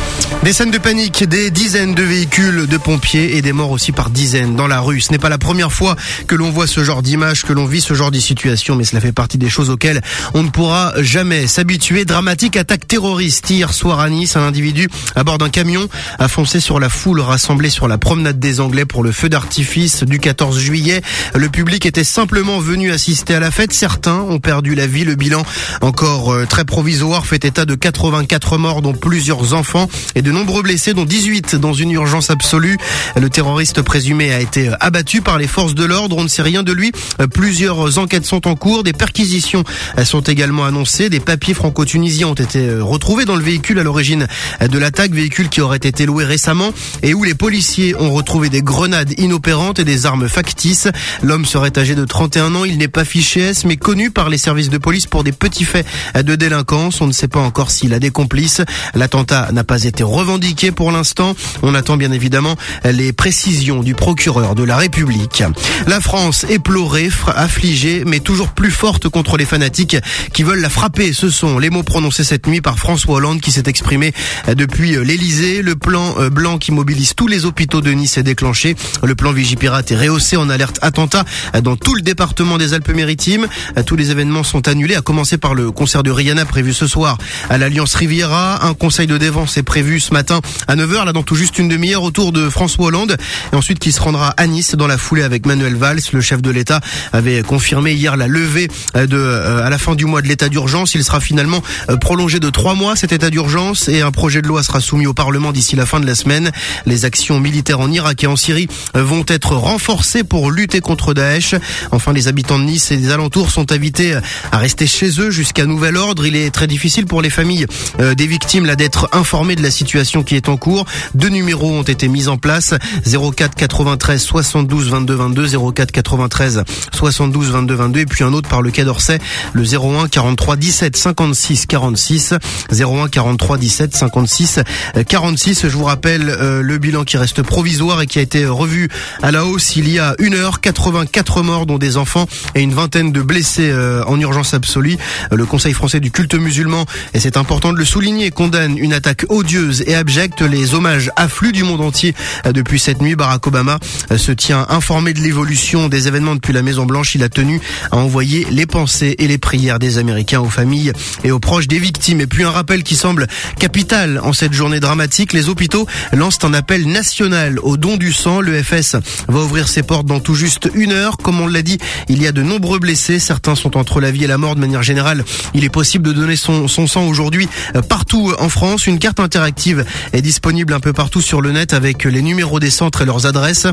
Speaker 4: Des scènes de panique, des dizaines de véhicules de pompiers et des morts aussi par dizaines dans la rue. Ce n'est pas la première fois que l'on voit ce genre d'image, que l'on vit ce genre de situation, mais cela fait partie des choses auxquelles on ne pourra jamais s'habituer. Dramatique attaque terroriste hier soir à Nice. Un individu à bord d'un camion a foncé sur la foule rassemblée sur la promenade des Anglais pour le feu d'artifice du 14 juillet. Le public était simplement venu assister à la fête. Certains ont perdu la vie. Le bilan, encore euh, très provisoire, fait état de 84 morts, dont plusieurs enfants et de nombreux blessés, dont 18 dans une urgence absolue. Le terroriste présumé a été euh, abattu par les forces de l'ordre. On ne sait rien de lui. Euh, Plusieurs enquêtes sont en cours. Des perquisitions sont également annoncées. Des papiers franco-tunisiens ont été retrouvés dans le véhicule à l'origine de l'attaque, véhicule qui aurait été loué récemment et où les policiers ont retrouvé des grenades inopérantes et des armes factices. L'homme serait âgé de 31 ans. Il n'est pas fiché S, mais connu par les services de police pour des petits faits de délinquance? On ne sait pas encore s'il a des complices. L'attentat n'a pas été revendiqué pour l'instant. On attend bien évidemment les précisions du procureur de la République. La France éplorée, affligée, mais toujours plus forte contre les fanatiques qui veulent la frapper. Ce sont les mots prononcés cette nuit par François Hollande qui s'est exprimé depuis l'Elysée. Le plan blanc qui mobilise tout tous les hôpitaux de Nice est déclenché. Le plan Vigipirate est rehaussé en alerte attentat dans tout le département des Alpes-Maritimes. Tous les événements sont annulés, à commencer par le concert de Rihanna prévu ce soir à l'Alliance Riviera. Un conseil de défense est prévu ce matin à 9h, là dans tout juste une demi-heure autour de François Hollande. Et ensuite qui se rendra à Nice dans la foulée avec Manuel Valls. Le chef de l'État avait confirmé hier la levée de, euh, à la fin du mois de l'état d'urgence. Il sera finalement euh, prolongé de trois mois cet état d'urgence et un projet de loi sera soumis au Parlement d'ici la fin de la semaine. Les militaires en Irak et en Syrie euh, vont être renforcées pour lutter contre Daesh. Enfin, les habitants de Nice et des alentours sont invités à rester chez eux jusqu'à nouvel ordre. Il est très difficile pour les familles des victimes d'être informées de la situation qui est en cours. Deux numéros ont été mis en place 04 93 72 22 22 04 93 72 22 22 et puis un autre par le Quai d'Orsay le 01 43 17 56 46 01 43 17 56 46 je vous rappelle euh, le bilan qui reste provisoire et qui a été revu à la hausse il y a une heure. 84 morts dont des enfants et une vingtaine de blessés euh, en urgence absolue. Le Conseil français du culte musulman et c'est important de le souligner condamne une attaque odieuse et abjecte. Les hommages affluent du monde entier euh, depuis cette nuit Barack Obama se tient informé de l'évolution des événements depuis la Maison Blanche il a tenu à envoyer les pensées et les prières des Américains aux familles et aux proches des victimes. Et puis un rappel qui semble capital en cette journée dramatique, les hôpitaux lancent un appel national au don du sang. Le FS va ouvrir ses portes dans tout juste une heure. Comme on l'a dit, il y a de nombreux blessés. Certains sont entre la vie et la mort de manière générale. Il est possible de donner son, son sang aujourd'hui euh, partout en France. Une carte interactive est disponible un peu partout sur le net avec les numéros des centres et leurs adresses.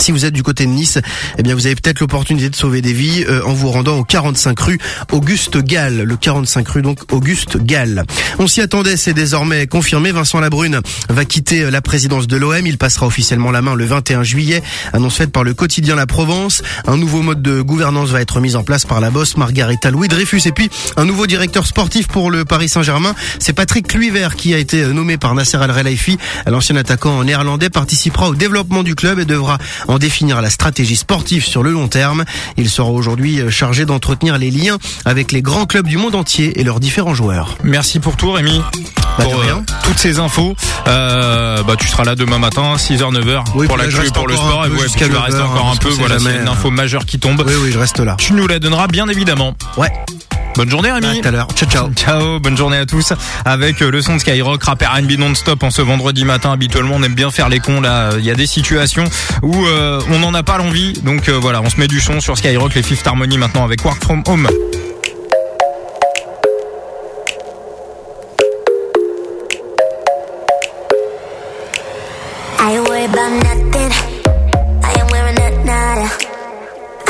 Speaker 4: Si vous êtes du côté de Nice, eh bien vous avez peut-être l'opportunité de sauver des vies euh, en vous rendant au 45 rue Auguste Gall. Le 45 rue donc Auguste Gall. On s'y attendait, c'est désormais confirmé. Vincent Labrune va quitter euh, la présidence de l'OM. Il passera officiellement la main le 21 juillet. Annonce faite par le quotidien La Provence. Un nouveau mode de gouvernance va être mis en place par la bosse Margarita Louis Dreyfus. Et puis un nouveau directeur sportif pour le Paris Saint-Germain. C'est Patrick Kluivert qui a été nommé par Nasser Al Khelaifi. L'ancien attaquant néerlandais participera au développement du club et devra en définir la stratégie sportive sur le long terme. Il sera aujourd'hui euh, chargé d'entretenir les liens avec les grands clubs du monde entier et leurs différents joueurs.
Speaker 3: Merci pour tout Rémi.
Speaker 4: Bah,
Speaker 3: pour euh, toutes ces infos. Euh, bah tu seras là demain matin 6h 9h
Speaker 4: Oui,
Speaker 3: pour l'actu pour le sport et ouais, puis tu vas rester
Speaker 4: 9h,
Speaker 3: encore
Speaker 4: hein,
Speaker 3: un peu voilà, c'est une info
Speaker 4: euh.
Speaker 3: majeure qui tombe.
Speaker 4: Oui, oui, je reste là.
Speaker 3: Tu nous la donneras bien évidemment.
Speaker 4: Ouais.
Speaker 3: Bonne journée Rémi.
Speaker 4: À tout à l'heure. Ciao, ciao.
Speaker 3: Ciao, bonne journée à tous. Avec euh, le son de Skyrock, rap R&B non-stop en ce vendredi matin. Habituellement, on aime bien faire les cons là. Il y a des situations où euh, on n'en a pas l'envie. Donc euh, voilà, on se met du son sur Skyrock, les Fifth Harmony maintenant avec Work From Home.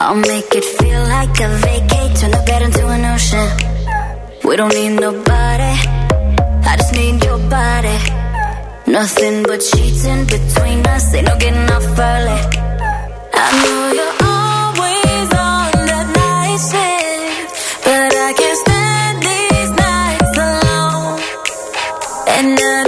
Speaker 68: I'll make it feel like a vacate, turn the bed into an ocean. We don't need nobody. I just need your body. Nothing but sheets in between us. Ain't no getting off early. I know you're always on that night shift, but I can't these nights alone. And I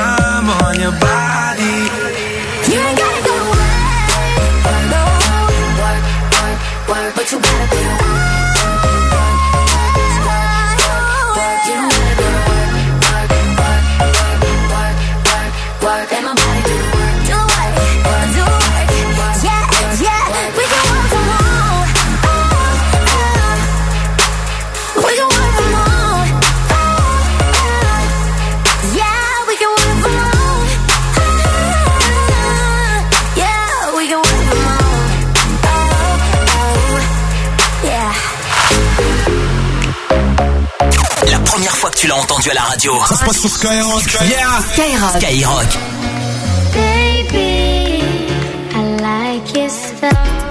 Speaker 27: on your body.
Speaker 7: Fois que tu l'as entendu à la radio.
Speaker 38: Ça se passe sur Skyrock.
Speaker 7: Yeah.
Speaker 67: Skyrock.
Speaker 7: Skyrock.
Speaker 68: Baby, I like your stuff.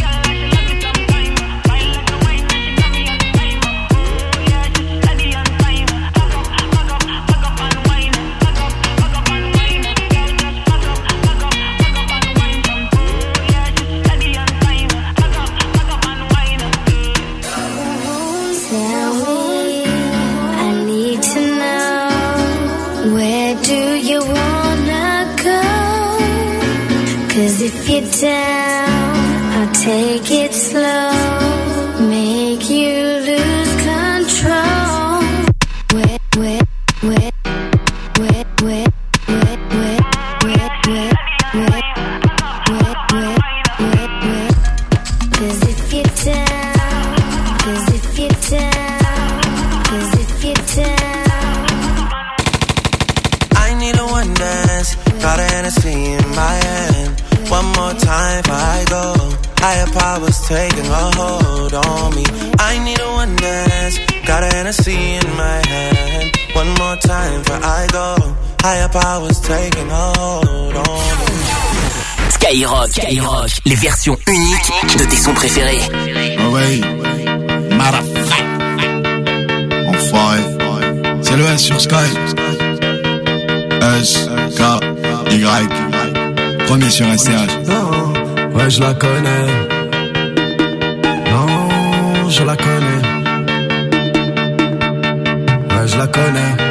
Speaker 68: Down, I'll take it slow, make you lose control. Where, where, where, where,
Speaker 27: more time before I go. Higher powers taking a hold on me. I need a one dance. Got a Hennessy in my hand. One more time before I go. Higher powers taking a hold on me.
Speaker 7: Skyrock. Skyrock. Les versions uniques de tes sons préférés.
Speaker 38: Ah ouais. Enfoiré. C'est le S sur Sky. S, K, Y. Premier sur SCH.
Speaker 27: Ouais, je la connais. Non, je la connais. Ouais, je la connais.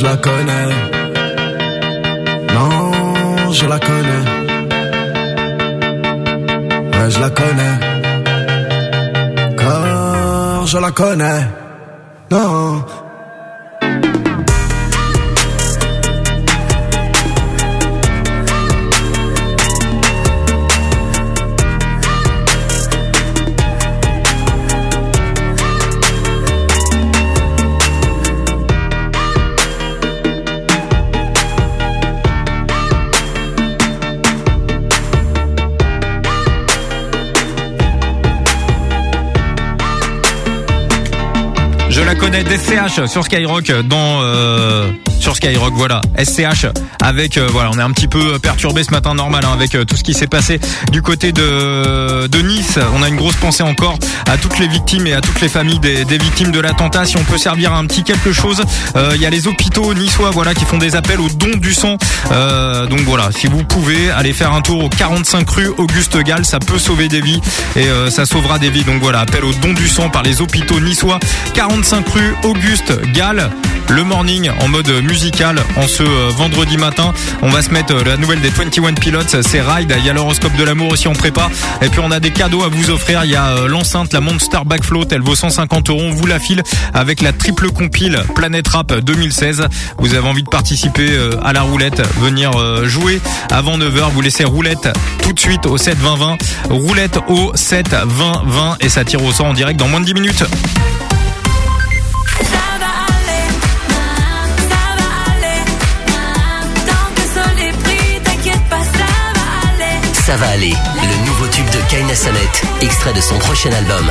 Speaker 38: Je la connais. Non, je la connais. Ouais, je la connais. Car je la connais.
Speaker 3: Sur Skyrock dans euh, sur Skyrock voilà. SCH avec euh, voilà on est un petit peu perturbé ce matin normal hein, avec euh, tout ce qui s'est passé du côté de de Nice. On a une grosse pensée encore à toutes les victimes et à toutes les familles des, victimes de l'attentat. Si on peut servir un petit quelque chose euh, il y a les hôpitaux niçois voilà qui font des appels au don du sang. Donc voilà si vous pouvez aller faire un tour au 45 rue Auguste Gall ça peut sauver des vies et ça sauvera des vies. Donc voilà appel au don du sang par les hôpitaux niçois. 45 rue Auguste Gall le morning en mode musical en ce euh, vendredi matin. On va se mettre euh, la nouvelle des 21 Pilots, c'est Ride. Il y a l'horoscope de l'amour aussi en prépa. Et puis on a des cadeaux à vous offrir. Il y a euh, l'enceinte, la Monster Backfloat. Elle vaut 150 euros. On vous la file avec la triple compile Planet Rap 2016. Vous avez envie de participer à la roulette, venir jouer avant 9h. Vous laissez roulette tout de suite au 7 20 20. Roulette au 7 20 20 et ça tire au sort en direct dans moins de 10 minutes.
Speaker 69: Ça va aller,
Speaker 7: le nouveau tube de Kaina Sonnet, extrait de son prochain album.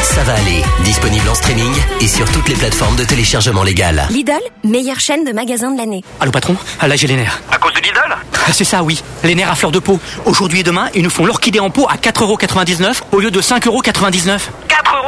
Speaker 7: Ça va aller, disponible en streaming et sur toutes les plateformes de téléchargement légal.
Speaker 70: Lidl, meilleure chaîne de magasins de l'année.
Speaker 66: Allô patron? Ah là j'ai les nerfs.
Speaker 60: À cause de Lidl?
Speaker 66: Ah, C'est ça oui, les nerfs à fleur de peau. Aujourd'hui et demain, ils nous font l'orchidée en pot à 4,99€ au lieu de 5,99€.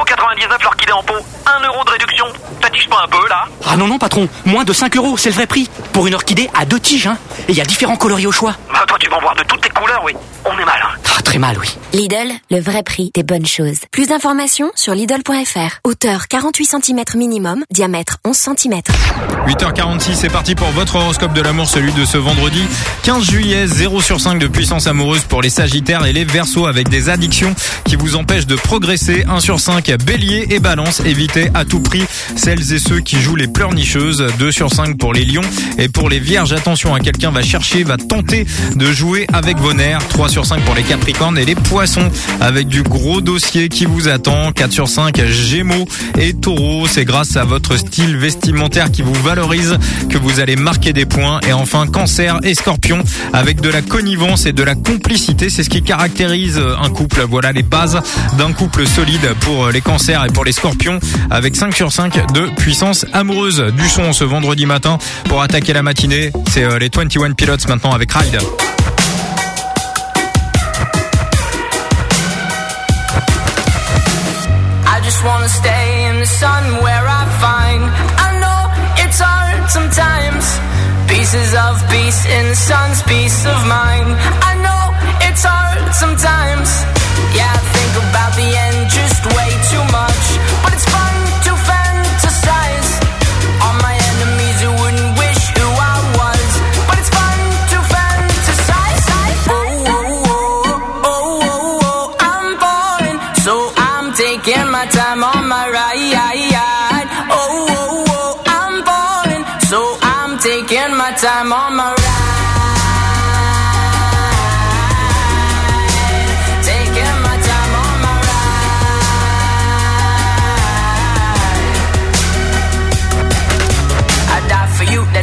Speaker 60: 4,99€ l'orchidée en pot. 1 euro de réduction. T'affiches pas un peu là
Speaker 66: Ah non non patron, moins de 5 euros, c'est le vrai prix. Pour une orchidée à deux tiges, hein. Et il y a différents coloris au choix.
Speaker 60: Bah toi tu vas en voir de toutes les couleurs, oui. On est mal. hein.
Speaker 66: Ah, très mal oui.
Speaker 70: Lidl, le vrai prix des bonnes choses. Plus d'informations sur Lidl.fr. Hauteur 48 cm minimum, diamètre 11 cm.
Speaker 3: 8h46, c'est parti pour votre horoscope de l'amour, celui de ce vendredi 15 juillet, 0 sur 5 de puissance amoureuse pour les Sagittaires et les Verseaux avec des addictions qui vous empêchent de progresser. 1 sur 5, Bélier et Balance, évitez à tout prix celles et ceux qui jouent les pleurnicheuses. 2 sur 5 pour les Lions et pour les Vierges, attention, à quelqu'un va chercher, va tenter de jouer avec vos nerfs. 3 sur 5 pour les Capricornes et les Poissons avec du gros dossier qui vous attend. 4 sur 5, Gémeaux et Taureaux. C'est grâce à votre style vestimentaire qui vous valorise que vous allez marquer des points. Et enfin, Cancer et Scorpion avec de la connivence et de la complicité. C'est ce qui caractérise un couple. Voilà les bases d'un couple solide pour les cancers et pour les scorpions avec 5 sur 5 de puissance amoureuse. Du son ce vendredi matin pour attaquer la matinée. C'est euh, les 21 Pilots maintenant avec Ride.
Speaker 25: sun where I find. I know it's hard sometimes. Pieces of peace in the sun's peace of mind. I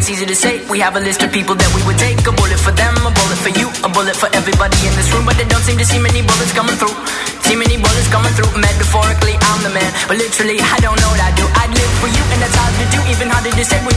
Speaker 25: that's easy to say. We have a list of people that we would take. A bullet for them, a bullet for you, a bullet for everybody in this room. But they don't seem to see many bullets coming through. See many bullets coming through. Metaphorically, I'm the man. But literally, I don't know what I do. I'd live for you, and that's hard to do. Even harder to say when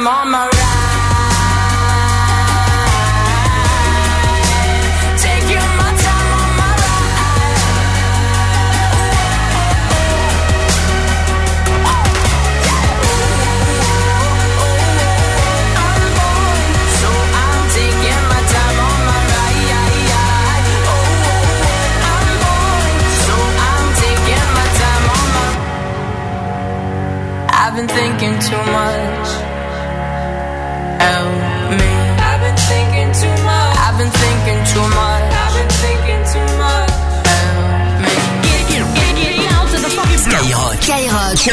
Speaker 25: My
Speaker 69: been thinking too much. I've been thinking too much.
Speaker 7: Skyrock.
Speaker 8: Skyrock.
Speaker 71: Je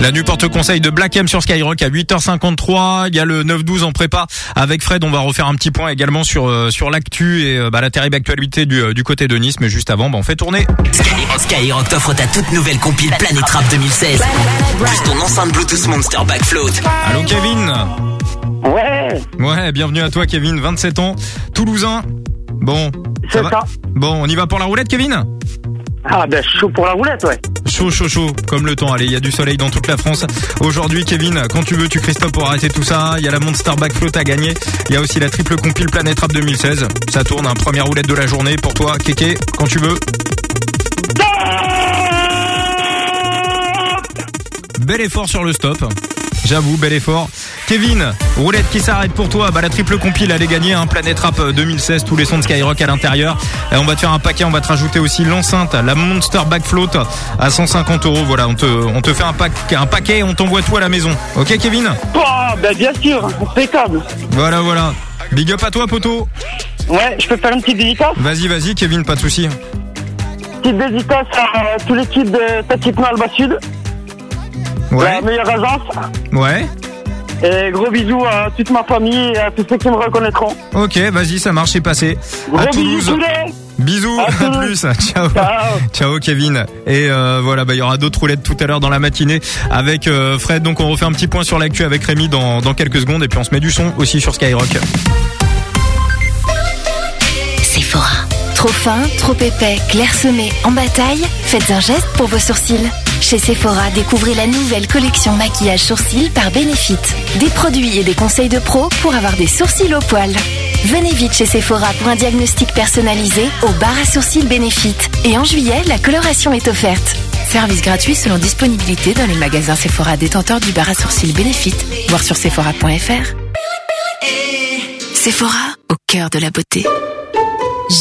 Speaker 71: La nuit porte conseil
Speaker 3: de Black M sur Skyrock à 8h53. Il y a le 9-12 en prépa avec Fred. On va refaire un petit point également sur euh, sur l'actu et euh, bah, la terrible actualité du, euh, du côté de Nice. Mais juste avant, bah, on fait tourner.
Speaker 7: Skyrock, Skyrock t'offre ta toute nouvelle compile Planet Rap 2016. Plus ton enceinte Bluetooth Monster Backfloat.
Speaker 3: Allô Kevin
Speaker 72: Ouais.
Speaker 3: Ouais, bienvenue à toi Kevin, 27 ans, Toulousain. Bon, ça va Bon, on y va pour la roulette Kevin?
Speaker 72: Ah ben chaud pour la roulette, ouais.
Speaker 3: Chaud, chaud, chaud, comme le temps. Allez, il y a du soleil dans toute la France. Aujourd'hui, Kevin, quand tu veux, tu cries stop pour arrêter tout ça. Il y a la Monster Backfloat à gagner. Il y a aussi la triple compile Planet Rap 2016. Ça tourne, un première roulette de la journée pour toi, Kéké, quand tu veux. Bel effort sur le stop. J'avoue, bel effort. Kevin, roulette qui s'arrête pour toi. Bah, la triple compile, elle est gagnée, hein. Planet Rap 2016, tous les sons de Skyrock à l'intérieur. Et on va te faire un paquet, on va te rajouter aussi l'enceinte, la Monster Backfloat à 150 euros. Voilà, on te, on te fait un, pack, un paquet, on t'envoie tout à la maison. Ok, Kevin?
Speaker 72: Oh, ben bien sûr, impeccable.
Speaker 3: Voilà, voilà. Big up à toi, poteau.
Speaker 72: Ouais, je peux faire une petite dédicace?
Speaker 3: Vas-y, vas-y, Kevin, pas de souci.
Speaker 72: Petite dédicace à toute l'équipe de Tactiquement Alba Sud. La meilleure agence.
Speaker 3: Ouais.
Speaker 72: Et gros bisous à toute ma famille et à tous ceux qui me reconnaîtront.
Speaker 3: Ok, vas-y, ça marche, c'est passé.
Speaker 72: Gros
Speaker 3: à
Speaker 72: bisous tous les-
Speaker 3: Bisous,
Speaker 72: À
Speaker 3: plus. *laughs* Ciao. Ciao. Kevin. Et euh, voilà, bah il y aura d'autres roulettes tout à l'heure dans la matinée avec euh, Fred. Donc on refait un petit point sur l'actu avec Rémi dans, dans quelques secondes et puis on se met du son aussi sur Skyrock.
Speaker 8: Sephora. Trop fin, trop épais, clairsemé, en bataille Faites un geste pour vos sourcils. Chez Sephora, découvrez la nouvelle collection maquillage sourcils par Benefit. Des produits et des conseils de pro pour avoir des sourcils au poil. Venez vite chez Sephora pour un diagnostic personnalisé au bar à sourcils Benefit. Et en juillet, la coloration est offerte.
Speaker 61: Service gratuit selon disponibilité dans les magasins Sephora détenteurs du bar à sourcils Benefit. Voir sur sephora.fr. Sephora, au cœur de la beauté.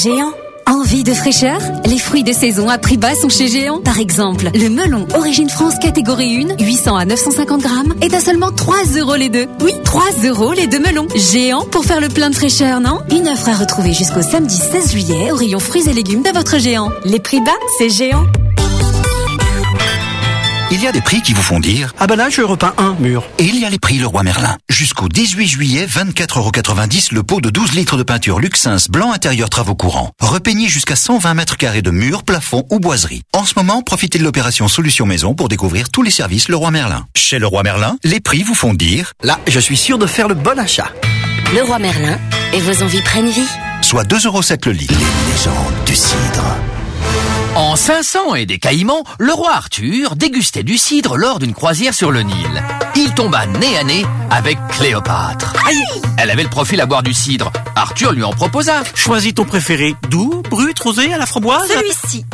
Speaker 73: Géant. Envie de fraîcheur? Les fruits de saison à prix bas sont chez Géant. Par exemple, le melon Origine France catégorie 1, 800 à 950 grammes, est à seulement 3 euros les deux. Oui, 3 euros les deux melons. Géant pour faire le plein de fraîcheur, non? Une offre à retrouver jusqu'au samedi 16 juillet au rayon fruits et légumes de votre Géant. Les prix bas, c'est Géant.
Speaker 74: Il y a des prix qui vous font dire Ah ben là je repeins un mur. Et il y a les prix Leroy Merlin. Jusqu'au 18 juillet, 24,90€ le pot de 12 litres de peinture Luxins blanc intérieur travaux courants. Repeignez jusqu'à 120 mètres carrés de murs, plafond ou boiserie. En ce moment, profitez de l'opération Solution Maison pour découvrir tous les services Leroy Merlin. Chez Leroy Merlin, les prix vous font dire Là, je suis sûr de faire le bon achat.
Speaker 8: Le roi Merlin et vos envies prennent vie.
Speaker 74: Soit 2,07€ le litre. Les légendes du cidre.
Speaker 75: En 500 et des Caïmans, le roi Arthur dégustait du cidre lors d'une croisière sur le Nil. Il tomba nez à nez avec Cléopâtre. Elle avait le profil à boire du cidre. Arthur lui en proposa.
Speaker 66: Choisis ton préféré. Doux, brut, rosé, à la framboise?
Speaker 73: Celui-ci.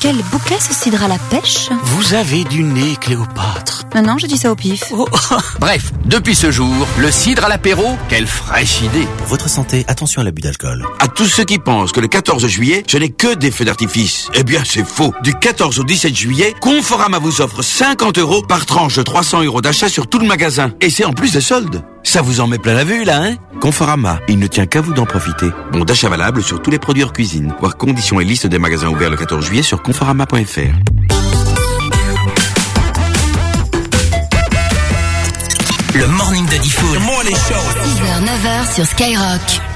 Speaker 73: Quel bouquet ce cidre à la pêche
Speaker 66: Vous avez du nez, Cléopâtre.
Speaker 73: Ah non, je dis ça au pif. *laughs*
Speaker 75: Bref, depuis ce jour, le cidre à l'apéro, quelle fraîche idée.
Speaker 76: Pour votre santé, attention à l'abus d'alcool.
Speaker 77: À tous ceux qui pensent que le 14 juillet, ce n'est que des feux d'artifice. Eh bien, c'est faux. Du 14 au 17 juillet, Conforama vous offre 50 euros par tranche de 300 euros d'achat sur tout le magasin. Et c'est en plus des soldes. Ça vous en met plein la vue, là, hein? Conforama, il ne tient qu'à vous d'en profiter. Bon d'achat valable sur tous les produits hors cuisine. Voir conditions et liste des magasins ouverts le 14 juillet sur conforama.fr.
Speaker 7: Le morning de Diffo. Le morning show.
Speaker 8: 6h, 9h sur Skyrock.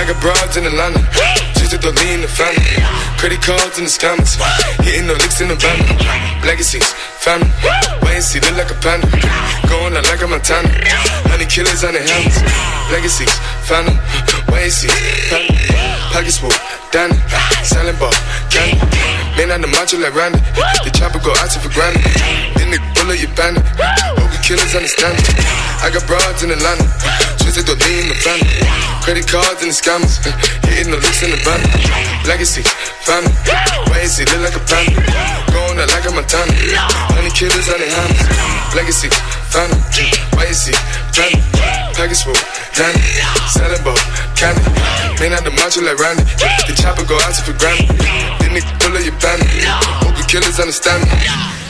Speaker 10: I got broads in Atlanta. Just to lean the family. Credit cards in the scammers. Hitting the licks in the van. Legacies, family. Wait and see, look like a panda. Going out like a Montana. Honey killers on the helmets. Legacies, family. Wait and see, family. Pockets full, Danny. Selling ball, candy. Man on the macho like Randy. The chopper go out for granted. Up your bandit. Hope the killers understand it. I got broads in Atlanta. Twisted the lean the family. Credit cards and the scammers. *laughs* Hitting the licks in the van. Legacy, family. Why is he look like a panda? Going out like a Montana. Honey killers on their hands. Legacy, family. Why is he family? Package full, Danny. Ball, candy. Man out the macho like Randy. The chopper go out for granted. Then they pull up your bandit. Hope the killers understand me.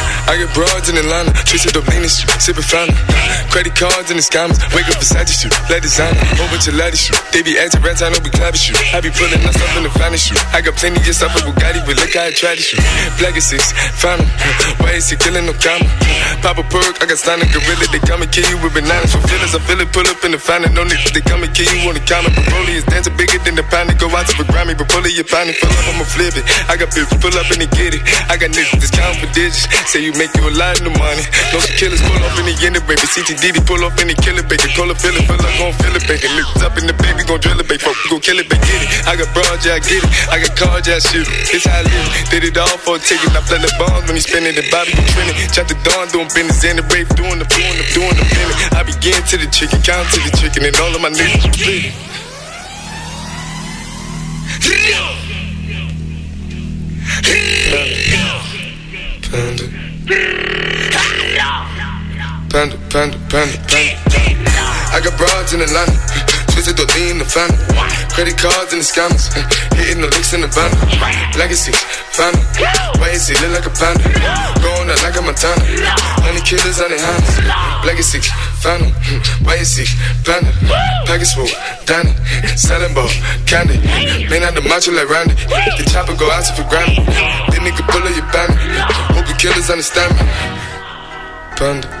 Speaker 10: I get broads in Atlanta, twisted up leaning shoot, sipping fountain. Credit cards and the scammers, wake up beside you let whole bunch of ladies. They be acting rats, I know we clapping shoot. I be pulling myself in the finest shoot. I got plenty just off of Bugatti, but look how I try to shoot. Black is six, fountain. Why is he killing no comma? Pop a perk, I got standing gorilla, they come and kill you with bananas. For feelings, I feel it, pull up in the fountain. No niggas, they come and kill you on the counter. Broly is dancing bigger than the pound, go out to the Grammy, but pull it, your pound, pull up, I'ma flip it. I got bills, pull up and they get it. I got niggas, that's count for digits. Say you make you a lot of money. No some killers pull off in the end, baby. CTDD pull off in the killer, baby. Call a feeling, feel like gon' feel it, baby. Niggas up in the baby, gon' drill it, baby. Fuck, gon' kill it, baby. Get it. I got broad, yeah, I get it. I got cards, yeah, I shoot it. This how I live. Did it all for a ticket. I play the bombs when he spinning the Bobby, you trending. Chop the dawn, doing business in the brave, doing the doing the doing the feeling. I begin to the chicken, count to the chicken, and all of my niggas bleeding. Panda. Panda, Grrrr! Panda, panda, panda. panda. I got broads in Atlanta. Twisted the lean the family. Credit cards and the scammers. Hitting the licks in the van. Legacy, family. Why is he look like a panda? Going out like a Montana. Honey killers on their hands. Legacy, family. Why is he panda? Package full, Danny. Selling ball, candy. Man out the macho like Randy. The chopper go out for granted. Then nigga pull up your bandit. Hope the killers understand me. Panda.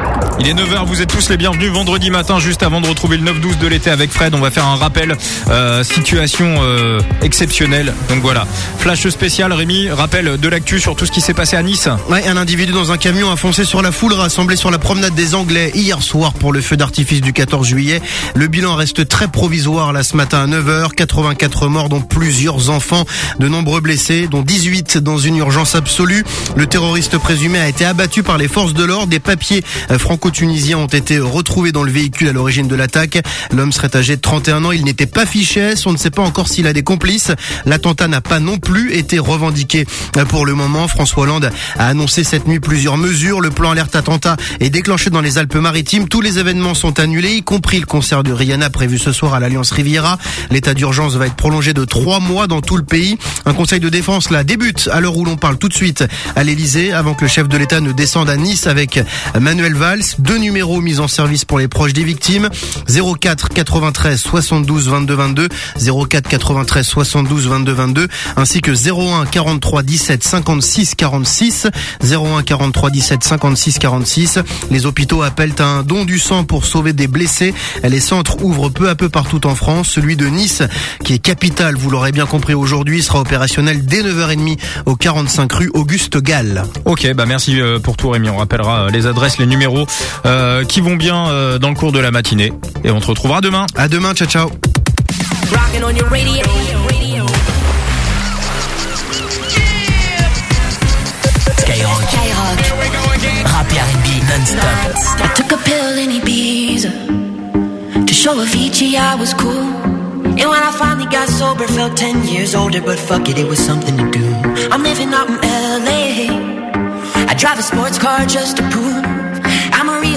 Speaker 3: Il est 9h, vous êtes tous les bienvenus vendredi matin juste avant de retrouver le 9-12 de l'été avec Fred. On va faire un rappel, euh, situation euh, exceptionnelle. Donc voilà, flash spécial Rémi, rappel de l'actu sur tout ce qui s'est passé à Nice.
Speaker 4: Ouais, un individu dans un camion a foncé sur la foule rassemblée sur la promenade des Anglais hier soir pour le feu d'artifice du 14 juillet. Le bilan reste très provisoire là ce matin à 9h, 84 morts dont plusieurs enfants, de nombreux blessés dont 18 dans une urgence absolue. Le terroriste présumé a été abattu par les forces de l'ordre, des papiers euh, franco-tunisiens ont été retrouvés dans le véhicule à l'origine de l'attaque. L'homme serait âgé de 31 ans, il n'était pas fiché, on ne sait pas encore s'il a des complices. L'attentat n'a pas non plus été revendiqué. Pour le moment, François Hollande a annoncé cette nuit plusieurs mesures. Le plan alerte attentat est déclenché dans les Alpes-Maritimes. Tous les événements sont annulés, y compris le concert de Rihanna prévu ce soir à l'Alliance Riviera. L'état d'urgence va être prolongé de trois mois dans tout le pays. Un conseil de défense là débute à l'heure où l'on parle tout de suite à l'Elysée avant que le chef de l'État ne descende à Nice avec Manuel Valls. Deux numéros mis en service pour les proches des victimes. 04 93 72 22 22, 04 93 72 22 22, ainsi que 01 43 17 56 46, 01 43 17 56 46. Les hôpitaux appellent à un don du sang pour sauver des blessés. Les centres ouvrent peu à peu partout en France. Celui de Nice, qui est capitale, vous l'aurez bien compris aujourd'hui, sera opérationnel dès 9h30 au 45 rue Auguste Gall.
Speaker 3: Ok, bah merci euh, pour tout Rémi. On rappellera euh, les adresses, les numéros euh, qui vont bien euh, dans le cours de la matinée. Et on te retrouvera demain.
Speaker 4: À demain, ciao ciao.
Speaker 34: I took a pill in Ibiza to show Avicii I was cool. And when I finally got sober, felt 10 years older, but fuck it, it was something to do. I'm living out in LA. I drive a sports car just to prove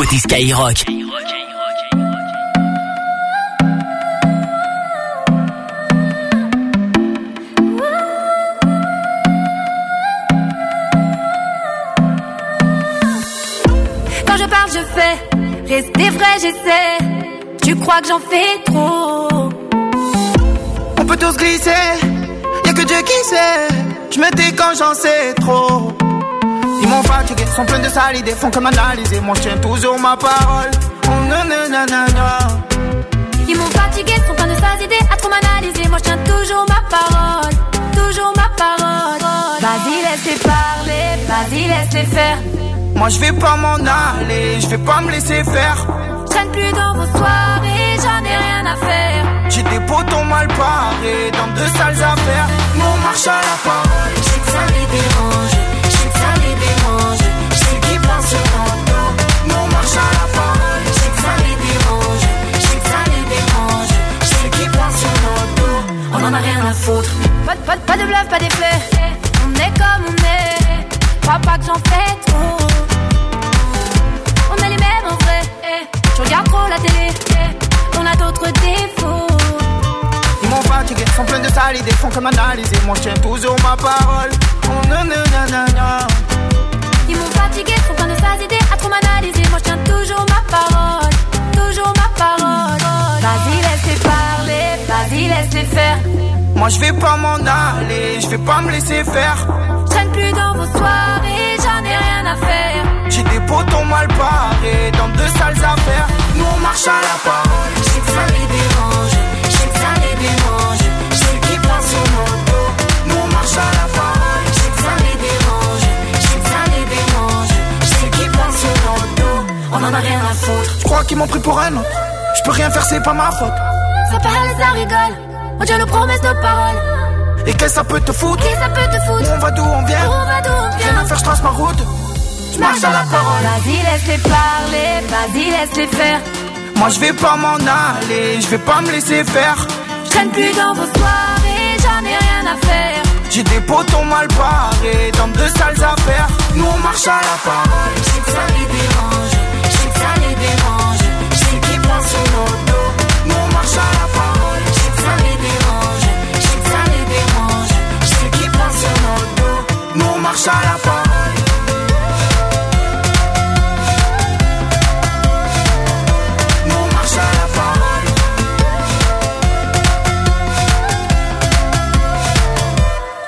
Speaker 7: Nouveauté Skyrock.
Speaker 69: Quand je parle, je fais. Rester vrai, j'essaie. Tu crois que j'en fais trop?
Speaker 78: On peut tous glisser, y'a que Dieu qui sait. Je me tais quand j'en sais trop. Ils m'ont fatigué, sont pleins de sales idées, font que m'analyser. Moi je tiens toujours ma parole. Oh, nanana.
Speaker 69: Ils m'ont fatigué, sont plein de sales idées à trop m'analyser. Moi, je tiens toujours ma parole. Toujours ma parole. Vas-y, laisse-les parler. Vas-y, laisse-les faire.
Speaker 78: Moi je vais pas m'en aller, je vais pas me laisser faire.
Speaker 69: Traîne plus dans vos soirées, j'en ai rien à faire.
Speaker 78: J'ai des potons mal parés dans de sales affaires. Nous on marche à la parole.
Speaker 69: Je sais que ça les dérange. Dos.
Speaker 78: On
Speaker 69: en a rien à foutre. Pas, de- pas, de- pas de bluff, pas d'effet. On est comme on est. Crois pas que j'en fais trop. On est les mêmes en vrai. Tu regardes trop la télé. On a d'autres défauts.
Speaker 78: Ils m'ont fatigué, sont pleins de sales idées, font que m'analyser. Moi je tiens toujours ma parole. Oh, nanana.
Speaker 69: Ils m'ont fatigué, sont plein de sales idées à trop m'analyser. Moi, je tiens toujours ma parole, toujours ma parole. Vas-y, laisse-les parler, vas-y, laisse-les faire.
Speaker 78: Moi je vais pas m'en aller, je vais pas me laisser faire.
Speaker 69: Je traîne plus dans vos soirées, j'en ai rien à faire.
Speaker 78: J'ai des potons mal parés dans de sales affaires. Nous on marche à la parole.
Speaker 69: Je sais que ça les dérange, je sais que ça les sais qu'ils pensent sur mon dos.
Speaker 78: Nous on marche à la parole.
Speaker 69: Que ça les dérange, que ça les sais qu'ils pensent sur notre dos. On en a rien à foutre.
Speaker 78: Je crois qu'ils m'ont pris pour un autre. Je peux rien faire, c'est pas ma faute.
Speaker 69: Ça parle et ça rigole. On tient nos promesses, nos paroles.
Speaker 78: Et qu'est-ce que ça peut te foutre
Speaker 69: Qu'est-ce ça peut te foutre
Speaker 78: On va d'où on vient
Speaker 69: On va d'où on vient Rien
Speaker 78: à faire, je trace ma route. Je
Speaker 69: marche à la parole. Vas-y, laisse-les parler. Vas-y, laisse-les faire.
Speaker 71: Moi, je vais pas m'en aller. Je vais pas me laisser faire.
Speaker 69: Je traîne plus dans vos soirées. J'en ai rien à faire.
Speaker 71: J'ai des potons mal barrés dans de sales affaires. Nous on marche à la parole,
Speaker 69: je sais que ça
Speaker 71: libérant.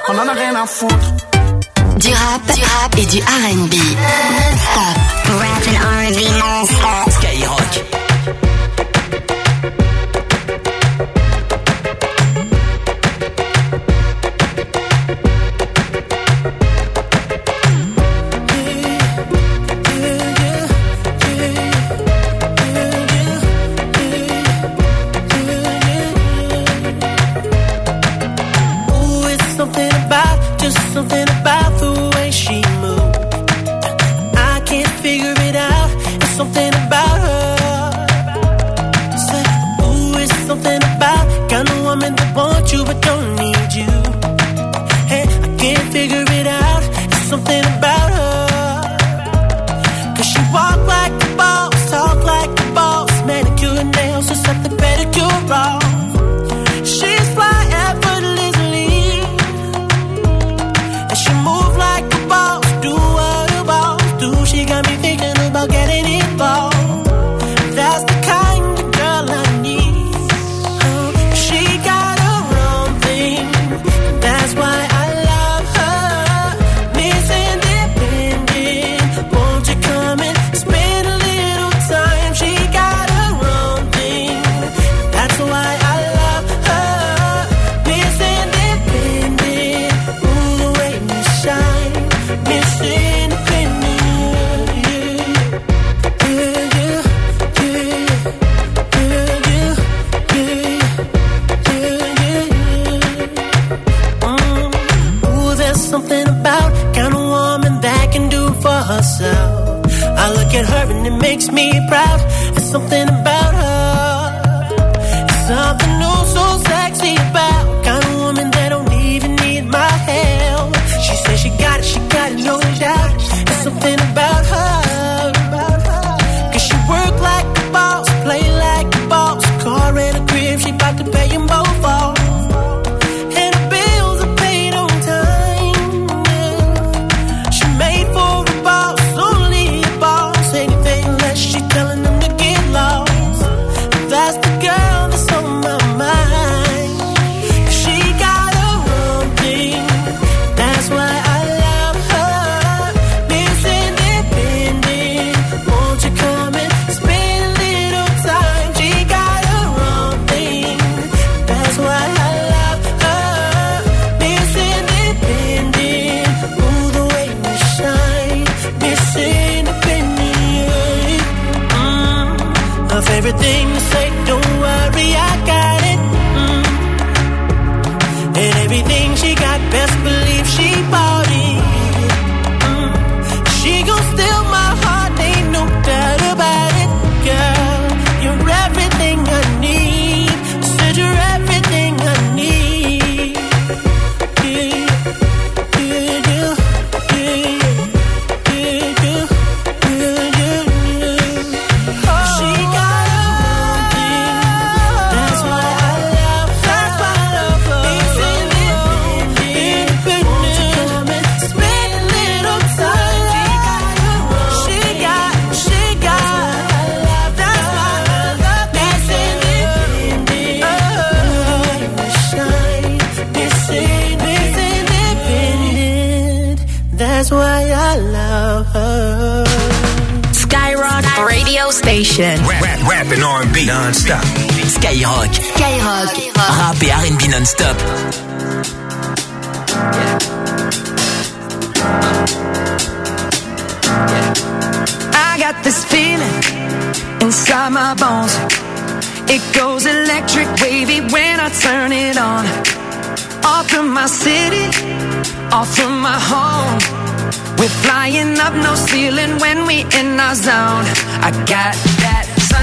Speaker 71: On en a rien à foutre.
Speaker 8: Du rap, du rap et du RB.
Speaker 7: Skyrock.
Speaker 35: makes me proud. and
Speaker 7: R&B non-stop. Skyrock.
Speaker 8: Skyrock.
Speaker 7: Rap et R&B non-stop.
Speaker 71: I got this feeling inside my bones. It goes electric wavy when I turn it on. Off from my city, off from my home.
Speaker 14: We're flying up no ceiling when we in our zone. I got that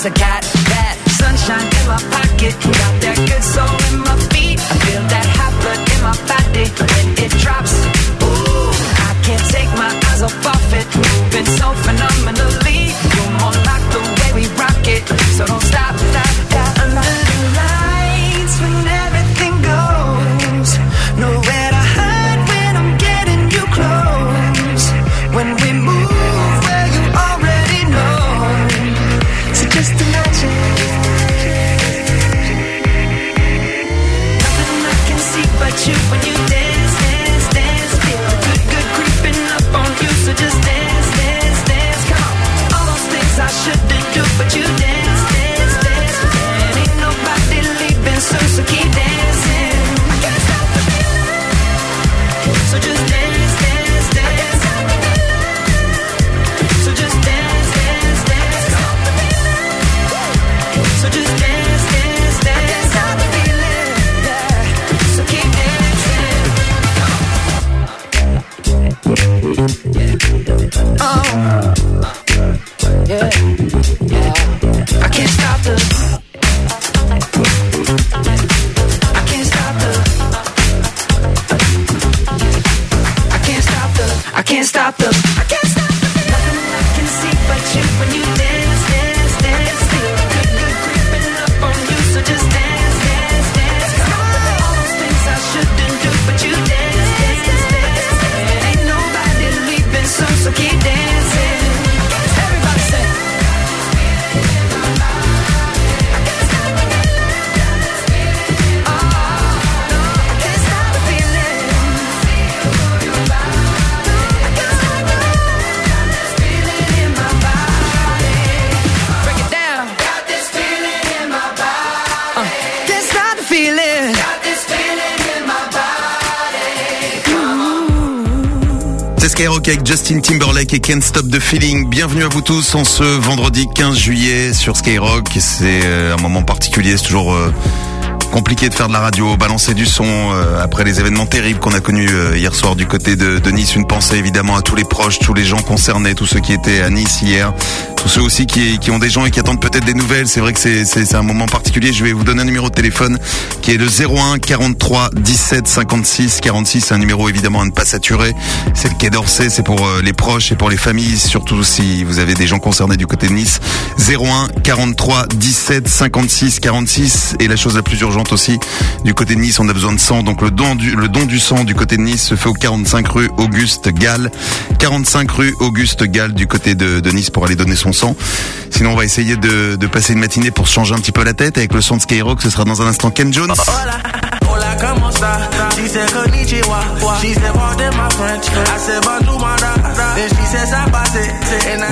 Speaker 14: Zone. Cause I
Speaker 19: avec Justin Timberlake et Can't Stop the Feeling. Bienvenue à vous tous en ce vendredi 15 juillet sur Skyrock. C'est euh, un moment particulier, c'est toujours euh, compliqué de faire de la radio, balancer du son euh, après les événements terribles qu'on a connus hier soir du côté de Nice. Une pensée évidemment à tous les proches, tous les gens concernés, tous ceux qui étaient à Nice hier, tous ceux aussi qui, ont des gens et qui attendent peut-être des nouvelles. C'est vrai que c'est un moment particulier. Je vais vous donner un numéro de téléphone qui est le 01 43 17 56 46. C'est un numéro évidemment à ne pas saturer. C'est le Quai d'Orsay, c'est pour euh, les proches et pour les familles, surtout si vous avez des gens concernés du côté de Nice. 01 43 17 56 46. Et la chose la plus urgente aussi, du côté de Nice, on a besoin de sang. Donc le don du, le don du sang du côté de Nice se fait au 45 rue Auguste Gall. 45 rue Auguste Gall du côté de, de Nice pour aller donner son sang. Sinon, on va essayer de, de passer une matinée pour se changer un petit peu la tête avec le son de Skyrock. Ce sera dans un instant Ken Jones.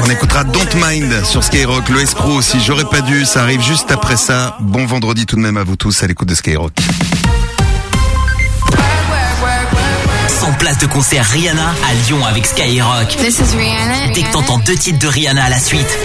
Speaker 19: On écoutera Don't Mind sur Skyrock, le escroc aussi. J'aurais pas dû, ça arrive juste après ça. Bon vendredi tout de même à vous tous à l'écoute de Skyrock.
Speaker 7: 100 places de concert Rihanna à Lyon avec Skyrock.
Speaker 40: This is Rihanna.
Speaker 7: Dès que t'entends deux titres de Rihanna à la suite.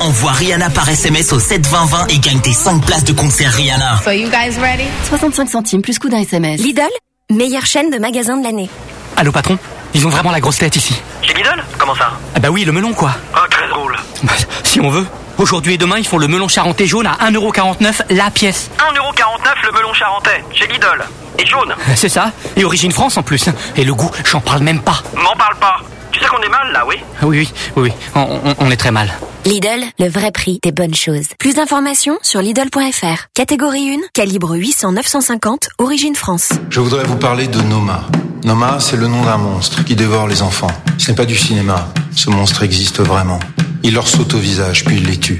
Speaker 7: Envoie Rihanna par SMS au 72020 et gagne tes 5 places de concert Rihanna.
Speaker 40: So you guys ready?
Speaker 79: 65 centimes plus coût d'un SMS. Lidl, meilleure chaîne de magasins de l'année.
Speaker 80: Allô patron?
Speaker 81: Ils ont vraiment la grosse tête ici.
Speaker 82: Chez Lidl? Comment ça?
Speaker 81: Ah bah oui, le melon quoi.
Speaker 82: Ah, très drôle.
Speaker 81: Bah, si on veut. Aujourd'hui et demain, ils font le melon charentais jaune à 1,49€ la pièce.
Speaker 82: 1,49€ le melon charentais, chez Lidl. Et jaune.
Speaker 81: C'est ça. Et origine France en plus. Et le goût, j'en parle même pas.
Speaker 82: M'en parle pas. Tu sais qu'on est mal là, oui
Speaker 81: Oui, oui, oui, oui. On, on- on est très mal.
Speaker 83: Lidl, le vrai prix des bonnes choses. Plus d'informations sur Lidl.fr. Catégorie 1, calibre 800-950, origine France.
Speaker 84: Je voudrais vous parler de Noma. Noma, c'est le nom d'un monstre qui dévore les enfants. Ce n'est pas du cinéma. Ce monstre existe vraiment. Il leur saute au visage, puis il les tue.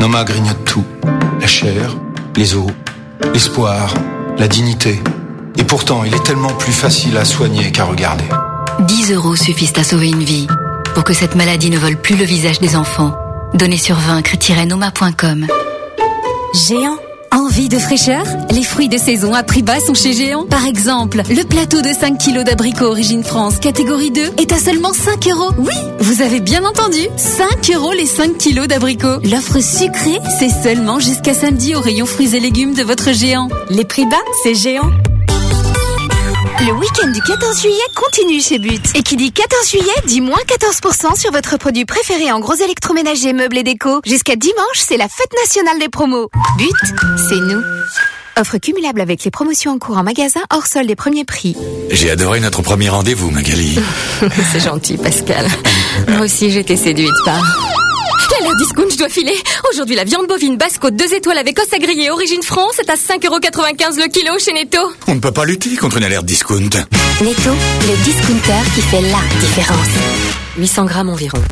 Speaker 84: Noma grignote tout. La chair, les os, l'espoir, la dignité. Et pourtant, il est tellement plus facile à soigner qu'à regarder.
Speaker 85: 10 euros suffisent à sauver une vie. Pour que cette maladie ne vole plus le visage des enfants, donnez sur vaincre-noma.com.
Speaker 86: Géant Envie de fraîcheur? Les fruits de saison à prix bas sont chez Géant. Par exemple, le plateau de 5 kilos d'abricots Origine France, catégorie 2, est à seulement 5 euros. Oui, vous avez bien entendu 5 euros les 5 kilos d'abricots. L'offre sucrée, c'est seulement jusqu'à samedi au rayon fruits et légumes de votre Géant. Les prix bas, c'est Géant.
Speaker 79: Le week-end du 14 juillet continue chez But. Et qui dit 14 juillet dit moins 14% sur votre produit préféré en gros électroménager, meubles et déco. Jusqu'à dimanche, c'est la fête nationale des promos. But, c'est nous. Offre cumulable avec les promotions en cours en magasin hors solde des premiers prix.
Speaker 87: J'ai adoré notre premier rendez-vous, Magali. *laughs*
Speaker 79: c'est gentil, Pascal. Moi aussi, j'étais séduite par...
Speaker 88: Discount, je dois filer. Aujourd'hui, la viande bovine basse côte 2 étoiles avec os à griller origine France est à 5,95€ le kilo chez Netto.
Speaker 87: On ne peut pas lutter contre une alerte discount.
Speaker 83: Netto, le discounter qui fait la différence. 800 grammes environ.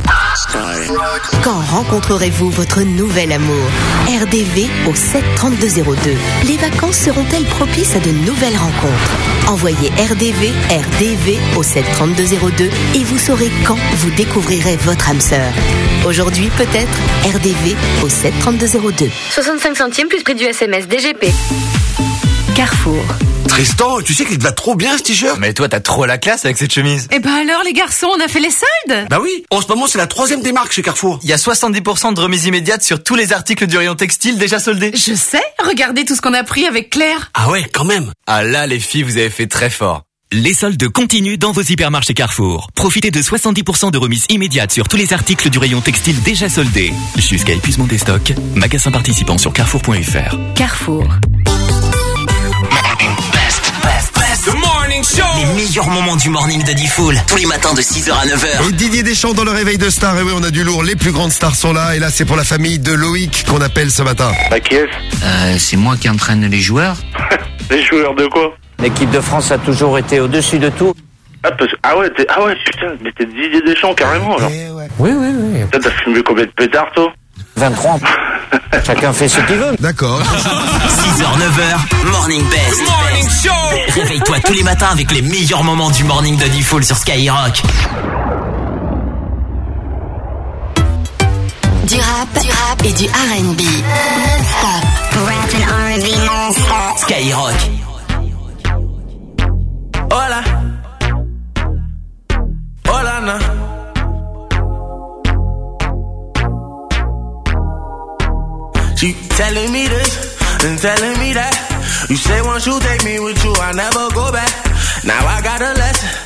Speaker 89: Quand rencontrerez-vous votre nouvel amour? RDV au 73202. Les vacances seront-elles propices à de nouvelles rencontres? Envoyez RDV, RDV au 73202 et vous saurez quand vous découvrirez votre âme sœur. Aujourd'hui peut-être RDV au 73202.
Speaker 88: 65 centimes plus prix du SMS DGP.
Speaker 89: Carrefour.
Speaker 90: Tristan, tu sais qu'il te va trop bien ce t-shirt?
Speaker 71: Mais toi, t'as trop la classe avec cette chemise.
Speaker 91: Eh ben alors les garçons, on a fait les soldes
Speaker 90: Bah oui, en ce moment c'est la troisième des marques chez Carrefour.
Speaker 71: Il y a 70% de remise immédiate sur tous les articles du rayon textile déjà soldés.
Speaker 91: Je sais, regardez tout ce qu'on a pris avec Claire.
Speaker 90: Ah ouais, quand même.
Speaker 71: Ah là, les filles, vous avez fait très fort.
Speaker 92: Les soldes continuent dans vos hypermarchés Carrefour. Profitez de 70% de remise immédiate sur tous les articles du rayon textile déjà soldés. Jusqu'à épuisement des stocks. Magasin participant sur carrefour.fr.
Speaker 79: Carrefour.
Speaker 7: Les meilleurs moments du morning de Diffoul. Tous les matins de 6h à 9h.
Speaker 93: Et Didier Deschamps dans le réveil de stars. Et oui, on a du lourd. Les plus grandes stars sont là. Et là, c'est pour la famille de Loïc qu'on appelle ce matin.
Speaker 94: Bah, qui est
Speaker 95: Euh, c'est moi qui entraîne les joueurs. *laughs*
Speaker 94: Les joueurs de quoi?
Speaker 95: L'équipe de France a toujours été au-dessus de tout.
Speaker 94: ah, parce- ah ouais, t'es- ah ouais, putain, mais t'es Didier Deschamps carrément alors.
Speaker 95: Oui, oui, oui.
Speaker 94: Putain, T'as fumé combien de pétards toi
Speaker 95: 23. *laughs* Chacun fait ce qu'il veut.
Speaker 93: D'accord. *laughs*
Speaker 7: 6h, 9h, Morning Best.
Speaker 92: Morning Show
Speaker 7: Réveille-toi tous les matins avec les meilleurs moments du morning de Diffoul sur Skyrock.
Speaker 8: Du rap, du rap et du R&B. Non-stop. Rap and R&B non-stop.
Speaker 7: Skyrock.
Speaker 19: Hola. Hola, na. She telling me this and telling me that. You say once you take me with you, I never go back. Now I got a lesson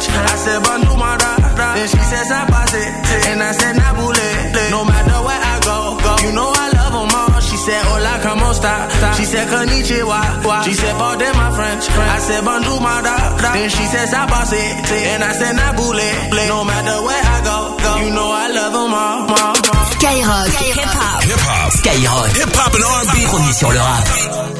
Speaker 19: French. I said, my da. Then she said, sabase. And I said, nabule. No matter where I go, go. You know I love them all. She said, hola, como esta? She said, konnichiwa. She said, pardon my French. I said, my da. Then she said, sabase. And I said, nabule. No matter where I go, go. You know I love them all. all, all.
Speaker 8: Skyrock, hip hop.
Speaker 7: Hip hop. Skyrock. Hip hop and R&B. Premier sur le rap.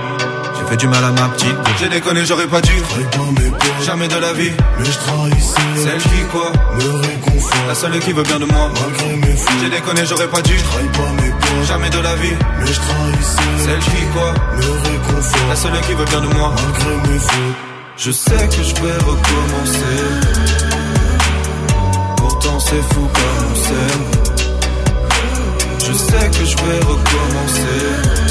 Speaker 96: J'ai fait du mal à ma petite. J'ai déconné, j'aurais pas dû. Jamais de la vie.
Speaker 97: Mais je trahissais.
Speaker 96: Celle qui quoi?
Speaker 97: Me réconfort.
Speaker 96: La seule qui veut bien de moi.
Speaker 97: Malgré mes.
Speaker 96: J'ai déconné, j'aurais pas dû.
Speaker 97: Pas mes.
Speaker 96: Jamais de la vie.
Speaker 97: Mais je trahissais.
Speaker 96: Celle qui quoi?
Speaker 97: Me réconfort.
Speaker 96: La seule qui veut bien de moi.
Speaker 97: Malgré mes fautes.
Speaker 96: Je sais que je vais recommencer. Pourtant c'est fou comme on s'aime. Je sais que je vais recommencer.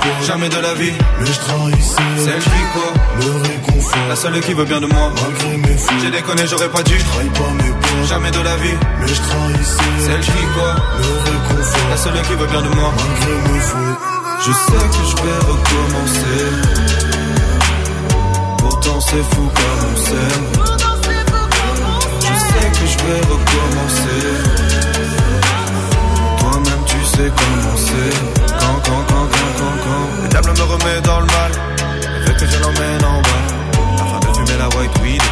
Speaker 97: Points.
Speaker 96: Jamais de la vie.
Speaker 97: Mais je trahissais.
Speaker 96: Celle qui quoi
Speaker 97: Me réconfort.
Speaker 96: La seule qui veut bien de moi.
Speaker 97: Malgré mes fautes.
Speaker 96: J'ai déconné, j'aurais pas dû.
Speaker 97: Trahis pas mes points.
Speaker 96: Jamais de la vie.
Speaker 97: Mais je trahissais.
Speaker 96: Celle qui quoi
Speaker 97: Me réconfort.
Speaker 96: La seule qui veut bien de moi.
Speaker 97: Malgré mes fautes.
Speaker 96: Je sais que je vais recommencer. Pourtant c'est fou comme on s'aime. Je sais que je vais recommencer. Toi-même décommencer. Quand, quand, quand, quand, quand, quand. Le diable me remet dans le mal. Veut que je l'emmène en bas. Afin de fumer la white weed.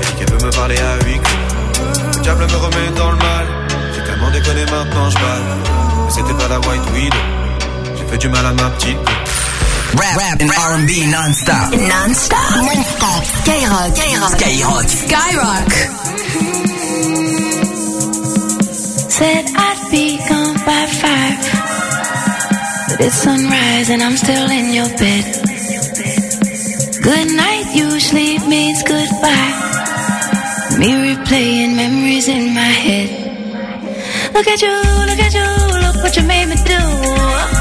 Speaker 96: Elle dit qu'elle veut me parler à huis clos. Le diable me remet dans le mal. J'ai tellement déconné maintenant, je Mais c'était pas la white weed. J'ai fait du mal à ma petite.
Speaker 7: Rap, rap and R&B non-stop.
Speaker 8: Non-stop. Non-stop. Skyrock.
Speaker 7: Skyrock.
Speaker 8: Skyrock.
Speaker 16: Said I'd be gone by five. It's sunrise and I'm still in your bed. Good night usually means goodbye. Me replaying memories in my head. Look at you, look at you, look what you made me do.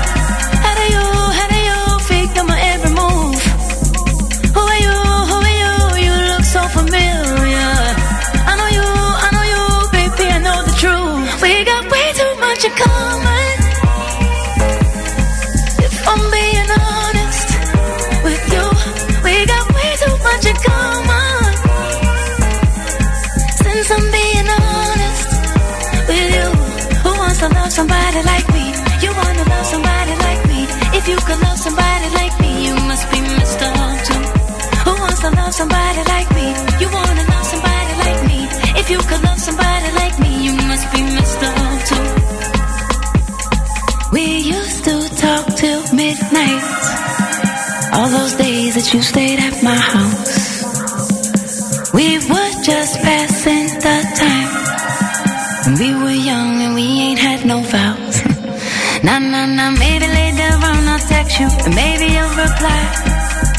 Speaker 16: To love somebody like me? You wanna love somebody like me? If you could love somebody like me, you must be messed up too. We used to talk till midnight. All those days that you stayed at my house. We were just passing the time. When we were young and we ain't had no vows. *laughs* nah, nah, nah, maybe later on I'll text you, and maybe you'll reply.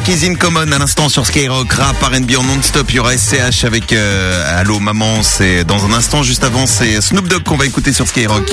Speaker 98: Keys in Common à l'instant sur Skyrock, rap, R&B en non-stop, il y aura SCH avec euh, Maman, c'est dans un instant, juste avant c'est Snoop Dogg qu'on va écouter sur Skyrock.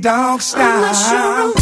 Speaker 99: Dog style.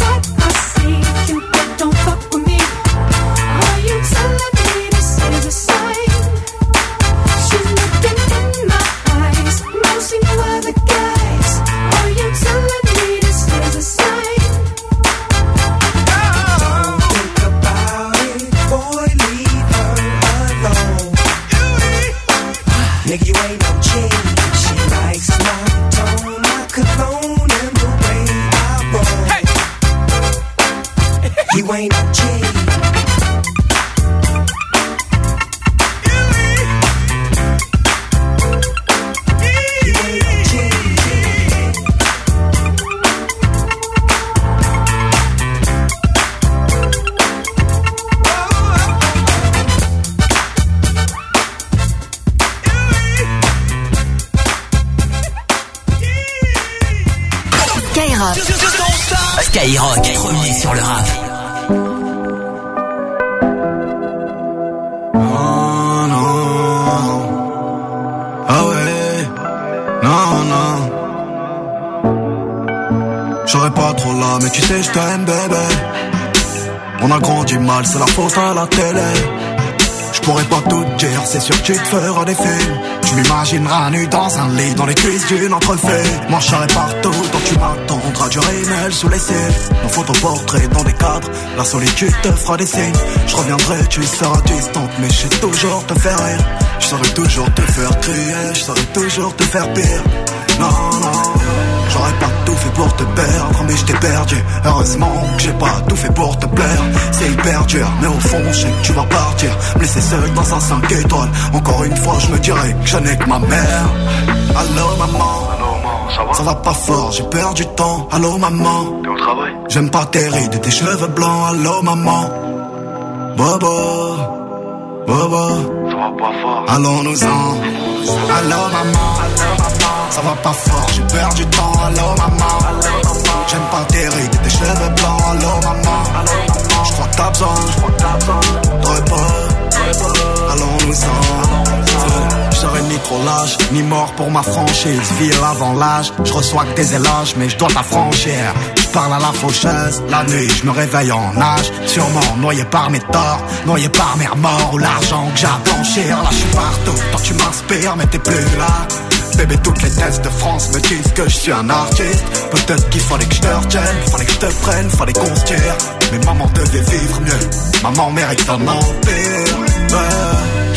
Speaker 38: La faute à la télé. Je pourrais pas tout dire, c'est sûr que tu te feras des films. Tu m'imagineras nu dans un lit, dans les cuisses d'une entrefait. Moi je partout, donc tu m'attendras du rémel sous les cils. Mon photoportrait dans des cadres, la solitude te fera des signes. Je reviendrai, tu seras distante, mais je sais toujours te faire rire. Je saurais toujours te faire crier, je saurais toujours te faire pire. Non, non, j'aurais pas tout fait pour te perdre, mais je t'ai perdu. Heureusement que j'ai pas tout fait pour te plaire. C'est hyper dur, mais au fond, je sais que tu vas partir. Me laisser seul dans un 5 étoiles. Encore une fois, je me dirais que je n'ai que ma mère. Allô, maman. Ça va? Pas fort, j'ai perdu du temps. Allô, maman.
Speaker 100: T'es au travail?
Speaker 38: J'aime pas tes rides et tes cheveux blancs. Allô, maman. Bobo. Bobo.
Speaker 100: Ça va pas fort.
Speaker 38: Allons-nous-en. Allô, maman. Ça va pas fort, j'ai perdu du temps. Allô, maman. J'aime pas tes rides tes cheveux blancs. Allô, maman. Je crois que t'as besoin de repos. Allons-nous-en. Serai ni trop lâche, ni mort pour ma franchise. Ville avant l'âge, je reçois que des éloges, mais je dois t'affranchir. Je parle à la faucheuse, la nuit, je me réveille en nage. Sûrement noyé par mes torts, noyé par mes remords ou l'argent que j'ai à blanchir. Là, je partout, toi tu m'inspires, mais t'es plus là. Bébé, toutes les thèses de France me disent que je suis un artiste. Peut-être qu'il fallait que je te retienne, fallait que je te prenne, fallait qu'on se tire. Mais maman devait vivre mieux, maman mérite un empire.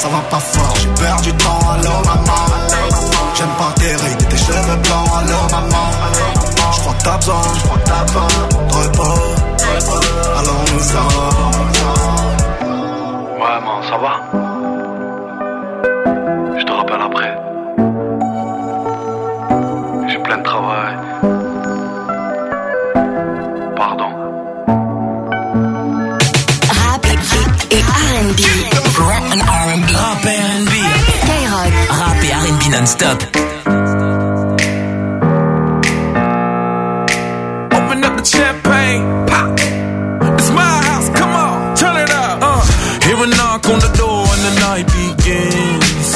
Speaker 101: ça va pas fort, j'ai peur du temps, allô maman. J'aime pas tes rides tes cheveux blancs, allô maman. J'crois que t'as besoin, j'crois que t'as besoin de repos. Allons-nous-en.
Speaker 100: Ouais, man, ça va
Speaker 7: Non-stop.
Speaker 102: Open up the champagne, pop. It's my house, come on, turn it up. Uh. Hear a knock on the door and the night begins.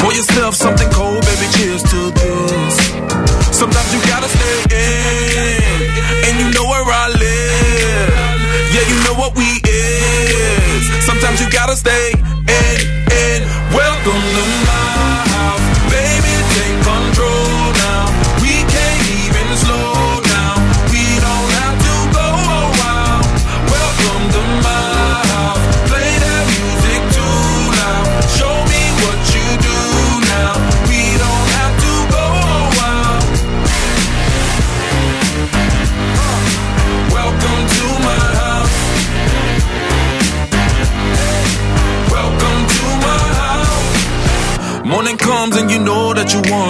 Speaker 102: Pour yourself something cold, baby, cheers to this. Sometimes you gotta stay in, and you know where I live. Yeah, you know what we is. Sometimes you gotta stay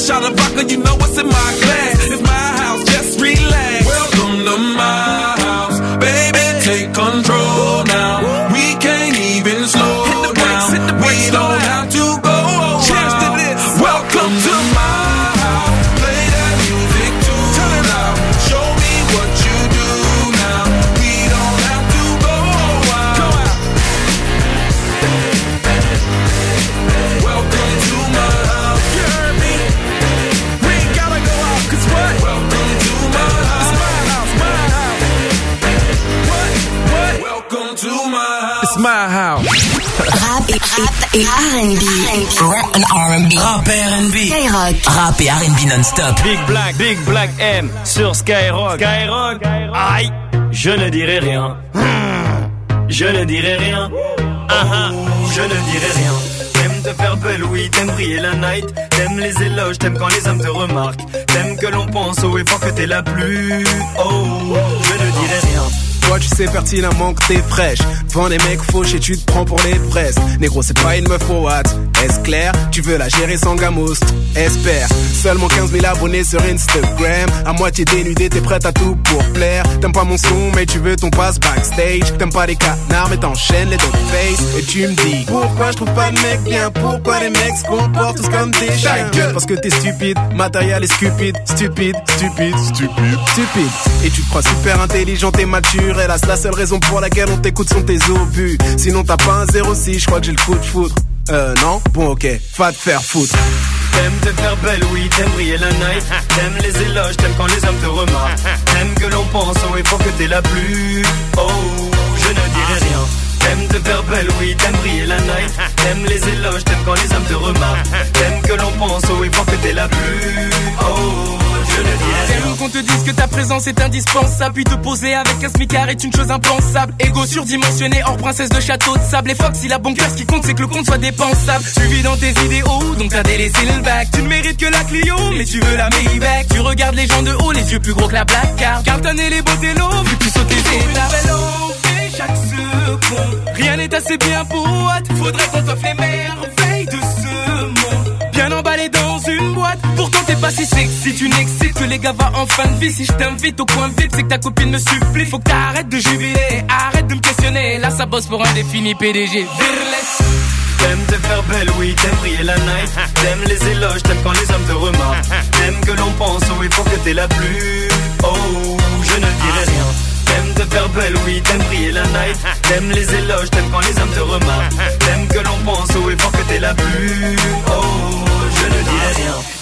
Speaker 102: shot of vodka, you know what's in my glass.
Speaker 8: Et, R&B.
Speaker 7: Rap and R&B. Rap et R&B.
Speaker 8: Skyrock.
Speaker 7: Rap et R&B non-stop.
Speaker 71: Big Black, Big Black M sur Skyrock. Skyrock. Aïe, je ne dirai rien. Hmm, Je ne dirai rien. Ah ah, je ne dirai rien. T'aimes te faire belle, oui, t'aimes briller la night. T'aimes les éloges, t'aimes quand les hommes te remarquent. T'aimes que l'on pense haut et fort que t'es la plus. Oh, je ne dirai rien.
Speaker 103: Toi tu sais pertinemment que t'es fraîche. Devant les mecs fauches et tu te prends pour les fraises Négro c'est pas une meuf au what Est-ce clair? Tu veux la gérer sans gamos? Espère. Seulement 15 000 abonnés sur Instagram. À moitié dénudé t'es prête à tout pour plaire. T'aimes pas mon son mais tu veux ton passe backstage T'aimes pas les canards mais t'enchaînes les dog face Et tu me dis Pourquoi je trouve pas de mec bien? Pourquoi les mecs se comportent tous comme des chiens? Parce que t'es stupide Matériel est stupide Stupide Stupide Stupide. Stupide. Et tu te crois super intelligent et mature. Hélas la seule raison pour laquelle on t'écoute sont tes obus. Sinon t'as pas un 06 Je crois que j'ai le coup de foudre Euh non? Bon ok Va te faire foutre
Speaker 71: T'aimes te faire belle, oui, t'aimes briller la night. T'aimes les éloges, t'aimes quand les hommes te remarquent. T'aimes que l'on pense haut et fort que t'es la plus. Oh, je ne dirai rien. T'aimes te faire belle, oui, t'aimes briller la night. T'aimes les éloges, t'aimes quand les hommes te remarquent. T'aimes que l'on pense fort que t'es la plus. Oh, je ne rien.
Speaker 103: T'aimes qu'on te dise que ta présence
Speaker 104: c'est indispensable. Puis te poser avec un smicard est une chose impensable. Ego surdimensionné, hors princesse de château de sable. Et Fox, il a bon cœur, ce qui compte c'est que le compte soit dépensable. Tu vis dans tes idéaux, donc t'as délaissé le bac. Tu ne mérites que la Clio, mais tu veux la Maybach. Tu regardes les gens de haut, les yeux plus gros que la black card. Carton et les beautés l'eau, vu tu sautes chaque seconde, rien n'est assez bien pour what. Faudrait qu'on t'offre les merveilles de ce monde. Bien emballé dans une boîte. Pourtant t'es pas si sexy, tu n'excites que les gars va en fin de vie. Si je t'invite au coin vite, c'est que ta copine me supplie. Faut que t'arrêtes de jubiler, arrête de me questionner. Là ça bosse pour un défini PDG. Virless.
Speaker 71: T'aimes te faire belle, oui, t'aimes briller la night. T'aimes les éloges, t'aimes quand les hommes te remarquent. T'aimes que l'on pense, il faut que t'es la plus. Oh, je ne dirai rien. T'aimes te faire belle, oui, t'aimes briller la night. T'aimes les éloges, t'aimes quand les hommes te remarquent. T'aimes que l'on pense, il faut que t'es la plus.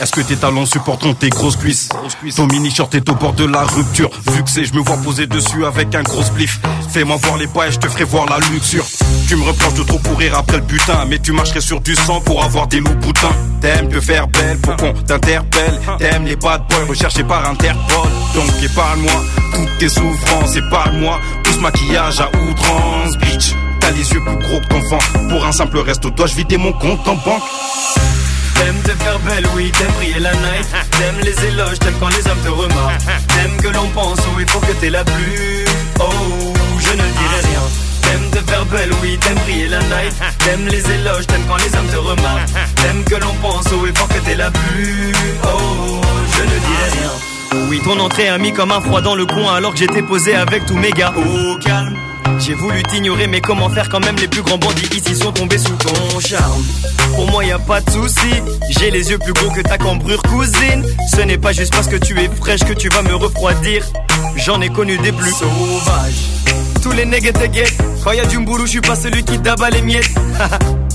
Speaker 105: Est-ce que tes talons supporteront tes grosses cuisses Ton mini short est au bord de la rupture. Vu que c'est, je me vois poser dessus avec un gros spliff. Fais-moi voir les bois et je te ferai voir la luxure. Tu me reproches de trop courir après le butin Mais tu marcherais sur du sang pour avoir des loups boutins. T'aimes te faire belle pour qu'on t'interpelle. T'aimes les bad boys recherchés par Interpol. Donc épargne-moi toutes tes souffrances Épargne-moi tout ce maquillage à outrance Bitch, t'as les yeux plus gros que ton vent Pour un simple resto, dois-je vider mon compte en banque?
Speaker 71: T'aimes te faire belle, oui, t'aimes briller la night. *laughs* T'aimes les éloges, t'aimes quand les hommes te remarquent. *laughs* T'aimes que l'on pense, oh, il faut que t'es la plus. Oh, je ne dirai rien. T'aimes te faire belle, oui, t'aimes briller la night. *laughs* T'aimes les éloges, t'aimes quand les hommes te remarquent. T'aimes que l'on pense, il faut que t'es la plus. Oh, je ne dirai rien.
Speaker 106: Oui, ton entrée a mis comme un froid dans le coin alors que j'étais posé avec tous mes gars. Au calme. J'ai voulu t'ignorer, mais comment faire quand même les plus grands bandits ici sont tombés sous ton charme. Pour moi y a pas de souci, j'ai les yeux plus gros que ta cambrure cousine. Ce n'est pas juste parce que tu es fraîche que tu vas me refroidir. J'en ai connu des plus sauvages. Tous les guettent. Quand y a du mboulou, je suis pas celui qui tabat les miettes. *laughs*